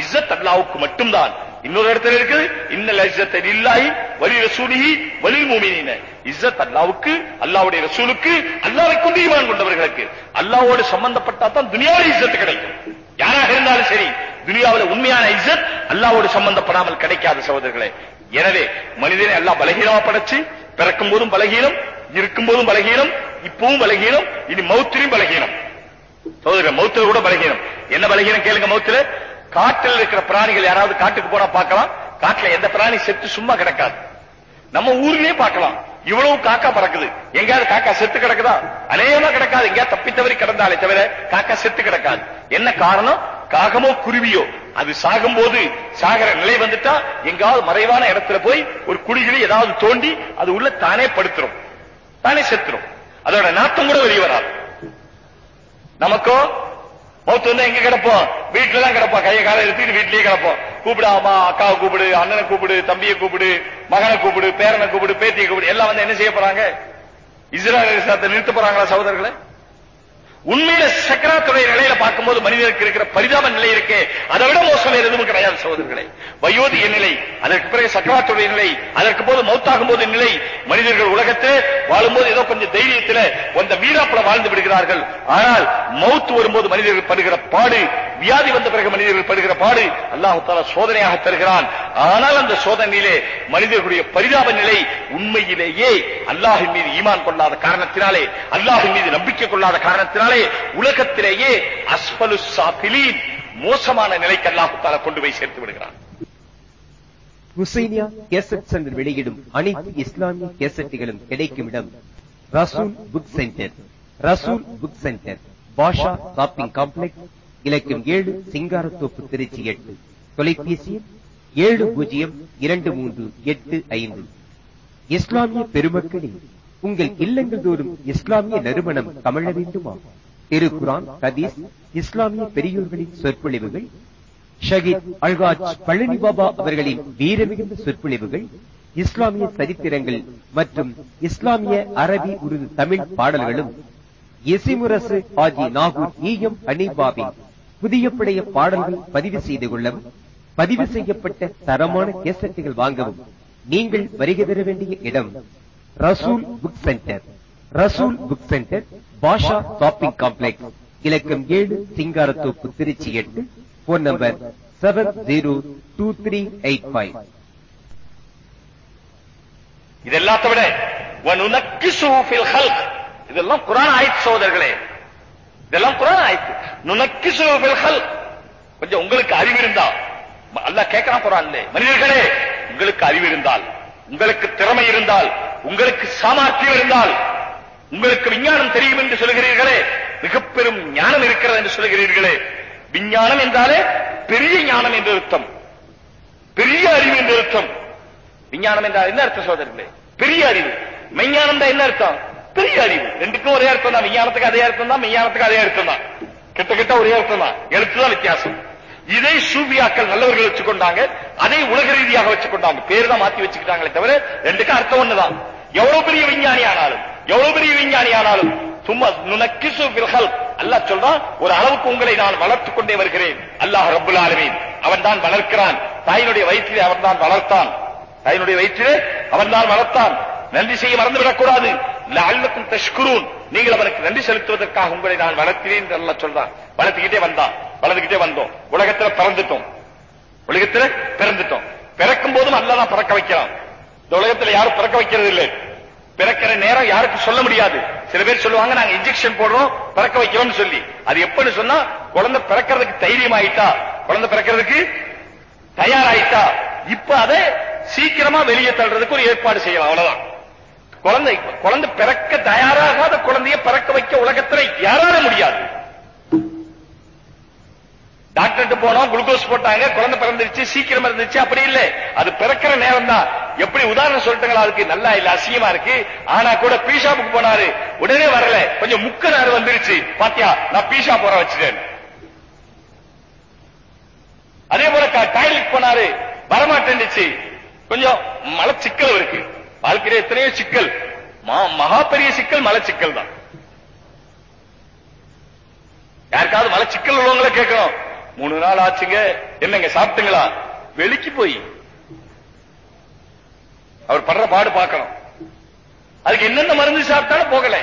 இஸ்ஸத் அல்லாஹுக்கு மட்டும்தான் இன்னொரு இடத்துல இருக்கு இன்னல் இஸ்ஸத்தை இல்லாஹி வலி ரசூலிஹி வலி மூமினின இஸ்ஸத் அல்லாஹுக்கு அல்லாஹ்வுடைய ரசூலுக்கு அல்லாஹ்வை கொண்டு ஈமான் கொண்டவர்களுக்கு அல்லாஹ்வோடு சம்பந்தப்பட்டா தான் துனியாவில இஸ்ஸத் கிடைக்கும் யாராக இருந்தாலும் சரி துனியாவில் உண்மையான இசத் அல்லாவோடு சம்பந்தப்படாமல் கிடைக்காத சகோதரர்களே எனவே மனிதனை எல்லாம் பலகீனமா படைச்சு பிறக்கும் போதும் பலகீனம் இருக்கும் போதும் பலகீனம் இப்பவும் பலகீனம் இனி மௌத்திரியும் பலகீனம் சகோதரர்கள் மௌத்துல கூட பலகீனம் என்ன பலகீனம் கேளுங்க மௌத்துல காட்டில் இருக்கிற பிராணிகள் யாராவது காட்டுக்கு போனா பார்க்கலாம் காட்டுல எந்த பிராணி செத்து சும்மா கிடக்காது நம்ம ஊர்லயே பார்க்கலாம் இவ்வளவு காக்கா பறக்குது எங்கேயாவது காக்கா செத்து கிடக்குதா அநேகமா கிடக்காது எங்கேயாவது தப்பி தவறி கிடந்தாலே தவிர காக்கா செத்து கிடக்காது என்ன காரணம் காகமோ குருவியோ அது சாகும் போது சாகர நிலை வந்துட்டா எங்காவது மறைவான இடத்துல போய் ஒரு குடிகளை ஏதாவது தோண்டி அது உள்ள தானே படுத்துரும் தானே செத்துரும் அதோட நாத்தம் கூட வெளியே வராது நமக்கோ மௌத்து வந்து எங்க கிடப்போம் வீட்டுல தான் கிடப்போம் கையை காலை எடுத்துட்டு வீட்லயே கிடப்போம் கூப்பிடாமா அக்காவை கூப்பிடு அண்ணனை கூப்பிடு தம்பியை கூப்பிடு மகனை கூப்பிடு பேரனை கூப்பிடு பேத்தியை கூப்பிடு எல்லாம் வந்து என்ன செய்ய போறாங்க இஸ்ரேல் நிறுத்த போறாங்களா சகோதரர்களை உண்மையில சக்கராத்துடைய நிலையில போது மனிதனுக்கு இருக்கிற பரிதாப நிலை இருக்கே அதை விட மோசம் எதுவும் கிடையாது சகோதரர்களே வயோதிய நிலை அதற்கு பிறகு சக்கராத்துடைய நிலை அதற்கு போது மௌத்தாகும் போது நிலை மனிதர்கள் உலகத்தில் வாழும்போது ஏதோ கொஞ்சம் தைரியத்தில் வந்த வீராப்பில வாழ்ந்து விடுகிறார்கள் ஆனால் மௌத்து வரும்போது மனிதர்கள் படுகிற பாடு வியாதி வந்த பிறகு மனிதர்கள் படுகிற பாடு அல்லாஹு தாலா சோதனையாக தருகிறான் ஆனால் அந்த சோதனையிலே மனிதர்களுடைய பரிதாப நிலை உண்மையிலேயே அல்லாஹின் மீது ஈமான் கொள்ளாத காரணத்தினாலே அல்லாஹின் மீது நம்பிக்கை கொள்ளாத காரணத்தினாலே உலகத்திலேயே அஸ்பலு சாபிலீன் மோசமான நிலைக்கு அல்லாஹு தாலா கொண்டு போய் சேர்த்து விடுகிறான் ஹுசைனியா கேசட் சென்டர் வெளியிடும் அனைத்து இஸ்லாமிய கேசட்டுகளும் கிடைக்கும் இடம் Rasool book centre Rasool book centre Basha shopping complex இலக்கம் ஏழு சிங்காரத்தோப்பு திருச்சி எட்டு தொலைபேசி ஏழு பூஜ்ஜியம் இரண்டு மூன்று எட்டு ஐந்து இஸ்லாமிய பெருமக்களே உங்கள் இல்லங்கள் தோறும் இஸ்லாமிய நறுமணம் தமிழ வேண்டுமா திருக்குரான் கதீஸ் இஸ்லாமிய பெரியோர்களின் சொற்பொழிவுகள் ஷஹீத் அல்காஜ் பழனி பாபா அவர்களின் வீரமிகுந்த சொற்பொழிவுகள் இஸ்லாமிய சரித்திரங்கள் மற்றும் இஸ்லாமிய அரபி உருது தமிழ் பாடல்களும் இசிமுரசு ஆஜி நாகூர் ஈயம் அனிபாபின் புதிய புடைய பாடல்கள் பதிவு செய்து கொள்ளவும் பதிவு செய்யப்பட்ட தரமான கேசட்டுகள் வாங்கவும் நீங்கள் வருகை தர வேண்டிய இடம் Rasool book centre Rasool book centre Basha shopping complex இலக்கம் ஏழு சிங்காரத்தோப்பு திருச்சி எட்டு phone number seven zero two three eight five இதெல்லாத்த விட இதெல்லாம் குரான் ஆயிடுச்சு சோதர்களே இதெல்லாம் குரான் ஆயிடுச்சு நுணக்கி சுகல் கொஞ்சம் உங்களுக்கு அறிவு இருந்தா அல்ல கேட்கலாம் குரான் மனிதர்களே உங்களுக்கு அறிவு இருந்தால் உங்களுக்கு திறமை இருந்தால் உங்களுக்கு சாமர்த்தியம் இருந்தால் உங்களுக்கு விஞ்ஞானம் தெரியும் என்று சொல்கிறீர்களே மிக பெரும் ஞானம் இருக்கிறது என்று சொல்கிறீர்களே விஞ்ஞானம் என்றாலே பெரிய ஞானம் என்று அர்த்தம் பெரிய அறிவு என்று அர்த்தம் விஞ்ஞானம் என்றால் என்ன அர்த்தம் சோதரர்களே பெரிய அறிவு மெஞ்ஞானம் தான் என்ன அர்த்தம் பெரிய அறிவு ரெண்டுக்கும் ஒரே அர்த்தம் தான் விஞ்ஞானத்துக்கு அதே அர்த்தம் தான் விஞ்ஞானத்துக்கு அதே அர்த்தம் தான் கிட்ட ஒரே அர்த்தம் தான் எழுத்துதான் வித்தியாசம் இதை சூபியாக்கள் நல்லவர்கள் வச்சுக்கொண்டாங்க அதை உலக ரீதியாக வச்சுக்கொண்டாங்க பேர் தான் மாத்தி வச்சுக்கிட்டாங்களே தவிர ரெண்டுக்கும் அர்த்தம் ஒண்ணுதான் எவ்வளவு பெரிய விஞ்ஞானி ஆனாலும் எவ்வளவு பெரிய விஞ்ஞானி ஆனாலும் சும்மா நுணக்கிசு பில்ஹல் அல்லாஹ் சொல்றான் ஒரு அளவுக்கு உங்களை நான் வளர்த்துக் கொண்டே வருகிறேன் அல்லாஹ் ரப்புல் ஆலமீன் அவன் தான் வளர்க்கிறான் தாயினுடைய வயிற்றிலே அவன் தான் வளர்த்தான் தாயினுடைய வயிற்றிலே அவன் தான் வளர்த்தான் நன்றி செய்ய மறந்து விடக்கூடாது லஅல்லக்கும் தஷ்குரூன் நீங்கள் அவனுக்கு நன்றி செலுத்துவதற்காக உங்களை நான் வளர்க்கிறேன் என்று அல்லாஹ் சொல்றான் வளர்த்துக்கிட்டே வந்தான் வளர்த்துக்கிட்டே வந்தோம் உலகத்துல பிறந்துட்டோம் உலகத்துல பிறந்துட்டோம் பிறக்கும் போதும் அல்லா தான் பிறக்க வைக்கிறான் இந்த உலகத்துல யாரும் பிறக்க வைக்கிறது இல்லை பிறக்கிற நேரம் யாருக்கும் சொல்ல முடியாது சில பேர் சொல்லுவாங்க நாங்க இன்ஜெக்ஷன் போடுறோம் பிறக்க வைக்கிறோம் சொல்லி அது எப்படின்னு சொன்னா குழந்தை பிறக்கிறதுக்கு தைரியம் ஆயிட்டா குழந்தை பிறக்கிறதுக்கு தயாராயிட்டா இப்ப அதை சீக்கிரமா வெளியே தள்ளுறதுக்கு ஒரு ஏற்பாடு செய்யலாம் அவ்வளவுதான் குழந்தை குழந்தை பிறக்க தயாராகாத குழந்தையை பிறக்க வைக்க உலகத்துல யாரால முடியாது டாக்டர் போனோம் குளுக்கோஸ் போட்டாங்க குழந்தை பிறந்துருச்சு சீக்கிரம் இருந்துச்சு அப்படி இல்லை அது பிறக்கிற நேரம் தான் எப்படி உதாரணம் சொல்லிட்டுங்களா அதுக்கு நல்லா இல்ல அசியமா இருக்கு ஆனா கூட பீஷாப்புக்கு போனாரு உடனே வரல கொஞ்சம் முக்க நேரம் வந்துருச்சு பாத்தியா நான் பீஷா போற வச்சுட்டேன் அதே போல டாய்லெட் போனாரு வரமாட்டேன்டுச்சு கொஞ்சம் மலை சிக்கல் இருக்கு வாழ்க்கையில எத்தனையோ சிக்கல் மகா பெரிய சிக்கல் மலை சிக்கல் தான் யாருக்காவது மலை சிக்கல் உள்ளவங்களை கேட்கணும் மூணு நாள் ஆச்சுங்க என்னங்க சாப்பிட்டுங்களா வெளிக்கு போய் அவர் படுற பாடு பார்க்கணும் அதுக்கு என்னென்ன மருந்து சாப்பிட்டாலும் போகல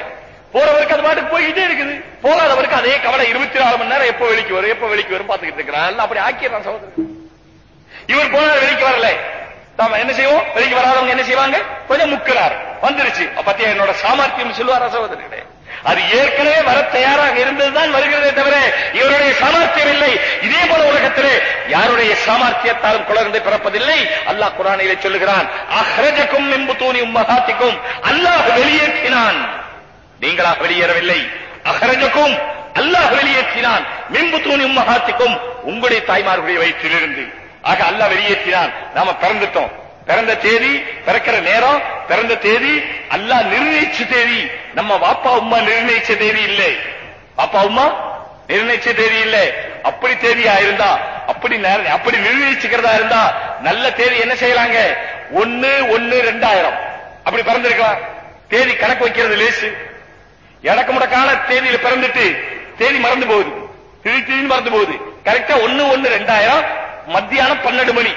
போறவருக்கு அது பாட்டுக்கு போய்கிட்டே இருக்குது போகாதவருக்கு அதே கவலை இருபத்தி நாலு மணி நேரம் எப்போ வெளிக்கு வரும் எப்போ வெளிக்கு வரும் பாத்துக்கிட்டு இருக்கிறான் அப்படி ஆக்கியதான் சகோதரர் இவர் போனால் வெளிக்கு வரல என்ன செய்வோம் வெளிக்கு வராதவங்க என்ன செய்வாங்க கொஞ்சம் முக்கிறார் வந்துருச்சு பத்தியா என்னோட சாமர்த்தியம் சொல்லுவார் சகோதரர்களே அது ஏற்கனவே வர தயாராக இருந்ததுதான் வருகிறதே தவிர இவருடைய சாமர்த்தியம் இல்லை இதே போல உலகத்திலே யாருடைய சாமர்த்தியத்தாலும் குழந்தை பிறப்பதில்லை அல்லாஹ் குரானிலே சொல்லுகிறான் அஹ்ரஜக்கும் மின்புத்தூனி உம்மகாத்திக்கும் அல்லாஹ் வெளியேற்றினான் நீங்களாக வெளியேறவில்லை அஹ்ரஜக்கும் அல்லாஹ் வெளியேற்றினான் தூணி உம்மகாத்திக்கும் உங்களுடைய தாய்மார்களுடைய வயிற்றிலிருந்து ஆக அல்ல வெளியேற்றினான் நாம பிறந்துட்டோம் பிறந்த தேதி பிறக்கிற நேரம் பிறந்த தேதி அல்ல நிர்ணயிச்ச தேதி நம்ம வாப்பா உமா நிர்ணயிச்ச தேதி இல்லை பாப்பா உமா நிர்ணயிச்ச தேதி இல்லை அப்படி தேதியா இருந்தா அப்படி அப்படி நிர்ணயிச்சுக்கிறதா இருந்தா நல்ல தேதி என்ன செய்யலாங்க ஒன்னு ஒன்னு ரெண்டாயிரம் அப்படி பிறந்திருக்கலாம் தேதி கணக்கு வைக்கிறது லேசு எனக்கு முடக்கான தேதியில பிறந்துட்டு தேதி மறந்து போகுது திருப்பி மறந்து போகுது கரெக்டா ஒன்னு ஒன்னு ரெண்டாயிரம் மத்தியானம் பன்னெண்டு மணி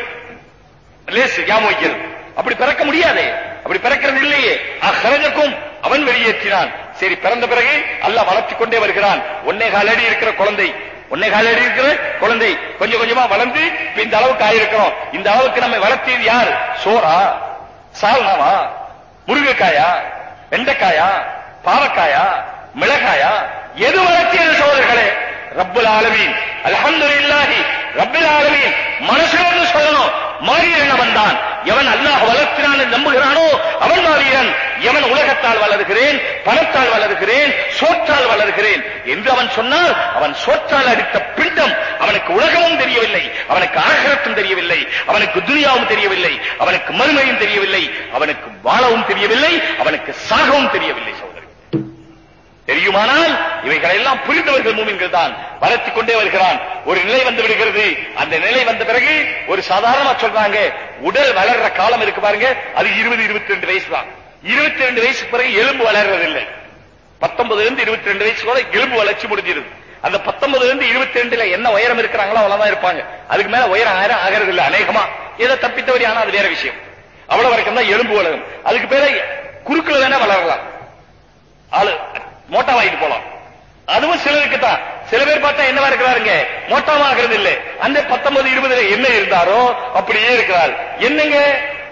லேசு வைக்கிறது அப்படி பிறக்க முடியாதே அப்படி பிறக்கிறது இல்லையே அகரகக்கும் அவன் வெளியேற்றினான் சரி பிறந்த பிறகு அல்ல வளர்த்து கொண்டே வருகிறான் ஒன்னே கால அடி இருக்கிற குழந்தை ஒன்னே கால அடி இருக்கிற குழந்தை கொஞ்சம் கொஞ்சமா வளர்ந்து இந்த அளவுக்கு ஆயிருக்கிறோம் இந்த அளவுக்கு நம்ம வளர்த்தியது யார் சோறா சால்னாவா முருங்கைக்காயா வெண்டைக்காயா பாவக்காயா மிளகாயா எது வளர்த்தியது சோழர்களே ரப்பல் ஆலமீன் அல்ஹம்துலில்லாஹி ரப்பல் ஆலமீன் மனசுல சொல்லணும் மாரியன் தான் எவன் அல்லாஹ் வளர்க்கிறான் நம்புகிறானோ அவன் மாவீரன் எவன் உலகத்தால் வளர்கிறேன் பணத்தால் வளர்கிறேன் சோற்றால் வளர்கிறேன் என்று அவன் சொன்னால் அவன் சோற்றால் அடித்த பிண்டம் அவனுக்கு உலகமும் தெரியவில்லை அவனுக்கு ஆகரத்தும் தெரியவில்லை அவனுக்கு துனியாவும் தெரியவில்லை அவனுக்கு மறுமையும் தெரியவில்லை அவனுக்கு வாழவும் தெரியவில்லை அவனுக்கு சாகவும் தெரியவில்லை இவைகளெல்லாம் புரிந்தவர்கள் மூமின்கள் தான் வளர்த்தி கொண்டே வருகிறான் ஒரு நிலை வந்து விடுகிறது அந்த நிலை வந்த பிறகு ஒரு சாதாரணமா சொல்றாங்க உடல் வளர்ற காலம் இருக்கு பாருங்க அது இருபது இருபத்தி ரெண்டு வயசு தான் இருபத்தி ரெண்டு வயசுக்கு பிறகு எலும்பு வளர்றதில்லை பத்தொன்பதுல இருந்து இருபத்தி ரெண்டு வயசு கூட எலும்பு வளர்ச்சி முடிஞ்சிருது அந்த பத்தொன்பதுல இருந்து இருபத்தி ரெண்டுல என்ன உயரம் இருக்கிறாங்களோ அவ்வளவுதான் இருப்பாங்க அதுக்கு மேல உயரம் ஆயிரம் ஆகிறது இல்லை அநேகமா ஏதோ தப்பித்தவரி ஆனா அது வேற விஷயம் அவ்வளவு வரைக்கும் தான் எலும்பு வளரும் அதுக்கு பேர குறுக்குல வேணா வளரலாம் ஆளு மோட்டார் வாங்கிட்டு போலாம் அதுவும் சிலருக்கு தான் சில பேர் பார்த்தா என்னவா இருக்கிறாருங்க மோட்டமாகிறது இல்லை அந்த பத்தொன்பது இருபதுல என்ன இருந்தாரோ அப்படியே இருக்கிறார் என்னங்க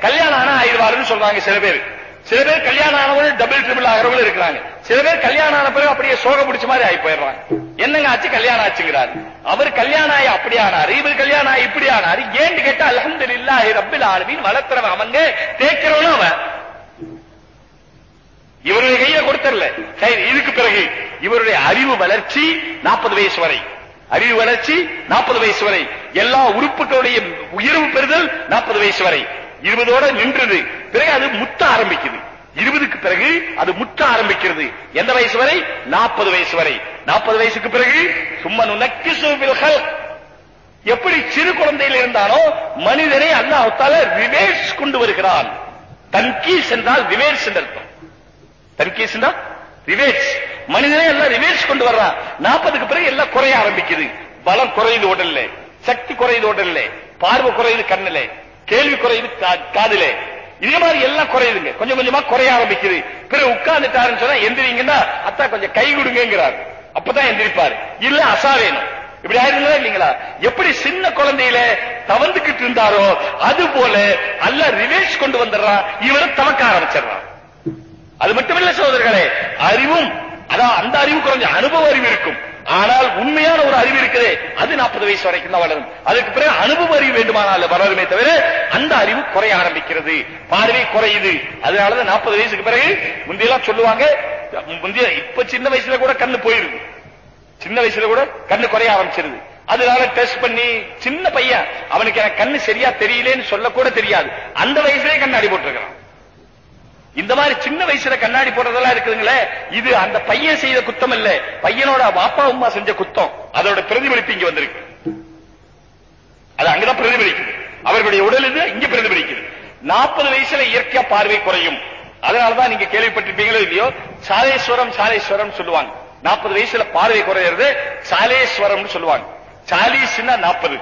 கல்யாணம் ஆனா ஆயிடுவாருன்னு சொல்றாங்க சில பேர் சில பேர் கல்யாணம் ஆனவங்க டபுள் ட்ரிபிள் ஆகிறவங்களும் இருக்கிறாங்க சில பேர் கல்யாணம் ஆன பிறகு அப்படியே சோக பிடிச்ச மாதிரி ஆகி போயிடுறாங்க என்னங்க ஆச்சு கல்யாணம் ஆச்சுங்கிறார் அவர் கல்யாணம் ஆகி அப்படி ஆனாரு இவர் கல்யாணம் ஆகி இப்படி ஆனாரு ஏன்னு கேட்டா அலமது இல்லா ரப்பில் ஆளுமின் வளர்த்துறவன் அவங்க தேய்க்கிறவனும் அவன் இவருடைய கையில கொடுத்தரல சரி இதுக்கு பிறகு இவருடைய அறிவு வளர்ச்சி நாற்பது வயசு வரை அறிவு வளர்ச்சி நாற்பது வயசு வரை எல்லா உறுப்புகளுடைய உயர்வு பெறுதல் நாற்பது வயசு வரை இருபதோட நின்றது பிறகு அது முத்த ஆரம்பிக்குது இருபதுக்கு பிறகு அது முத்த ஆரம்பிக்கிறது எந்த வயசு வரை நாற்பது வயசு வரை நாற்பது வயசுக்கு பிறகு சும்மா நுணக்கி சூபில்கள் எப்படி சிறு குழந்தையில் இருந்தாலும் மனிதனை அல்லாஹால ரிவேர்ஸ் கொண்டு வருகிறான் தன்கீஸ் என்றால் ரிவேர்ஸ் என்றால் தர்கீஸ்னா ரிவேஜ் மனிதனே எல்லாம் ரிவேஜ் கொண்டு வர்றான் நாற்பதுக்கு பிறகு எல்லாம் குறைய ஆரம்பிக்குது பலம் குறையுது உடல்ல சக்தி குறையுது உடல்ல பார்வை குறையுது கண்ணுல கேள்வி குறையுது காதுல இதே மாதிரி எல்லாம் குறையுதுங்க கொஞ்சம் கொஞ்சமா குறைய ஆரம்பிக்குது பிறகு உட்கார்ந்துட்டாருன்னு சொன்னா எந்திரிங்கன்னா அத்தா கொஞ்சம் கை கொடுங்கிறார் அப்பதான் எந்திரிப்பாரு இல்ல அசாவேணும் வேணும் இப்படி ஆயிருந்தா இல்லீங்களா எப்படி சின்ன குழந்தையில தவந்துகிட்டு இருந்தாரோ அது போல அல்ல ரிவேஷ் கொண்டு வந்துடுறான் இவரும் தவக்க ஆரம்பிச்சிடறான் அது மட்டுமல்ல சோதர்களே அறிவும் அதான் அந்த அறிவு குறைஞ்ச அனுபவ அறிவு இருக்கும் ஆனால் உண்மையான ஒரு அறிவு இருக்கிறது அது நாற்பது வயசு வரைக்கும் தான் வளரும் அதுக்கு பிறகு அனுபவ அறிவு வேண்டுமானால் வளருமே தவிர அந்த அறிவு குறைய ஆரம்பிக்கிறது பார்வை குறையுது அதனாலதான் நாற்பது வயசுக்கு பிறகு முந்தையெல்லாம் சொல்லுவாங்க முந்தைய இப்ப சின்ன வயசுல கூட கண்ணு போயிருக்கு சின்ன வயசுல கூட கண்ணு குறைய ஆரம்பிச்சிருது அதனால டெஸ்ட் பண்ணி சின்ன பையன் அவனுக்கு எனக்கு கண்ணு சரியா தெரியலேன்னு சொல்லக்கூட தெரியாது அந்த வயசுலயே கண்ணு அடிபட்டு இருக்கிறான் இந்த மாதிரி சின்ன வயசுல கண்ணாடி போடுறதெல்லாம் இருக்குதுங்களே இது அந்த பையன் செய்த குத்தம் இல்ல பையனோட பாப்பா அம்மா செஞ்ச குத்தம் அதோட பிரதிபலிப்பு இங்க வந்திருக்கு அது அங்கதான் பிரதிபலிக்குது அவர்களுடைய உடல் இது இங்க பிரதிபலிக்குது நாற்பது வயசுல இயற்கையா பார்வை குறையும் அதனாலதான் நீங்க கேள்விப்பட்டிருப்பீங்களோ இல்லையோ சாலேஸ்வரம் சாலேஸ்வரம் சொல்லுவாங்க நாற்பது வயசுல பார்வை குறையிறது சாலேஸ்வரம் சொல்லுவாங்க சாலிஸ்னா நாற்பது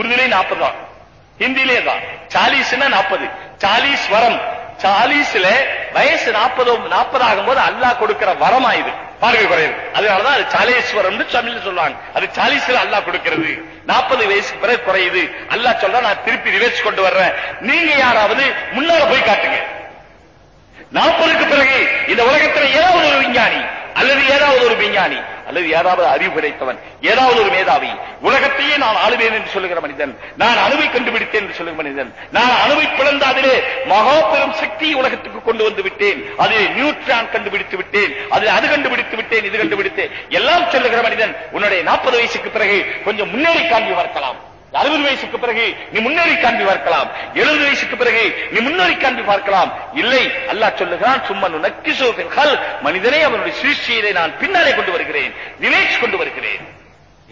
உறுதியிலே நாற்பது தான் ஹிந்திலே தான் சாலிஸ்னா நாற்பது சாலீஸ்வரம் சாலிஸ்ல வயசு நாற்பதோ நாற்பது ஆகும் போது அல்லாஹ் கொடுக்கிற வரமா இது பார்வை குறையுது அதனாலதான் அது சாலேஸ்வரம் தமிழ் சொல்லுவாங்க அது சாலிஸ்ல அல்லாஹ் கொடுக்கிறது நாற்பது வயசுக்கு பிறகு குறையுது அல்லாஹ் சொல்ற நான் திருப்பி ரிவேஸ் கொண்டு வர்றேன் நீங்க யாராவது முன்னால போய் காட்டுங்க நாற்பதுக்கு பிறகு இந்த உலகத்துல ஏதாவது ஒரு விஞ்ஞானி அல்லது ஏதாவது ஒரு விஞ்ஞானி அல்லது ஏதாவது அறிவு கிடைத்தவன் ஏதாவது ஒரு மேதாவி உலகத்தையே நான் ஆளுவேன் என்று சொல்லுகிற மனிதன் நான் அணுவை கண்டுபிடித்தேன் என்று சொல்லுகிற மனிதன் நான் அணுவை பிளந்த அதிலே மகா பெரும் சக்தி உலகத்துக்கு கொண்டு வந்து விட்டேன் அதில் நியூட்ரான் கண்டுபிடித்து விட்டேன் அதில் அது கண்டுபிடித்து விட்டேன் இது கண்டுபிடித்தேன் எல்லாம் சொல்லுகிற மனிதன் உன்னுடைய நாற்பது வயசுக்கு பிறகு கொஞ்சம் முன்னேறி காண்பி பார்க்கலாம் அறுபது வயசுக்கு பிறகு நீ முன்னேறி காண்பி பார்க்கலாம் எழுபது வயசுக்கு பிறகு நீ முன்னேறி காண்பி பார்க்கலாம் இல்லை அல்லாஹ் சொல்லுகிறான் சும்மா நக்கி சோபின்கள் மனிதனை அவனுடைய சூழ்ச்சியை நான் பின்னாலே கொண்டு வருகிறேன் நினைச்சு கொண்டு வருகிறேன்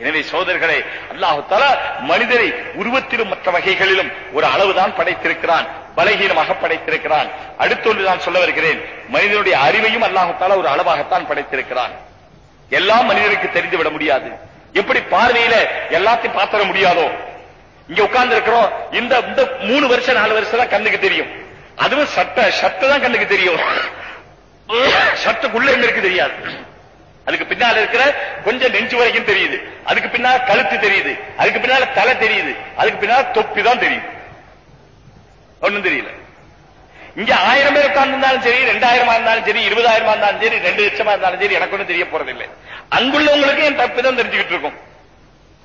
எனவே சோதர்களே அல்லாஹால மனிதரை உருவத்திலும் மற்ற வகைகளிலும் ஒரு அளவுதான் படைத்திருக்கிறான் பலகீனமாக படைத்திருக்கிறான் அடுத்து ஒன்று நான் சொல்ல வருகிறேன் மனிதனுடைய அறிவையும் அல்லாஹத்தால ஒரு அளவாகத்தான் படைத்திருக்கிறான் எல்லாம் மனிதனுக்கு தெரிந்துவிட முடியாது எப்படி பார்வையில எல்லாத்தையும் பார்த்திட முடியாதோ இங்க உட்கார்ந்து இருக்கிறோம் இந்த மூணு வருஷம் நாலு வருஷம் தான் கண்ணுக்கு தெரியும் அதுவும் சட்ட சட்டை தான் கண்ணுக்கு தெரியும் சட்டக்குள்ள எங்களுக்கு இருக்கு தெரியாது அதுக்கு பின்னால் இருக்கிற கொஞ்சம் நெஞ்சு வரைக்கும் தெரியுது அதுக்கு பின்னால் கழுத்து தெரியுது அதுக்கு பின்னால தலை தெரியுது அதுக்கு பின்னால தொப்பி தான் தெரியுது ஒண்ணும் தெரியல இங்க ஆயிரம் பேர் உட்கார்ந்திருந்தாலும் சரி ரெண்டாயிரமா இருந்தாலும் சரி இருபதாயிரமா இருந்தாலும் சரி ரெண்டு லட்சமா இருந்தாலும் சரி எனக்கு ஒன்றும் தெரிய போறதில்லை அங்குள்ளவங்களுக்கு என் தப்பு தான் தெரிஞ்சுக்கிட்டு இருக்கும்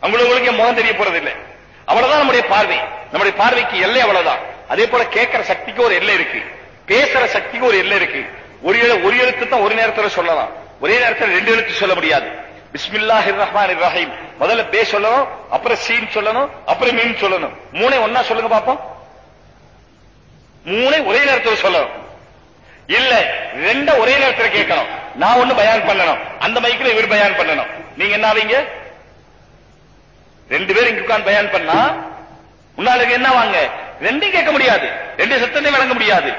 அங்குள்ளவங்களுக்கு என் முகம் தெரிய போறதில்லை அவ்வளவுதான் நம்முடைய பார்வை நம்முடைய பார்வைக்கு எல்லை அவ்வளவுதான் அதே போல கேட்கிற சக்திக்கு ஒரு எல்லை இருக்கு பேசுற சக்திக்கு ஒரு எல்லை இருக்கு ஒரு ஒரு எழுத்து தான் ஒரு நேரத்துல சொல்லலாம் ஒரே நேரத்தில் ரெண்டு எழுத்து சொல்ல முடியாது பிஸ்மில்லா ரஹ்மான் இப்ராஹிம் முதல்ல பே சொல்லணும் அப்புறம் சீன் சொல்லணும் அப்புறம் மீன் சொல்லணும் மூணை ஒன்னா சொல்லுங்க பாப்போம் மூணை ஒரே நேரத்தில் சொல்லணும் இல்ல ரெண்ட ஒரே நேரத்தில் கேட்கணும் நான் ஒண்ணு பயான் பண்ணணும் அந்த மைக்கில் இவர் பயான் பண்ணணும் நீங்க என்ன ஆவீங்க ரெண்டு பேரும் இங்க உட்கார்ந்து பயன் பண்ணா முன்னாளுக்கு என்ன வாங்க ரெண்டும் கேட்க முடியாது ரெண்டு சத்தத்தையும் வழங்க முடியாது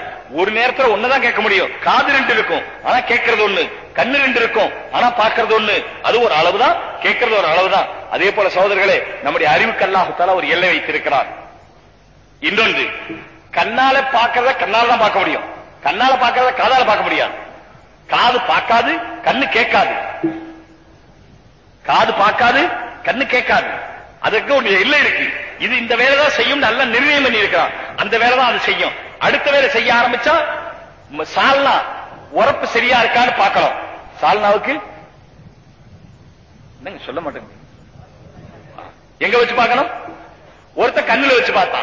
ஒரு நேரத்துல ஒண்ணுதான் கேட்க முடியும் காது ரெண்டு இருக்கும் ஆனா கேட்கறது ஒண்ணு கண்ணு ரெண்டு இருக்கும் ஆனா பாக்குறது ஒண்ணு அது ஒரு அளவுதான் கேட்கறது ஒரு அளவுதான் அதே போல சோதரர்களே நம்முடைய அறிவுக்கு அல்லாஹத்தால ஒரு எல்லை வைத்திருக்கிறார் இன்னொன்று கண்ணால பாக்குறத கண்ணால தான் பார்க்க முடியும் கண்ணால பாக்குறத காதால பார்க்க முடியாது காது பார்க்காது கண்ணு கேட்காது காது பார்க்காது கண்ணு கேட்காது அதுக்கு ஒரு இல்லை இருக்கு இது இந்த வேலை தான் செய்யும் நல்லா நிர்ணயம் பண்ணி இருக்கிறான் அந்த வேலை தான் அது செய்யும் அடுத்த வேலை செய்ய ஆரம்பிச்சா சால்னா உரப்பு சரியா இருக்கான்னு பார்க்கலாம் சால்னாவுக்கு என்னங்க சொல்ல மாட்டேங்க எங்க வச்சு பார்க்கணும் ஒருத்த கண்ணுல வச்சு பார்த்தா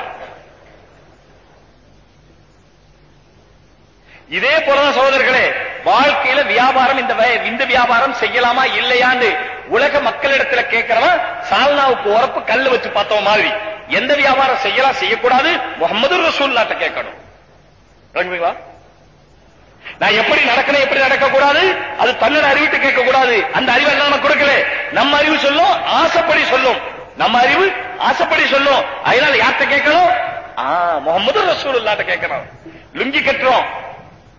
இதே போலதான் சகோதரர்களே வாழ்க்கையில வியாபாரம் இந்த இந்த வியாபாரம் செய்யலாமா இல்லையான்னு உலக மக்களிடத்துல கேட்கிறவன் சால்னாவுக்கு உரப்பு கல்லு வச்சு பார்த்தவ மாதிரி எந்த வியாபாரம் செய்யலாம் செய்யக்கூடாது முகமது ரசூல்லாட்ட கேட்கணும் நான் எப்படி நடக்கணும் எப்படி நடக்க கூடாது அது தன்னோட அறிவிட்டு கேட்க கூடாது அந்த அறிவு எல்லாம் கொடுக்கல நம்ம அறிவு சொல்லும் ஆசைப்படி சொல்லும் நம்ம அறிவு ஆசைப்படி சொல்லும் அதனால யார்கிட்ட கேட்கணும் முகமது ரசூல் இல்லாட்ட கேட்கணும் லுங்கி கட்டுறோம்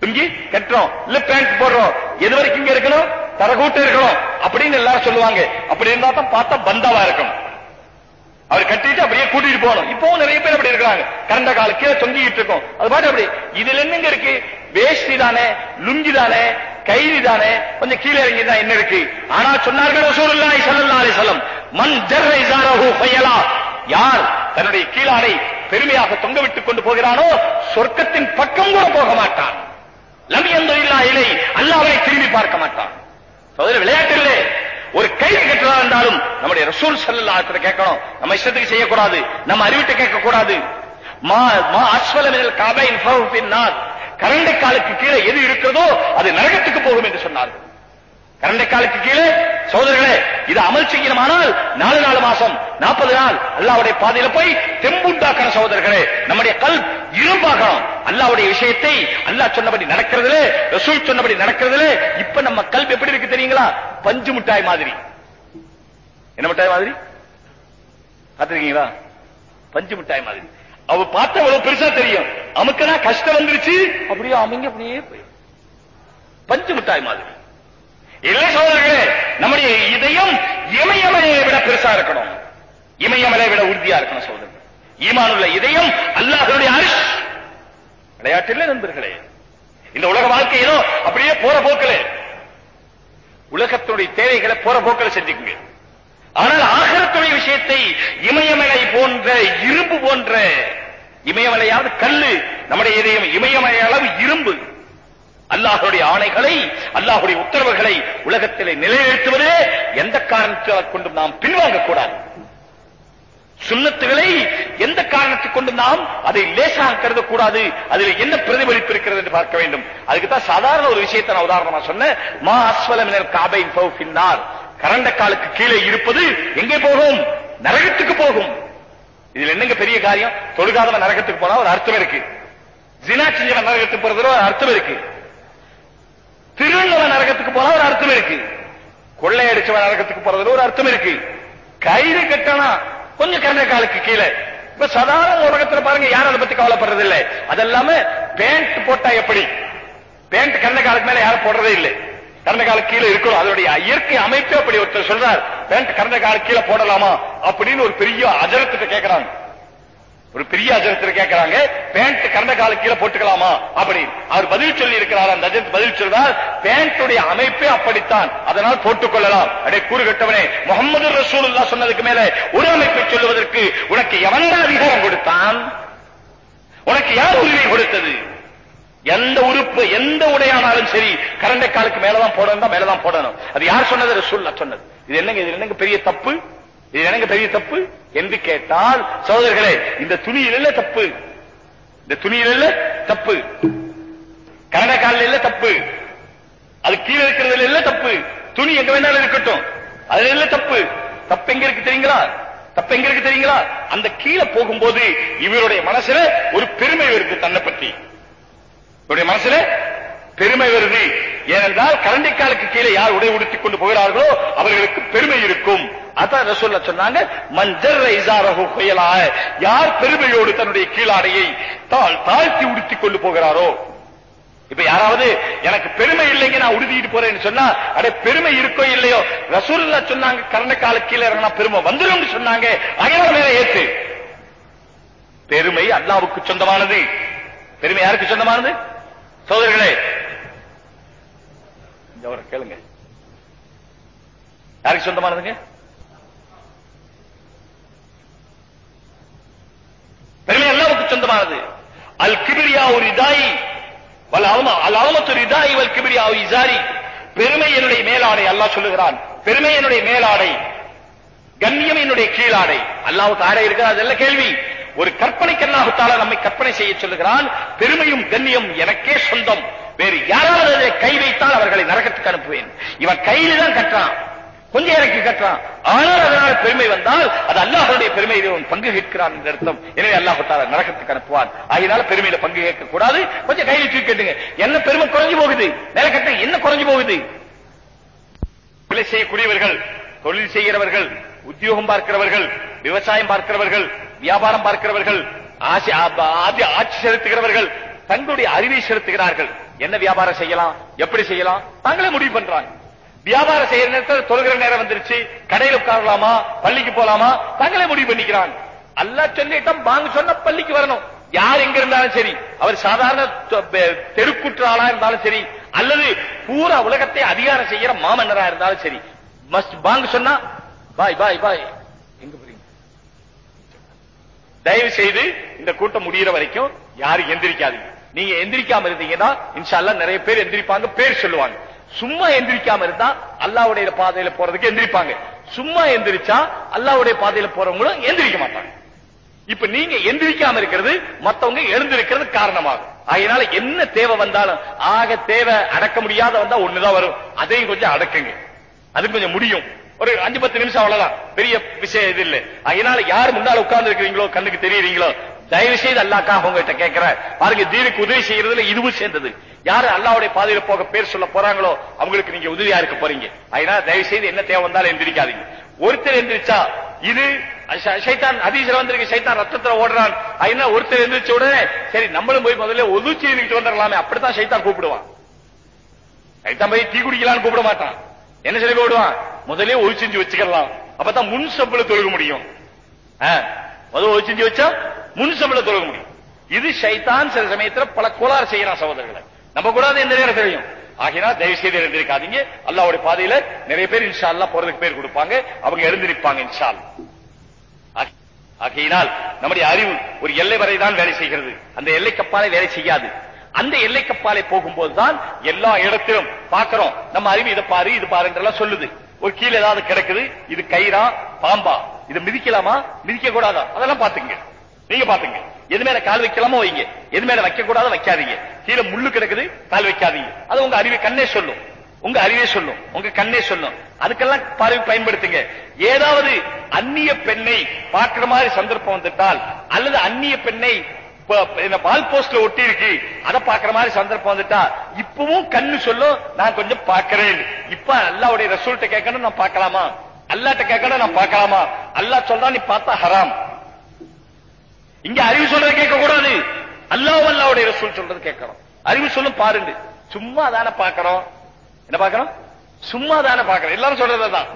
லுங்கி கட்டுறோம் இல்ல பேண்ட் போடுறோம் எது வரைக்கும் இங்க இருக்கணும் தரகூட்டு இருக்கணும் அப்படின்னு எல்லாரும் சொல்லுவாங்க அப்படி இருந்தா தான் பார்த்தா பந்தாவா இருக்கும் அவர் கட்டிட்டு அப்படியே கூட்டிட்டு போகணும் இப்போ நிறைய பேர் அப்படி இருக்கிறாங்க கரண்ட கால கீழே தொங்கிட்டு இருக்கோம் அது பாட்டு அப்படி இதுல என்னங்க இருக்கு வேஷ்டி தானே லுங்கி தானே கைதி தானே கொஞ்சம் கீழே இறங்கி தான் என்ன இருக்கு ஆனா சொன்னார்கள் ரசூலுல்லாஹி ஸல்லல்லாஹு அலைஹி வஸல்லம் ஜர்ரை ஜாரஹு யார் தன்னுடைய கீழாரை பெருமையாக தொங்க விட்டுக் கொண்டு போகிறானோ சொர்க்கத்தின் பக்கம் கூட போக மாட்டான் இல்லா இலை அல்லாவை திரும்பி பார்க்க மாட்டான் விளையாட்டு இல்லை ஒரு கைது கட்டுறதா இருந்தாலும் நம்முடைய ரசூல் செல்லாத்திர கேட்கணும் நம்ம இஷ்டத்துக்கு செய்யக்கூடாது நம்ம அறிவிட்டு கேட்க கூடாது மா மா கரண்டை காலுக்கு கீழே எது இருக்கிறதோ அது நரகத்துக்கு போகும் என்று சொன்னார்கள் கரண்டைக்காலுக்கு கீழே சோதரர்களே இது அமல் செய்யணுமானால் நாலு நாலு மாசம் நாற்பது நாள் அல்லாவுடைய பாதையில போய் தெம்புண்டாக்கிற சகோதரர்களே நம்முடைய கல் இரும்பாகணும் அல்லாவுடைய விஷயத்தை அல்லாஹ் சொன்னபடி நடக்கிறதுல ரசூல் சொன்னபடி நடக்கிறதுல இப்ப நம்ம கல் எப்படி இருக்கு தெரியுங்களா பஞ்சு மிட்டாய் மாதிரி என்ன மிட்டாய் மாதிரி பார்த்திருக்கீங்களா பஞ்சு மிட்டாய் மாதிரி அவ பார்த்தா அவ்வளவு பெருசா தெரியும் அமுக்கனா கஷ்டம் வந்துருச்சு அப்படியே அவங்க அப்படியே பஞ்சு மிட்டாய் மாதிரி இல்லை சோழர்களே நம்முடைய இதயம் இமயமலையை விட பெருசா இருக்கணும் இமயமலையை விட உறுதியா இருக்கணும் சோழர்கள் ஈமானுள்ள இதயம் அல்லாஹருடைய அரிஷ் விளையாட்டில் நண்பர்களே இந்த உலக வாழ்க்கையிலும் அப்படியே போற போக்களே உலகத்துடைய தேவைகளை போற போக்களை செஞ்சுக்குங்க ஆனால் ஆகரத்துடைய விஷயத்தை இமயமலை போன்ற இரும்பு போன்ற இமயமலையாவது கல்லு நம்முடைய இதயம் இமயமலை அளவு இரும்பு அல்லாஹுடைய ஆணைகளை அல்லாஹுடைய உத்தரவுகளை உலகத்திலே நிலைநிறுத்துவது எந்த காரணத்தை கொண்டும் நாம் பின்வாங்க கூடாது சுண்ணத்துகளை எந்த காரணத்தை கொண்டு நாம் அதை லேசாக கருதக்கூடாது அதில் என்ன பிரதிபலிப்பு இருக்கிறது என்று பார்க்க வேண்டும் அதுக்கு தான் சாதாரண ஒரு விஷயத்தை நான் உதாரணமா சொன்னேன் மா அஸ்வலமினர் காபை பின்னார் கரண்ட காலுக்கு கீழே இருப்பது எங்கே போகும் நரகத்துக்கு போகும் இதுல என்னங்க பெரிய காரியம் தொழுகாதவன் நரகத்துக்கு போனா ஒரு அர்த்தம் இருக்கு ஜினாட்சி நரகத்துக்கு போறதுல ஒரு அர்த்தம் இருக்கு திருநவன் நரகத்துக்கு போற ஒரு அர்த்தம் இருக்கு கொள்ளை அடிச்சவன் நரகத்துக்கு போறதுல ஒரு அர்த்தம் இருக்கு கயிறு கட்டணா கொஞ்சம் கண்ண காலுக்கு கீழே இப்ப சாதாரண உலகத்துல பாருங்க யாரும் அதை பத்தி கவலைப்படுறது இல்லை அதெல்லாம பேண்ட் போட்டா எப்படி பேண்ட் கண்ண காலுக்கு மேல யாரும் போடுறதே இல்லை கடந்த கால கீழே இருக்கணும் அதனுடைய இயற்கை அமைப்பு அப்படி ஒருத்தர் சொல்றார் பேண்ட் கரண்ட கால கீழே போடலாமா அப்படின்னு ஒரு பெரிய அஜரத்திட்ட கேட்கிறாங்க ஒரு பெரிய அஜரத்தில் கேட்கிறாங்க பேண்ட் கரண்ட கால கீழே போட்டுக்கலாமா அப்படின்னு அவர் பதில் சொல்லி இருக்கிறார் அந்த அஜரத் பதில் சொல்றார் பேண்டுடைய அமைப்பே அப்படித்தான் அதனால் போட்டுக்கொள்ளலாம் அடே கட்டவனே முகமது ரசூல் சொன்னதுக்கு மேல ஒரு அமைப்பை சொல்லுவதற்கு உனக்கு எவன அதிகாரம் கொடுத்தான் உனக்கு யார் உரிமை கொடுத்தது எந்த உறுப்பு எந்த உடையானாலும் சரி கரண்ட காலுக்கு மேலதான் போடணும் தான் மேலதான் போடணும் அது யார் சொன்னது ரசூல்லா சொன்னது இது என்னங்க இது என்னங்க பெரிய தப்பு இது எனக்கு பெரிய தப்பு என்று கேட்டால் சோதர்களே இந்த துணியில தப்பு இந்த துணியில தப்பு காலில் இல்ல தப்பு அது கீழே இருக்கிறதுல இல்ல தப்பு துணி எங்க வேணாலும் இருக்கட்டும் அதுல இல்ல தப்பு தப்பு எங்க இருக்கு தெரியுங்களா தப்பு எங்க இருக்கு தெரியுங்களா அந்த கீழே போகும்போது இவருடைய மனசுல ஒரு பெருமை இருக்கு தன்னை பற்றி இவருடைய மனசுல பெருமை வருது ஏனென்றால் கரண்டிக்காலுக்கு கீழே யார் உடை உடுத்திக் கொண்டு போகிறார்களோ அவர்களுக்கு பெருமை இருக்கும் அதான் ரசூல்லா சொன்னாங்க மஞ்சர் இசாரகு புயலாக யார் பெருமையோடு தன்னுடைய கீழாடையை தாள் தாழ்த்தி உடுத்திக் கொண்டு போகிறாரோ இப்ப யாராவது எனக்கு பெருமை இல்லைங்க நான் உறுதிட்டு போறேன்னு சொன்னா அடே பெருமை இருக்கோ இல்லையோ ரசூல்லா சொன்னாங்க கால கீழே இறங்கினா பெருமை வந்துடும் சொன்னாங்க அகையோட மேல ஏத்து பெருமை அல்லாவுக்கு சொந்தமானது பெருமை யாருக்கு சொந்தமானது சோதர்களே அவரை கேளுங்க யாருக்கு சொந்தமானதுங்க பெருமை அல்லாவுக்கு சொந்தமானது அல் கிபிரியா ஒரு இதாயி வல் அவமா அல் அவமத்து ஒரு இதாயி வல் கிபிரியா ஒரு இசாரி பெருமை என்னுடைய மேலாடை அல்லா சொல்லுகிறான் பெருமை என்னுடைய மேலாடை கண்ணியம் என்னுடைய கீழாடை அல்லாவுக்கு ஆடை இருக்கிறது அதெல்லாம் கேள்வி ஒரு கற்பனை கண்ணாகத்தால நம்மை கற்பனை செய்ய சொல்லுகிறான் பெருமையும் கண்ணியம் எனக்கே சொந்தம் வேறு யாராவது கை வைத்தால் அவர்களை நரகத்துக்கு அனுப்புவேன் இவன் கையில தான் கட்டுறான் கொஞ்சம் எனக்கு கட்டுறான் ஆனால் பெருமை வந்தால் அது அல்லாஹருடைய பெருமை பங்கு கேட்கிறான் என்ற அர்த்தம் எனவே அல்லாஹ் தால நரகத்துக்கு அனுப்புவான் ஆகினால பெருமையில பங்கு கேட்க கூடாது கொஞ்சம் கையில் தூக்கி கேட்டுங்க என்ன பெருமை குறைஞ்சு போகுது வேலை கட்ட என்ன குறைஞ்சு போகுது வேலை செய்யக்கூடியவர்கள் தொழில் செய்கிறவர்கள் உத்தியோகம் பார்க்கிறவர்கள் விவசாயம் பார்க்கிறவர்கள் வியாபாரம் பார்க்கிறவர்கள் ஆட்சி செலுத்துகிறவர்கள் தங்களுடைய அறிவை செலுத்துகிறார்கள் என்ன வியாபாரம் செய்யலாம் எப்படி செய்யலாம் தாங்களே முடிவு பண்றாங்க வியாபாரம் செய்யற நேரத்தில் தொழுகிற நேரம் வந்துருச்சு கடையில் உட்காரலாமா பள்ளிக்கு போலாமா தாங்களே முடிவு பண்ணிக்கிறாங்க அல்ல சொல்லிட்டோம் வாங்க சொன்ன பள்ளிக்கு வரணும் யார் எங்க இருந்தாலும் சரி அவர் சாதாரண தெருக்குற்றாளா இருந்தாலும் சரி அல்லது பூரா உலகத்தை அதிகாரம் செய்யற மாமன்னரா இருந்தாலும் சரி மஸ்ட் வாங்க சொன்னா பாய் பாய் பாய் எங்க தயவு செய்து இந்த கூட்டம் முடிகிற வரைக்கும் யாரும் எந்திரிக்காதீங்க நீங்க எந்திரிக்காம இருந்தீங்கன்னா இன்ஷால்லா நிறைய பேர் எந்திரிப்பாங்க பேர் சொல்லுவாங்க சும்மா எந்திரிக்காம இருந்தா அல்லாவுடைய பாதையில போறதுக்கு எந்திரிப்பாங்க சும்மா எந்திரிச்சா அல்லாவுடைய பாதையில போறவங்களும் எந்திரிக்க மாட்டாங்க இப்ப நீங்க எந்திரிக்காம இருக்கிறது மத்தவங்க எழுந்திருக்கிறது காரணமாகும் அதனால என்ன தேவை வந்தாலும் ஆக தேவை அடக்க முடியாத வந்தா ஒண்ணுதான் வரும் அதையும் கொஞ்சம் அடக்குங்க அது கொஞ்சம் முடியும் ஒரு அஞ்சு பத்து நிமிஷம் அவ்வளவுதான் பெரிய விஷயம் இது இல்ல அதனால யார் முன்னால உட்கார்ந்து இருக்கிறீங்களோ கண்ணுக்கு தெரியுறீங்களோ தயவு செய்து அல்லாக்காக உங்ககிட்ட கேட்கிற பாருங்க தீனுக்கு உதவி செய்யறதுல இதுவும் சேர்ந்தது யாரு அல்லாவுடைய பாதையில போக பேர் சொல்ல போறாங்களோ அவங்களுக்கு நீங்க உதவியா இருக்க போறீங்க அதனால தயவு செய்து என்ன தேவை வந்தாலும் எந்திரிக்காதீங்க ஒருத்தர் எந்திரிச்சா இது சைத்தான் அதீசர் வந்திருக்கு சைத்தான் ரத்தத்துல ஓடுறான் அதனால ஒருத்தர் எந்திரிச்ச உடனே சரி நம்மளும் போய் முதல்ல ஒது செய்துட்டு வந்துடலாமே அப்படித்தான் சைத்தான் கூப்பிடுவான் சைத்தான் போய் தீ குடிக்கலாம்னு கூப்பிட மாட்டான் என்ன சொல்லி போடுவான் முதலே ஒழிச்சு வச்சுக்கலாம் அப்பதான் முன் சம்பளம் தொழுக முடியும் மதுவை செஞ்சு வச்சா முன் சம்பளம் முடியும் இது சைத்தான் சில சமயத்தில் பல கோளாறு செய்யலாம் சகோதரர்களை நம்ம கூட அது எந்த நேரம் தெரியும் ஆகினா தயவு செய்து எழுந்திருக்காதீங்க அல்லாவுடைய பாதையில நிறைய பேர் இன்ஷா அல்லா போறதுக்கு பேர் கொடுப்பாங்க அவங்க எழுந்திருப்பாங்க இன்ஷா ஆகையினால் நம்முடைய அறிவு ஒரு எல்லை வரை தான் வேலை செய்கிறது அந்த எல்லைக்கப்பாலை வேலை செய்யாது அந்த எல்லைக்கப்பாலை போகும்போது தான் எல்லா இடத்திலும் பார்க்கிறோம் நம்ம அறிவு இதை பாரு இது பாருன்றெல்லாம் சொல்லுது ஒரு கீழே ஏதாவது கிடக்குது இது கயிறா பாம்பா இதை மிதிக்கலாமா மிதிக்க கூடாதா அதெல்லாம் பாத்துங்க நீங்க பாத்துங்க எது மேல கால் வைக்கலாமோ வைங்க எது மேல வைக்க கூடாத வைக்காதீங்க கீழே முள்ளு கிடக்குது கால் வைக்காதீங்க அது உங்க அறிவை கண்ணே சொல்லும் உங்க அறிவே சொல்லும் உங்க கண்ணே சொல்லும் அதுக்கெல்லாம் பார்வை பயன்படுத்துங்க ஏதாவது அந்நிய பெண்ணை பார்க்கிற மாதிரி சந்தர்ப்பம் வந்துட்டால் அல்லது அந்நிய பெண்ணை பால் போஸ்ட்ல ஒட்டி இருக்கு அதை பாக்குற மாதிரி சந்தர்ப்பம் வந்துட்டா இப்பவும் கண்ணு சொல்லும் நான் கொஞ்சம் பாக்குறேன் இப்ப உடைய ரிசல்ட் கேட்கணும் நான் பாக்கலாமா அல்லாட்ட கேட்கணும் நான் பார்க்கலாமா அல்லா சொல்றா நீ பார்த்தா ஹராம் இங்க அறிவு சொல்றது கேட்க கூடாது அல்லாஹ் அல்லாவுடைய ரசூல் சொல்றது கேட்கணும் அறிவு சொல்லும் பாருங்க சும்மா தானே பாக்குறோம் என்ன பாக்குறோம் சும்மா தானே பார்க்கறோம் எல்லாரும் சொல்றதுதான்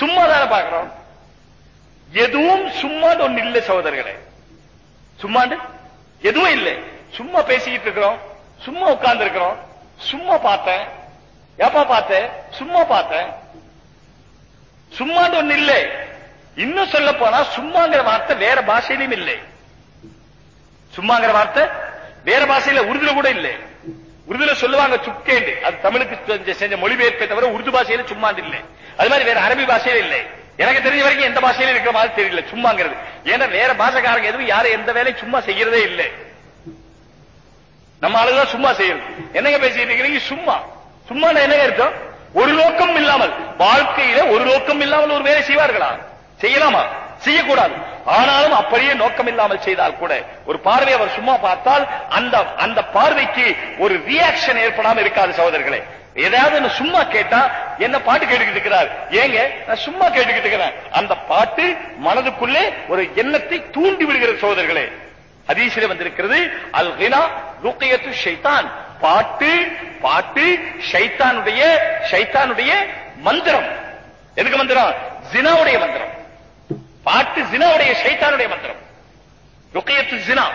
சும்மா தானே பாக்குறோம் எதுவும் சும்மா ஒண்ணு இல்லை சகோதரர்களே சும்மாண்டு எதுவும் இல்லை சும்மா பேசிக்கிட்டு இருக்கிறோம் சும்மா உட்கார்ந்து இருக்கிறோம் சும்மா பார்த்தேன் ஏப்பா பார்த்தேன் சும்மா பார்த்தேன் சும்மா ஒண்ணு இல்லை இன்னும் சொல்ல போனா சும்மாங்கிற வார்த்தை வேற பாஷையிலும் இல்லை சும்மாங்கிற வார்த்தை வேற பாஷையில உருதுல கூட இல்லை உருதுல சொல்லுவாங்க சுக்கேண்டு அது தமிழுக்கு செஞ்ச மொழிபெயர்ப்பை தவிர உருது பாஷையில சும்மா இல்லை அது மாதிரி வேற அரபி பாஷையில இல்லை எனக்கு தெரிஞ்ச வரைக்கும் எந்த பாஷையில இருக்கிற மாதிரி தெரியல சும்மாங்கிறது ஏன்னா வேற பாஷைக்காரங்க எதுவும் யாரும் எந்த வேலையும் சும்மா செய்யறதே இல்லை நம்ம ஆளுதான் சும்மா செய்யறது என்னங்க பேசிட்டு இருக்கிறீங்க சும்மா சும்மா என்னங்க இருக்கோம் ஒரு நோக்கம் இல்லாமல் வாழ்க்கையில ஒரு நோக்கம் இல்லாமல் ஒரு வேலை செய்வார்களா செய்யலாமா செய்யக்கூடாது ஆனாலும் அப்படியே நோக்கம் இல்லாமல் செய்தால் கூட ஒரு பார்வை அவர் சும்மா பார்த்தால் அந்த அந்த பார்வைக்கு ஒரு ரியாக்ஷன் ஏற்படாம இருக்காது சகோதரர்களே ஏதாவது சும்மா கேட்டா என்ன பாட்டு கேட்டுக்கிட்டு இருக்கிறார் ஏங்க நான் சும்மா கேட்டுக்கிட்டு இருக்கிறேன் அந்த பாட்டு மனதுக்குள்ளே ஒரு எண்ணத்தை தூண்டி விடுகிற சோதர்களே அதிசயம் வந்திருக்கிறது அல் ருக்கியத்து ஷைத்தான் பாட்டு பாட்டு ஷைத்தானுடைய ஷைத்தானுடைய மந்திரம் எதுக்கு மந்திரம் ஜினாவுடைய மந்திரம் பாட்டு ஜினாவுடைய ஷைத்தானுடைய மந்திரம் ருக்கையத்து ஜினா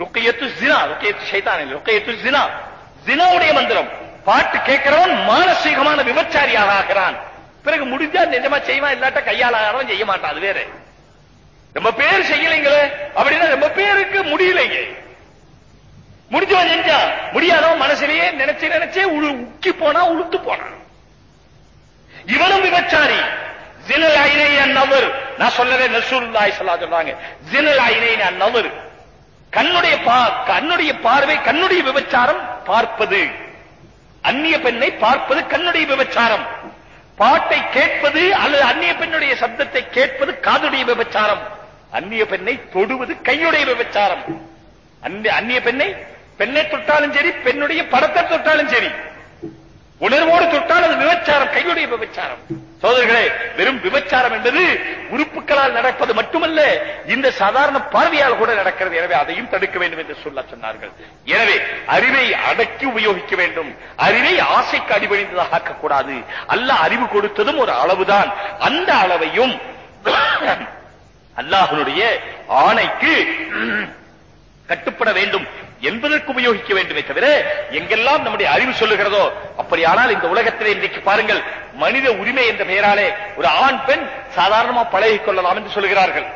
ருக்கையத்து ஜினா ருக்கையத்து ஷைத்தான் ருக்கையத்து ஜினா ஜினாவுடைய மந்திரம் பாட்டு கேட்கிறவன் மானசீகமான விபச்சாரியாக ஆகிறான் பிறகு முடிஞ்சா நிஜமா செய்வான் இல்லாட்ட கையால் ஆகிறவன் செய்ய மாட்டான் அது வேற ரொம்ப பேர் செய்யலைங்களே அப்படின்னா ரொம்ப பேருக்கு முடியலைங்க முடிஞ்சவன் செஞ்சா முடியாதவன் மனசுலயே நினைச்சு நினைச்சே உக்கி போனா உளுத்து போனா இவனும் விபச்சாரி நான் சொல்லவே சொல்லா சொல்றாங்க கண்ணுடைய கண்ணுடைய பார்வை கண்ணுடைய விபச்சாரம் பார்ப்பது அந்நிய பெண்ணை பார்ப்பது கண்ணுடைய விபச்சாரம் பாட்டை கேட்பது அல்லது அந்நிய பெண்ணுடைய சப்தத்தை கேட்பது காதுடைய விபச்சாரம் அந்நிய பெண்ணை தொடுவது கையுடைய விபச்சாரம் அந்நிய பெண்ணை பெண்ணை தொட்டாலும் சரி பெண்ணுடைய படத்தை தொட்டாலும் சரி உணர்வோடு தொட்டால் அது விபச்சாரம் கையுடைய விபச்சாரம் சோதர்களே வெறும் விபச்சாரம் என்பது உறுப்புகளால் நடப்பது மட்டுமல்ல இந்த சாதாரண பார்வையால் கூட நடக்கிறது எனவே அதையும் தடுக்க வேண்டும் என்று சொல்ல சொன்னார்கள் எனவே அறிவை அடக்கி உபயோகிக்க வேண்டும் அறிவை ஆசைக்கு அடிபணிந்ததாக ஆக்கக்கூடாது அல்ல அறிவு கொடுத்ததும் ஒரு அளவுதான் அந்த அளவையும் அல்லாஹனுடைய ஆணைக்கு கட்டுப்பட வேண்டும் என்பதற்கு உபயோகிக்க வேண்டுமே தவிர எங்கெல்லாம் நம்முடைய அறிவு சொல்லுகிறதோ அப்படியானால் இந்த உலகத்திலே இன்றைக்கு பாருங்கள் மனித உரிமை என்ற பெயராலே ஒரு ஆண் பெண் சாதாரணமா பழகிக் கொள்ளலாம் என்று சொல்கிறார்கள்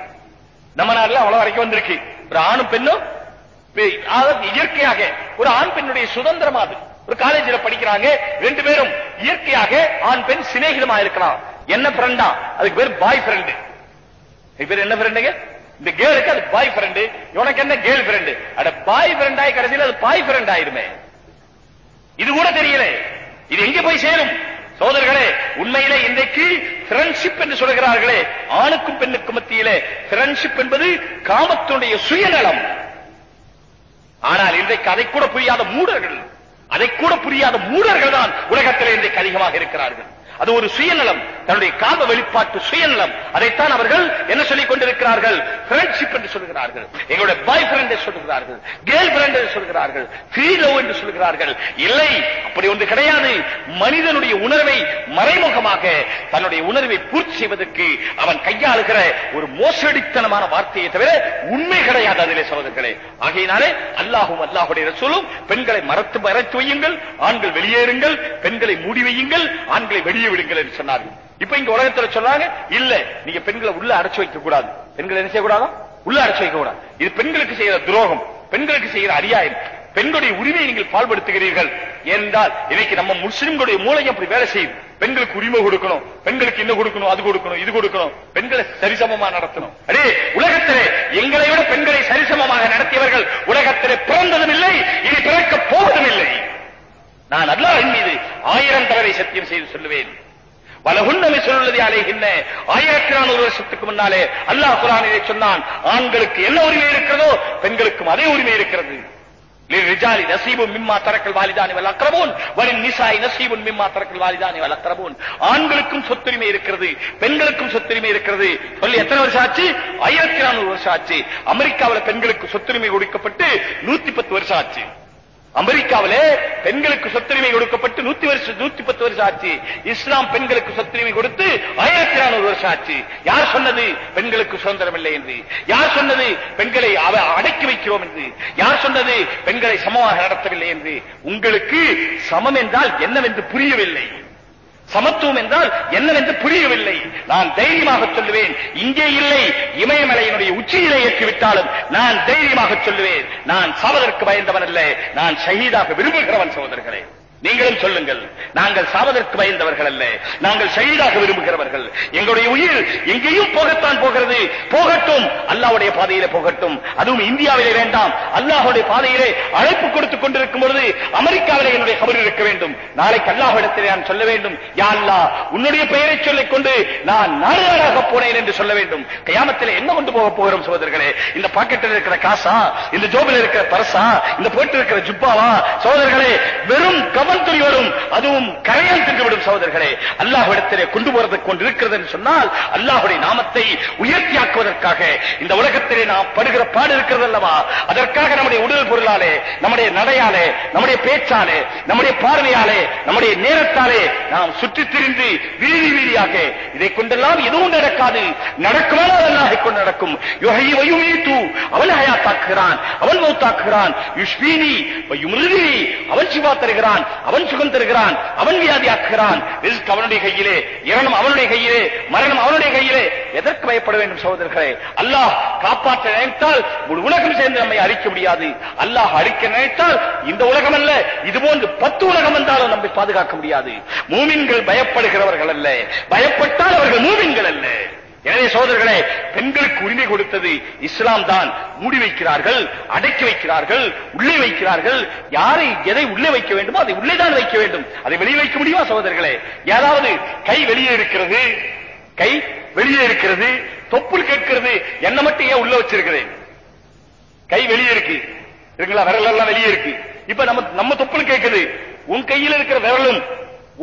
நம்ம நாட்டில் அவ்வளவு வரைக்கும் வந்திருக்கு ஒரு ஆணும் பெண்ணும் இயற்கையாக ஒரு ஆண் பெண்ணுடைய சுதந்திரம் அது ஒரு காலேஜில் படிக்கிறாங்க ரெண்டு பேரும் இயற்கையாக ஆண் பெண் சிநேகிதமா இருக்கலாம் என்ன பிரண்டா அதுக்கு பேர் பாய் பிரண்டு பேர் என்ன பிரண்டுங்க இந்த கேளுக்கு அது பாய் பிரண்ட் உனக்கு என்ன கேர்ள் ஃப்ரெண்டு அட பாய் ஃப்ரெண்டாய் கடைசியில் அது பாய் ஃப்ரெண்ட் ஆயிருமே இது கூட தெரியல இது எங்க போய் சேரும் சோதர்களே உண்மையிலே இன்றைக்கு ஃப்ரெண்ட்ஷிப் என்று சொல்கிறார்களே ஆணுக்கும் பெண்ணுக்கும் மத்தியிலே ஃப்ரெண்ட்ஷிப் என்பது காமத்துடைய சுயநலம் ஆனால் இன்றைக்கு அதை கூட புரியாத மூடர்கள் அதை கூட புரியாத மூடர்கள் தான் உலகத்தில் இன்றைக்கு அதிகமாக இருக்கிறார்கள் அது ஒரு சுயநலம் தன்னுடைய காம வெளிப்பாட்டு சுயநலம் அதைத்தான் அவர்கள் என்ன சொல்லிக் கொண்டிருக்கிறார்கள் ஃப்ரெண்ட்ஷிப் என்று சொல்கிறார்கள் எங்களுடைய பாய் ஃப்ரெண்ட் சொல்கிறார்கள் கேர்ள் ஃப்ரெண்ட் என்று சொல்கிறார்கள் ஃப்ரீ லவ் என்று சொல்கிறார்கள் இல்லை அப்படி ஒன்று கிடையாது மனிதனுடைய உணர்வை மறைமுகமாக தன்னுடைய உணர்வை பூர்த்தி செய்வதற்கு அவன் கையாளுகிற ஒரு மோசடித்தனமான வார்த்தையை தவிர உண்மை கிடையாது அதிலே சகோதரர்களே ஆகையினாலே அல்லாஹும் அல்லாஹுடைய சொல்லும் பெண்களை மறத்து மறைத்து வையுங்கள் ஆண்கள் வெளியேறுங்கள் பெண்களை மூடி வையுங்கள் ஆண்களை வெளியே விடுங்கள் என்று சொன்னார்கள் இப்ப இங்க உலகத்தில் சொன்னாங்க இல்ல நீங்க பெண்களை உள்ள அடைச்சு வைக்க கூடாது பெண்களை என்ன செய்யக்கூடாதா உள்ள அடைச்சு வைக்க கூடாது இது பெண்களுக்கு செய்யற துரோகம் பெண்களுக்கு செய்யற அரியாயம் பெண்களுடைய உரிமையை நீங்கள் பால்படுத்துகிறீர்கள் என்றால் இன்னைக்கு நம்ம முஸ்லிம்களுடைய மூளை அப்படி வேலை செய்யும் பெண்களுக்கு உரிமை கொடுக்கணும் பெண்களுக்கு என்ன கொடுக்கணும் அது கொடுக்கணும் இது கொடுக்கணும் பெண்களை சரிசமமா நடத்தணும் அடே உலகத்திலே எங்களை விட பெண்களை சரிசமமாக நடத்தியவர்கள் உலகத்திலே பிறந்ததும் இல்லை இனி பிறக்க போவதும் இல்லை நான் அல்லாஹின் மீது ஆயிரம் தடவை சத்தியம் செய்து சொல்லுவேன் வலகுன்னமை சொல்லுவதை அலைகின்ற ஆயிரத்தி நானூறு வருஷத்துக்கு முன்னாலே அல்லாஹ் குரானிலே சொன்னான் ஆண்களுக்கு என்ன உரிமை இருக்கிறதோ பெண்களுக்கும் அதே உரிமை இருக்கிறது للرجال نصيب مما ترك الوالدان والاقربون وللنساء نصيب مما ترك الوالدان والاقربون ஆண்களுக்கும் சொத்துரிமை இருக்கிறது பெண்களுக்கும் சொத்துரிமை இருக்கிறது சொல்லி எத்தனை வருஷம் ஆச்சு ஆயிரத்தி நானூறு வருஷம் ஆச்சு அமெரிக்காவில் பெண்களுக்கு சொத்துரிமை கொடுக்கப்பட்டு நூத்தி பத்து வருஷம் ஆச்சு அமெரிக்காவிலே பெண்களுக்கு சொத்துரிமை கொடுக்கப்பட்டு நூத்தி வருஷம் நூத்தி பத்து வருஷம் ஆச்சு இஸ்லாம் பெண்களுக்கு சொத்துரிமை கொடுத்து ஆயிரத்தி நானூறு வருஷம் ஆச்சு யார் சொன்னது பெண்களுக்கு சுதந்திரம் இல்லை என்று யார் சொன்னது பெண்களை அடக்கி வைக்கிறோம் என்று யார் சொன்னது பெண்களை சமமாக நடத்தவில்லை என்று உங்களுக்கு சமம் என்றால் என்னவென்று புரியவில்லை சமத்துவம் என்றால் என்னவென்று புரியவில்லை நான் தைரியமாக சொல்லுவேன் இங்கே இல்லை இமயமலையினுடைய உச்சியிலே ஏற்றிவிட்டாலும் நான் தைரியமாக சொல்லுவேன் நான் சாவதற்கு பயந்தவன் அல்ல நான் ஷகீதாக விரும்புகிறவன் சகோதரர்களே நீங்களும் சொல்லுங்கள் நாங்கள் சாவதற்கு பயந்தவர்கள் அல்ல நாங்கள் ஷஹீதாக விரும்புகிறவர்கள் எங்களுடைய உயிர் எங்கேயும் போகத்தான் போகிறது போகட்டும் அல்லாவுடைய பாதையிலே போகட்டும் அதுவும் இந்தியாவிலே வேண்டாம் அல்லாஹுடைய பாதையிலே அழைப்பு கொடுத்துக் கொண்டிருக்கும் பொழுது அமெரிக்காவிலே என்னுடைய கபர் இருக்க வேண்டும் நாளைக்கு அல்லாஹிடத்தில் நான் சொல்ல வேண்டும் யா அல்லா உன்னுடைய பெயரை சொல்லிக் கொண்டு நான் நாடு நாடாக போனேன் என்று சொல்ல வேண்டும் கயாமத்தில் என்ன கொண்டு போக போகிறோம் சோதர்களே இந்த பாக்கெட்டில் இருக்கிற காசா இந்த ஜோபில் இருக்கிற பரசா இந்த போட்டு இருக்கிற ஜுப்பாவா சோதர்களே வெறும் கவர் கோபம் துறி அதுவும் கரையால் தின்றுவிடும் சகோதரர்களே அல்லாஹ்விடத்திலே கொண்டு போறதுக்கு கொண்டு இருக்கிறது என்று சொன்னால் அல்லாஹுடைய நாமத்தை உயர்த்தியாக்குவதற்காக இந்த உலகத்திலே நாம் படுகிற பாடு இருக்கிறது அல்லவா அதற்காக நம்முடைய உடல் பொருளாலே நம்முடைய நடையாலே நம்முடைய பேச்சாலே நம்முடைய பார்வையாலே நம்முடைய நேரத்தாலே நாம் சுற்றித் திரிந்து வீதி வீதியாக இதை கொண்டெல்லாம் எதுவும் நடக்காது நடக்குமானால் அல்லாஹை கொண்டு நடக்கும் யுகையை தூ ஆக்குகிறான் அவன் மௌத்தாக்குகிறான் யுஷ்வீனி யுமிருதி அவன் சிவா தருகிறான் அவன் சுகம் தருகிறான் அவன் வியாதி ஆக்குகிறான் ரிஸ்க் அவனுடைய கையிலே இரணம் அவனுடைய கையிலே மரணம் அவனுடைய கையிலே எதற்கு பயப்பட வேண்டும் சகோதரர்களே அல்லாஹ் காப்பாற்ற நினைத்தால் ஒரு உலகம் சேர்ந்து நம்மை அழிக்க முடியாது அல்லாஹ் அழிக்க நினைத்தால் இந்த உலகம் அல்ல இது போன்று பத்து உலகம் வந்தாலும் நம்மை பாதுகாக்க முடியாது மூமின்கள் பயப்படுகிறவர்கள் அல்ல பயப்பட்டால் அவர்கள் மூமின்கள் அல்ல எனவே சோதர்களே பெண்களுக்கு உரிமை கொடுத்தது இஸ்லாம் தான் மூடி வைக்கிறார்கள் அடக்கி வைக்கிறார்கள் உள்ளே வைக்கிறார்கள் யாரை எதை உள்ளே வைக்க வேண்டுமோ அதை உள்ளே தான் வைக்க வேண்டும் அதை வெளியே வைக்க முடியுமா சோதர்களே ஏதாவது கை வெளியே இருக்கிறது கை வெளியே இருக்கிறது தொப்புள் கேட்கிறது என்ன மட்டும் ஏன் உள்ள வச்சிருக்கிறேன் கை வெளியே இருக்கு இருக்குங்களா விரல் எல்லாம் வெளியே இருக்கு இப்ப நம்ம நம்ம தொப்புள் கேட்குது உன் கையில் இருக்கிற விரலும்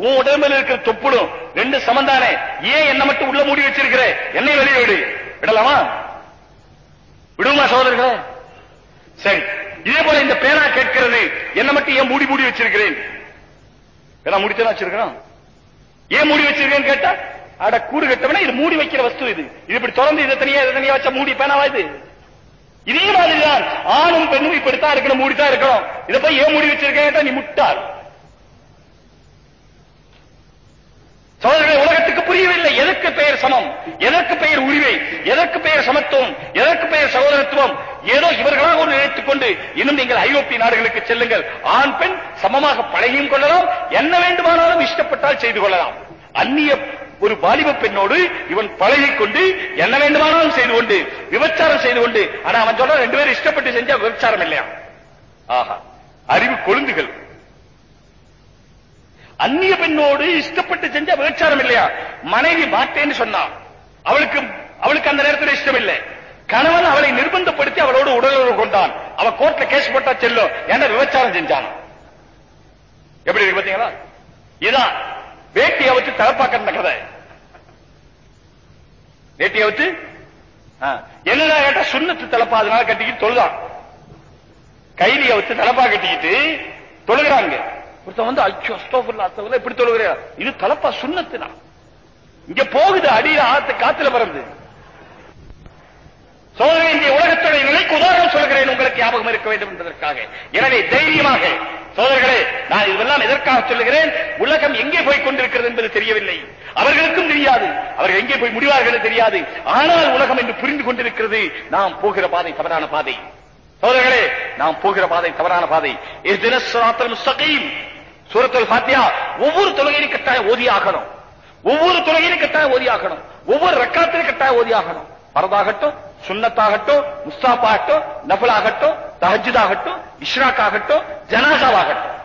உன் உடம்பில் இருக்கிற தொப்புளும் ரெண்டு சமந்தானே ஏன் என்ன மட்டும் உள்ள மூடி வச்சிருக்கிற என்னை வெளியே விடு விடலாமா விடுமா சோதரர்களே சரி இதே போல இந்த பேனா கேட்கிறது என்ன மட்டும் ஏன் மூடி மூடி வச்சிருக்கிறேன் பேனா முடித்தான் வச்சிருக்கிறான் ஏன் மூடி வச்சிருக்கேன்னு கேட்டா அட கூறு கட்டவன இது மூடி வைக்கிற வஸ்து இது இது இப்படி தொடர்ந்து இதை தனியா இதை தனியா வச்சா மூடி பேனாவா இது இதே மாதிரிதான் ஆணும் பெண்ணும் இப்படித்தான் இருக்கணும் மூடித்தான் இருக்கணும் இதை போய் ஏன் மூடி வச்சிருக்கேன் கேட்டா நீ முட்டாள் சோதரர்களை உலகத்துக்கு புரியவில்லை எதற்கு பெயர் சமம் எதற்கு பெயர் உரிமை எதற்கு பெயர் சமத்துவம் எதற்கு பெயர் சகோதரத்துவம் ஏதோ இவர்களாக ஒரு நினைத்துக் கொண்டு இன்னும் நீங்கள் ஐரோப்பிய நாடுகளுக்கு செல்லுங்கள் ஆண் பெண் சமமாக பழகியும் கொள்ளலாம் என்ன வேண்டுமானாலும் இஷ்டப்பட்டால் செய்து கொள்ளலாம் அந்நிய ஒரு வாலிப பெண்ணோடு இவன் பழகி கொண்டு என்ன வேண்டுமானாலும் செய்து கொண்டு விபச்சாரம் செய்து கொண்டு ஆனா அவன் சொல்றான் ரெண்டு பேரும் இஷ்டப்பட்டு செஞ்சா விபச்சாரம் இல்லையா ஆஹா அறிவு கொழுந்துகள் அந்நிய பெண்ணோடு இஷ்டப்பட்டு செஞ்ச விபச்சாரம் இல்லையா மனைவி மாட்டேன்னு சொன்னான் அவளுக்கு அவளுக்கு அந்த நேரத்தில் இஷ்டம் இல்லை கணவன் அவளை நிர்பந்தப்படுத்தி அவளோடு உடலுறவு கொண்டான் அவ கோர்ட்ல கேஸ் போட்டா செல்லும் என்ன விபச்சாரம் செஞ்சான் எப்படி இருக்கு பாத்தீங்களா இதான் வேட்டியை வச்சு தலப்பாக்கிற கதை வேட்டியை வச்சு என்னடா கேட்டா சுண்ணத்து தலப்பா அதனால கட்டிக்கிட்டு தொழுதான் கைலிய வச்சு தலப்பா கட்டிக்கிட்டு தொழுகிறாங்க ஒருத்தன் வந்து அச்சோ ஸ்டோஃபர்ல இப்படி தொழுகிறையா இது தலப்பா சுண்ணத்துனா இங்க போகுது அடியில ஆத்து காத்துல பறந்து சோதனை இந்திய உலகத்துடைய நிலைக்கு உதாரணம் சொல்கிறேன் உங்களுக்கு ஞாபகம் இருக்க வேண்டும் என்பதற்காக எனவே தைரியமாக சோதர்களே நான் இதெல்லாம் எதற்காக சொல்லுகிறேன் உலகம் எங்கே போய் கொண்டிருக்கிறது என்பது தெரியவில்லை அவர்களுக்கும் தெரியாது அவர்கள் எங்கே போய் முடிவார்கள் தெரியாது ஆனால் உலகம் என்று புரிந்து கொண்டிருக்கிறது நாம் போகிற பாதை தவறான பாதை சோதர்களே நாம் போகிற பாதை தவறான பாதை சூரத்தல் பாத்தியா ஒவ்வொரு தொழுகையும் கட்டாயம் ஓதி ஆகணும் ஒவ்வொரு தொழுகையும் கட்டாயம் ஓதி ஆகணும் ஒவ்வொரு ரக்காத்திலும் கட்டாயம் ஓதி ஆகணும் பரதாகட்டும் சுண்ணத்தாகட்டும் முஸ்தாப்பாகட்டும் நபலாகட்டும் தஹஜிதாகட்டும் இஷ்ராக்காகட்டும் ஜனாசாவாகட்டும்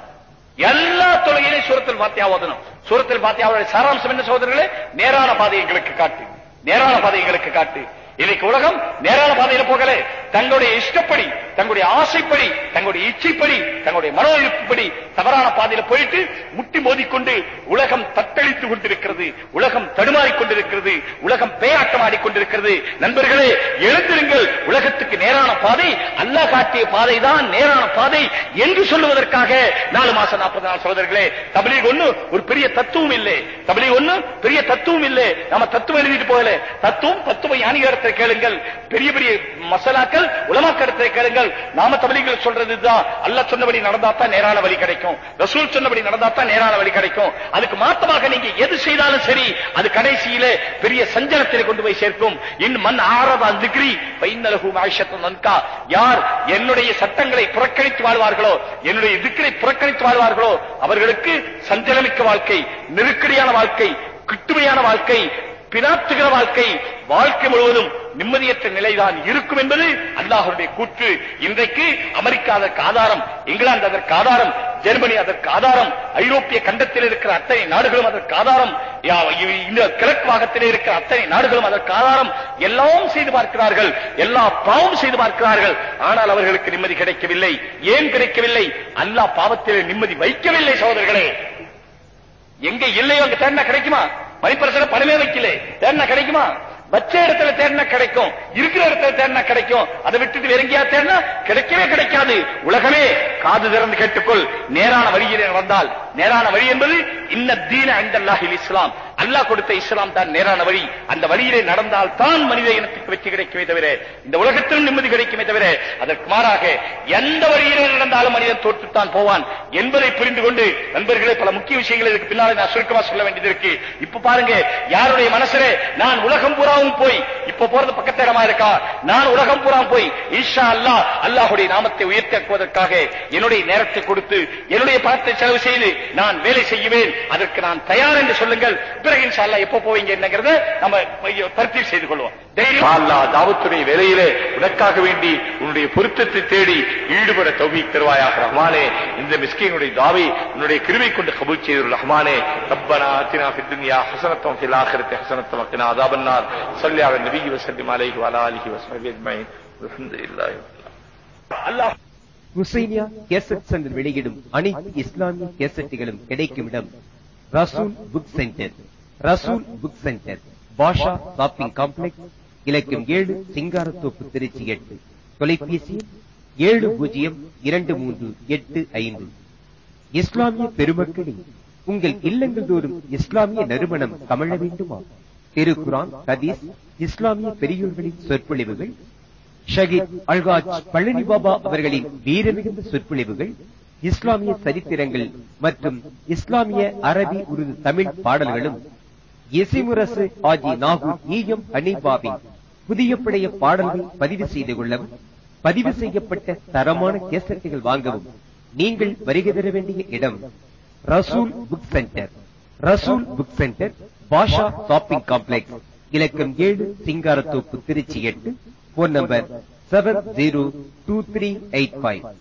எல்லா தொழுகையிலும் சூரத்தில் பாத்தியா ஓதணும் சூரத்தில் பாத்தியாவுடைய சாராம்சம் என்ன சோதரர்களே நேரான பாதை எங்களுக்கு காட்டு நேரான பாதை எங்களுக்கு காட்டு இன்னைக்கு உலகம் நேரான பாதையில போகல தங்களுடைய இஷ்டப்படி தங்களுடைய ஆசைப்படி தங்களுடைய இச்சைப்படி தங்களுடைய மன தவறான பாதையில போயிட்டு முட்டி மோதிக்கொண்டு உலகம் தத்தளித்துக் கொண்டிருக்கிறது உலகம் தடுமாறிக் கொண்டிருக்கிறது உலகம் பேயாட்டம் ஆடிக்கொண்டிருக்கிறது நண்பர்களே எழுந்திருங்கள் உலகத்துக்கு நேரான பாதை அல்ல காட்டிய பாதை தான் நேரான பாதை என்று சொல்லுவதற்காக நாலு மாசம் நாற்பது நாள் சகோதரர்களே தமிழில் ஒண்ணு ஒரு பெரிய தத்துவம் இல்லை தமிழில் ஒண்ணு பெரிய தத்துவம் இல்லை நம்ம தத்துவம் எழுதிட்டு போகல தத்துவம் தத்துவ யானிகர் கருத்தை கேளுங்கள் பெரிய பெரிய மசாலாக்கள் உலமா கருத்தை கேளுங்கள் நாம தமிழிகள் சொல்றது தான் அல்ல சொன்னபடி நடந்தா தான் நேரான வழி கிடைக்கும் ரசூல் சொன்னபடி நடந்தா தான் நேரான வழி கிடைக்கும் அதுக்கு மாத்தமாக நீங்க எது செய்தாலும் சரி அது கடைசியிலே பெரிய சஞ்சலத்தில் கொண்டு போய் சேர்க்கும் இன் மண் ஆரதான் திகிரி பைந்தலகு ஆயுஷத்தன் நன்கா யார் என்னுடைய சட்டங்களை புறக்கணித்து வாழ்வார்களோ என்னுடைய திக்கரை புறக்கணித்து வாழ்வார்களோ அவர்களுக்கு சஞ்சலமிக்க வாழ்க்கை நெருக்கடியான வாழ்க்கை கிட்டுமையான வாழ்க்கை பினாத்துகிற வாழ்க்கை வாழ்க்கை முழுவதும் நிம்மதியற்ற நிலைதான் இருக்கும் என்பது அல்லாஹருடைய கூற்று இன்றைக்கு அமெரிக்கா அதற்கு ஆதாரம் இங்கிலாந்து அதற்கு ஆதாரம் ஜெர்மனி அதற்கு ஆதாரம் ஐரோப்பிய கண்டத்தில் இருக்கிற அத்தனை நாடுகளும் அதற்கு ஆதாரம் கிழக்கு பாகத்தில் இருக்கிற அத்தனை நாடுகளும் அதற்கு ஆதாரம் எல்லாம் செய்து பார்க்கிறார்கள் எல்லா பாவம் செய்து பார்க்கிறார்கள் ஆனால் அவர்களுக்கு நிம்மதி கிடைக்கவில்லை ஏன் கிடைக்கவில்லை அல்லா பாவத்தில் நிம்மதி வைக்கவில்லை சோதர்களே எங்க இல்லையோ அங்க தேடினா கிடைக்குமா மணிப்பிரசனை பணமே வைக்கல தேடினா கிடைக்குமா வச்ச இடத்துல தேடினா கிடைக்கும் இருக்கிற இடத்துல தேடினா கிடைக்கும் அதை விட்டுட்டு வேற எங்கேயா கிடைக்கவே கிடைக்காது உலகமே காது திறந்து கேட்டுக்கொள் நேரான வழியில் வந்தால் நேரான வழி என்பது இன்ன தீன அண்டல்லாஹில் இஸ்லாம் அல்லாஹ் கொடுத்த இஸ்லாம் தான் நேரான வழி அந்த வழியிலே நடந்தால் தான் மனித இனத்துக்கு வெற்றி கிடைக்குமே தவிர இந்த உலகத்திலும் நிம்மதி கிடைக்குமே தவிர அதற்கு மாறாக எந்த வழியிலே நடந்தாலும் மனிதன் தோற்றுத்தான் போவான் என்பதை புரிந்து கொண்டு நண்பர்களே பல முக்கிய விஷயங்கள் இதுக்கு பின்னால் நான் சுருக்கமா சொல்ல வேண்டியது இருக்கு இப்ப பாருங்க யாருடைய மனசுல நான் உலகம் பூராவும் போய் இப்ப போறது பக்கத்தேரமா இருக்கா நான் உலகம் பூராவும் போய் ஈஷா அல்லாஹ் அல்லாஹுடைய நாமத்தை உயர்த்துவதற்காக என்னுடைய நேரத்தை கொடுத்து என்னுடைய பணத்தை செலவு செய்து நான் வேலை செய்வேன் அதற்கு நான் தயார் என்று சொல்லுங்கள் பிறகு இன்ஷால்லா எப்போ போவீங்க என்னங்கிறத நம்ம பருத்தி செய்து கொள்வோம் தாவத்துடைய வேலையிலே உனக்காக வேண்டி உன்னுடைய பொருத்தத்தை தேடி ஈடுபட தௌமி தருவாயாக ரஹ்மானே இந்த மிஸ்கினுடைய தாவை உன்னுடைய கிருவை கொண்டு கபூல் செய்து ரஹ்மானே ரப்பனா ஆத்தினா في الدنيا حسنة ஹுசைனியா கேசட் சங்கம் வெளியிடும் அனைத்து இஸ்லாமிய கேசட்டுகளும் கிடைக்கும் இடம் Rasool book centre Rasool book centre Basha shopping complex இலக்கம் ஏழு சிங்காரத்தோப்பு திருச்சி எட்டு தொலைபேசி ஏழு பூஜ்ஜியம் இரண்டு மூன்று எட்டு ஐந்து இஸ்லாமிய பெருமக்களின் உங்கள் இல்லங்கள் தோறும் இஸ்லாமிய நறுமணம் கமழ வேண்டுமா திருக்குரான் ஹதீஸ் இஸ்லாமிய பெரியோர்களின் சொற்பொழிவுகள் ஷகித் அல்காஜ் பழனி பாபா அவர்களின் வீரமிகுந்த சொற்பொழிவுகள் இஸ்லாமிய சரித்திரங்கள் மற்றும் இஸ்லாமிய அரபி உருது தமிழ் பாடல்களும் எசிமுரசு ஆஜி நாகூர் ஈயம் ஹனீபாவின் புதிய படைய பாடல்கள் பதிவு செய்து கொள்ளவும் பதிவு செய்யப்பட்ட தரமான கேசட்டுகள் வாங்கவும் நீங்கள் வருகை தர வேண்டிய இடம் Rasool book centre Rasool book centre Basha shopping complex இலக்கம் ஏழு சிங்காரத்தோப்பு திருச்சி எட்டு phone number 702385.